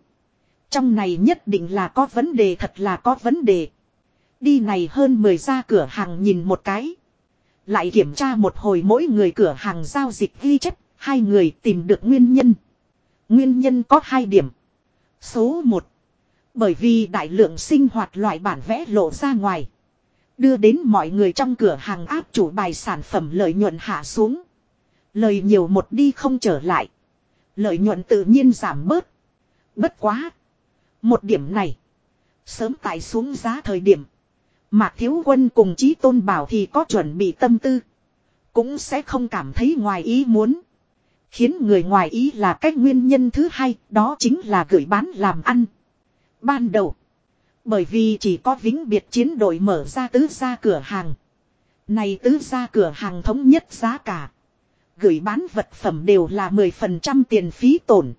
Trong này nhất định là có vấn đề thật là có vấn đề. Đi này hơn 10 ra cửa hàng nhìn một cái. Lại kiểm tra một hồi mỗi người cửa hàng giao dịch ghi chép Hai người tìm được nguyên nhân. Nguyên nhân có hai điểm. Số 1. Bởi vì đại lượng sinh hoạt loại bản vẽ lộ ra ngoài. Đưa đến mọi người trong cửa hàng áp chủ bài sản phẩm lợi nhuận hạ xuống. Lời nhiều một đi không trở lại. Lợi nhuận tự nhiên giảm bớt. Bất quá. Một điểm này. Sớm tại xuống giá thời điểm. Mạc Thiếu Quân cùng Chí Tôn Bảo thì có chuẩn bị tâm tư. Cũng sẽ không cảm thấy ngoài ý muốn. Khiến người ngoài ý là cách nguyên nhân thứ hai, đó chính là gửi bán làm ăn. Ban đầu, bởi vì chỉ có vĩnh biệt chiến đội mở ra tứ gia cửa hàng. Này tứ gia cửa hàng thống nhất giá cả. Gửi bán vật phẩm đều là 10% tiền phí tổn.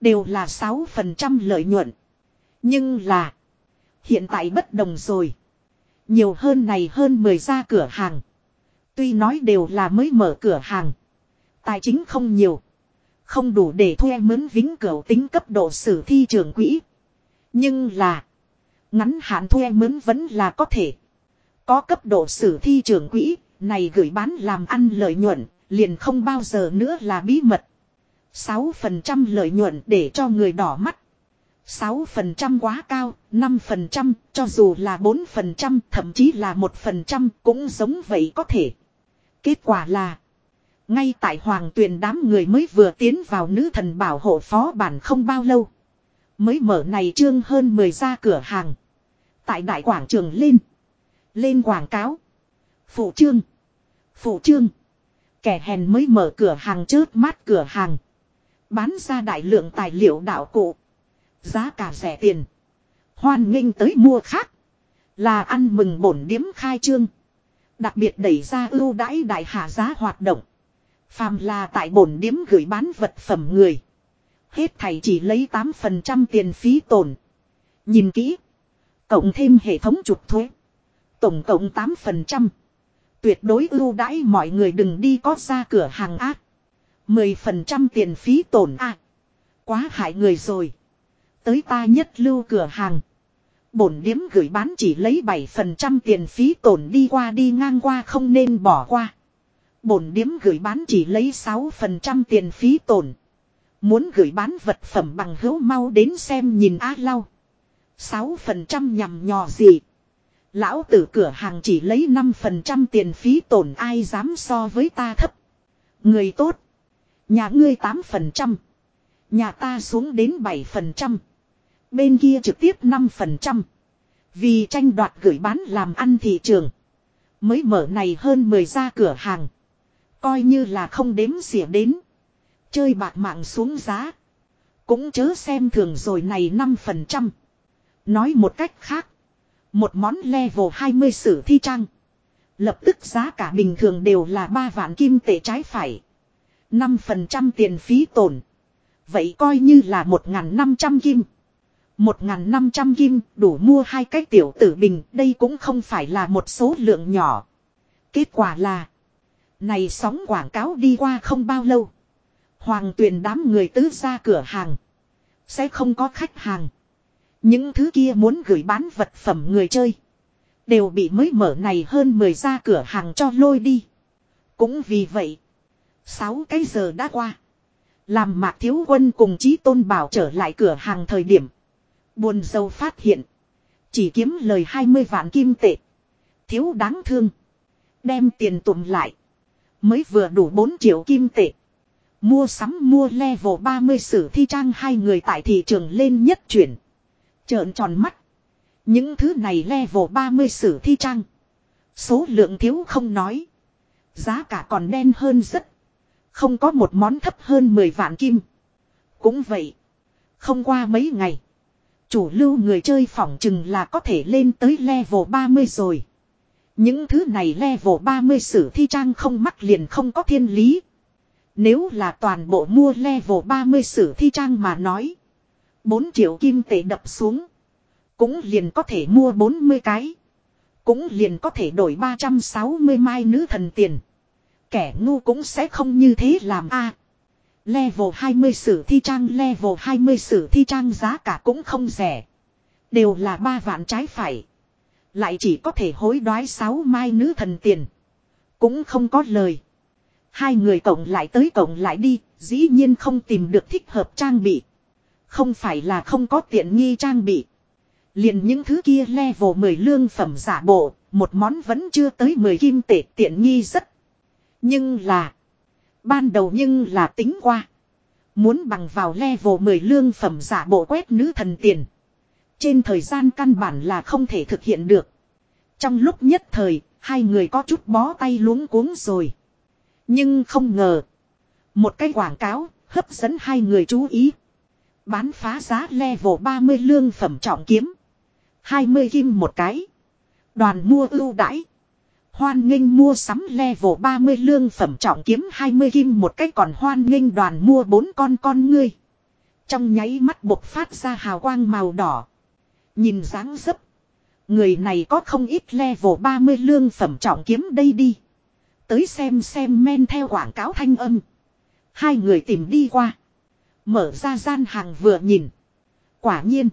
Đều là 6% lợi nhuận. Nhưng là, hiện tại bất đồng rồi. Nhiều hơn này hơn 10 gia cửa hàng. Tuy nói đều là mới mở cửa hàng. Tài chính không nhiều. Không đủ để thuê mướn vĩnh cửu tính cấp độ sử thi trường quỹ. Nhưng là. Ngắn hạn thuê mướn vẫn là có thể. Có cấp độ sử thi trường quỹ. Này gửi bán làm ăn lợi nhuận. Liền không bao giờ nữa là bí mật. 6% lợi nhuận để cho người đỏ mắt. 6% quá cao, 5% cho dù là 4% thậm chí là 1% cũng giống vậy có thể. Kết quả là ngay tại hoàng tuyền đám người mới vừa tiến vào nữ thần bảo hộ phó bản không bao lâu. Mới mở này trương hơn 10 ra cửa hàng. Tại đại quảng trường lên. Lên quảng cáo. Phụ trương. Phụ trương. Kẻ hèn mới mở cửa hàng chớp mát cửa hàng. Bán ra đại lượng tài liệu đạo cụ. Giá cả rẻ tiền. Hoan nghênh tới mua khác. Là ăn mừng bổn điếm khai trương. Đặc biệt đẩy ra ưu đãi đại hạ giá hoạt động. Phàm là tại bổn điếm gửi bán vật phẩm người. Hết thầy chỉ lấy 8% tiền phí tổn. Nhìn kỹ. Cộng thêm hệ thống trục thuế. Tổng cộng 8%. Tuyệt đối ưu đãi mọi người đừng đi có ra cửa hàng ác. 10% tiền phí tổn à. Quá hại người rồi. Tới ta nhất lưu cửa hàng. Bổn điếm gửi bán chỉ lấy 7% tiền phí tổn đi qua đi ngang qua không nên bỏ qua. Bổn điếm gửi bán chỉ lấy 6% tiền phí tổn. Muốn gửi bán vật phẩm bằng hữu mau đến xem nhìn á lau. 6% nhằm nhò gì. Lão tử cửa hàng chỉ lấy 5% tiền phí tổn ai dám so với ta thấp. Người tốt. Nhà ngươi 8%. Nhà ta xuống đến 7%. Bên kia trực tiếp 5%. Vì tranh đoạt gửi bán làm ăn thị trường. Mới mở này hơn 10 ra cửa hàng. Coi như là không đếm xỉa đến. Chơi bạc mạng xuống giá. Cũng chớ xem thường rồi này 5%. Nói một cách khác. Một món level 20 sử thi trang. Lập tức giá cả bình thường đều là 3 vạn kim tệ trái phải. 5% tiền phí tổn. Vậy coi như là 1.500 kim. 1.500 kim, đủ mua hai cái tiểu tử bình. Đây cũng không phải là một số lượng nhỏ. Kết quả là. Này sóng quảng cáo đi qua không bao lâu. Hoàng tuyền đám người tứ ra cửa hàng. Sẽ không có khách hàng. Những thứ kia muốn gửi bán vật phẩm người chơi. Đều bị mới mở này hơn 10 ra cửa hàng cho lôi đi. Cũng vì vậy. 6 cái giờ đã qua. Làm mạc thiếu quân cùng chí tôn bảo trở lại cửa hàng thời điểm. Buồn dâu phát hiện. Chỉ kiếm lời 20 vạn kim tệ. Thiếu đáng thương. Đem tiền tụm lại. Mới vừa đủ 4 triệu kim tệ. Mua sắm mua level 30 sử thi trang hai người tại thị trường lên nhất chuyển. Trợn tròn mắt. Những thứ này level 30 sử thi trang. Số lượng thiếu không nói. Giá cả còn đen hơn rất. Không có một món thấp hơn 10 vạn kim. Cũng vậy. Không qua mấy ngày. Chủ lưu người chơi phỏng chừng là có thể lên tới level 30 rồi. Những thứ này level 30 sử thi trang không mắc liền không có thiên lý. Nếu là toàn bộ mua level 30 sử thi trang mà nói. 4 triệu kim tệ đập xuống. Cũng liền có thể mua 40 cái. Cũng liền có thể đổi 360 mai nữ thần tiền. Kẻ ngu cũng sẽ không như thế làm a. level 20 sử thi trang, level 20 sử thi trang giá cả cũng không rẻ. Đều là 3 vạn trái phải. Lại chỉ có thể hối đoái sáu mai nữ thần tiền. Cũng không có lời. Hai người cộng lại tới cộng lại đi, dĩ nhiên không tìm được thích hợp trang bị. Không phải là không có tiện nghi trang bị. Liền những thứ kia level 10 lương phẩm giả bộ, một món vẫn chưa tới 10 kim tệ tiện nghi rất. Nhưng là, ban đầu nhưng là tính qua. Muốn bằng vào level 10 lương phẩm giả bộ quét nữ thần tiền. Trên thời gian căn bản là không thể thực hiện được. Trong lúc nhất thời, hai người có chút bó tay luống cuống rồi. Nhưng không ngờ. Một cái quảng cáo hấp dẫn hai người chú ý. Bán phá giá level 30 lương phẩm trọng kiếm. 20 kim một cái. Đoàn mua ưu đãi. Hoan nghênh mua sắm level 30 lương phẩm trọng kiếm 20 kim một cái còn hoan nghênh đoàn mua bốn con con ngươi. Trong nháy mắt bộc phát ra hào quang màu đỏ. Nhìn dáng dấp. Người này có không ít level 30 lương phẩm trọng kiếm đây đi. Tới xem xem men theo quảng cáo thanh âm. Hai người tìm đi qua. Mở ra gian hàng vừa nhìn. Quả nhiên.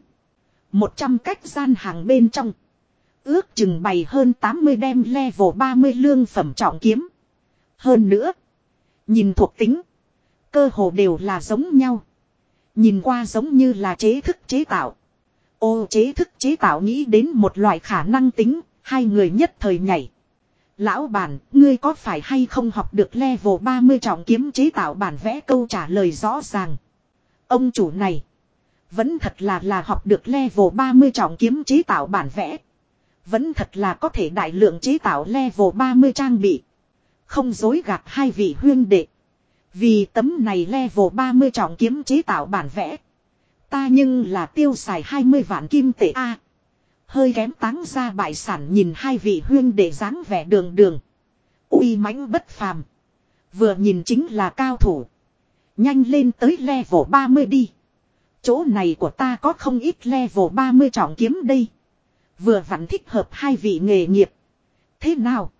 Một trăm cách gian hàng bên trong. Ước chừng bày hơn 80 đem level 30 lương phẩm trọng kiếm. Hơn nữa. Nhìn thuộc tính. Cơ hồ đều là giống nhau. Nhìn qua giống như là chế thức chế tạo. Ô chế thức chế tạo nghĩ đến một loại khả năng tính. Hai người nhất thời nhảy. Lão bản, ngươi có phải hay không học được level 30 trọng kiếm chế tạo bản vẽ câu trả lời rõ ràng. Ông chủ này. Vẫn thật là là học được level 30 trọng kiếm chế tạo bản vẽ. Vẫn thật là có thể đại lượng chế tạo level 30 trang bị. Không dối gạt hai vị huyên đệ. Vì tấm này level 30 trọng kiếm chế tạo bản vẽ. Ta nhưng là tiêu xài 20 vạn kim tệ A. Hơi kém táng ra bại sản nhìn hai vị huyên để dáng vẻ đường đường. uy mãnh bất phàm. Vừa nhìn chính là cao thủ. Nhanh lên tới level 30 đi. Chỗ này của ta có không ít level 30 trọng kiếm đây. Vừa vặn thích hợp hai vị nghề nghiệp. Thế nào?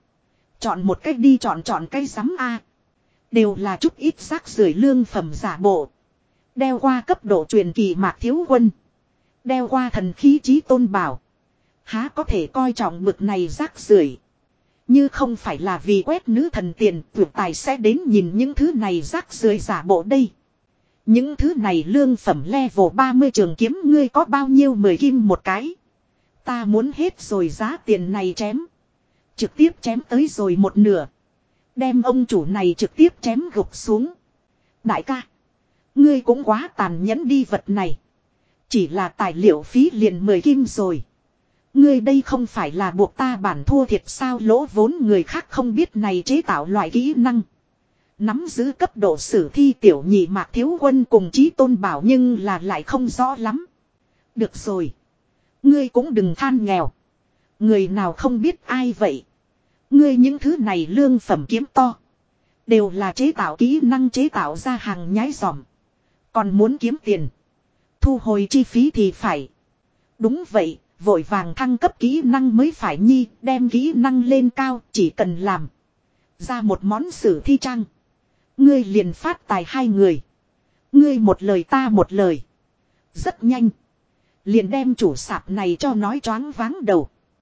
Chọn một cách đi chọn chọn cây sắm A. Đều là chút ít rác rưởi lương phẩm giả bộ. Đeo qua cấp độ truyền kỳ mạc thiếu quân. Đeo qua thần khí trí tôn bảo. Há có thể coi trọng bực này rác rưởi Như không phải là vì quét nữ thần tiền tuyệt tài sẽ đến nhìn những thứ này rác rưởi giả bộ đây. Những thứ này lương phẩm level 30 trường kiếm ngươi có bao nhiêu mười kim một cái. Ta muốn hết rồi giá tiền này chém. Trực tiếp chém tới rồi một nửa. Đem ông chủ này trực tiếp chém gục xuống. Đại ca. Ngươi cũng quá tàn nhẫn đi vật này. Chỉ là tài liệu phí liền mười kim rồi. Ngươi đây không phải là buộc ta bản thua thiệt sao lỗ vốn người khác không biết này chế tạo loại kỹ năng. Nắm giữ cấp độ sử thi tiểu nhị mạc thiếu quân cùng chí tôn bảo nhưng là lại không rõ lắm. Được rồi. Ngươi cũng đừng than nghèo. Người nào không biết ai vậy. Ngươi những thứ này lương phẩm kiếm to. Đều là chế tạo kỹ năng chế tạo ra hàng nhái giỏm. Còn muốn kiếm tiền. Thu hồi chi phí thì phải. Đúng vậy, vội vàng thăng cấp kỹ năng mới phải nhi, đem kỹ năng lên cao, chỉ cần làm. Ra một món sử thi trang. Ngươi liền phát tài hai người. Ngươi một lời ta một lời. Rất nhanh. Liền đem chủ sạp này cho nói choáng váng đầu.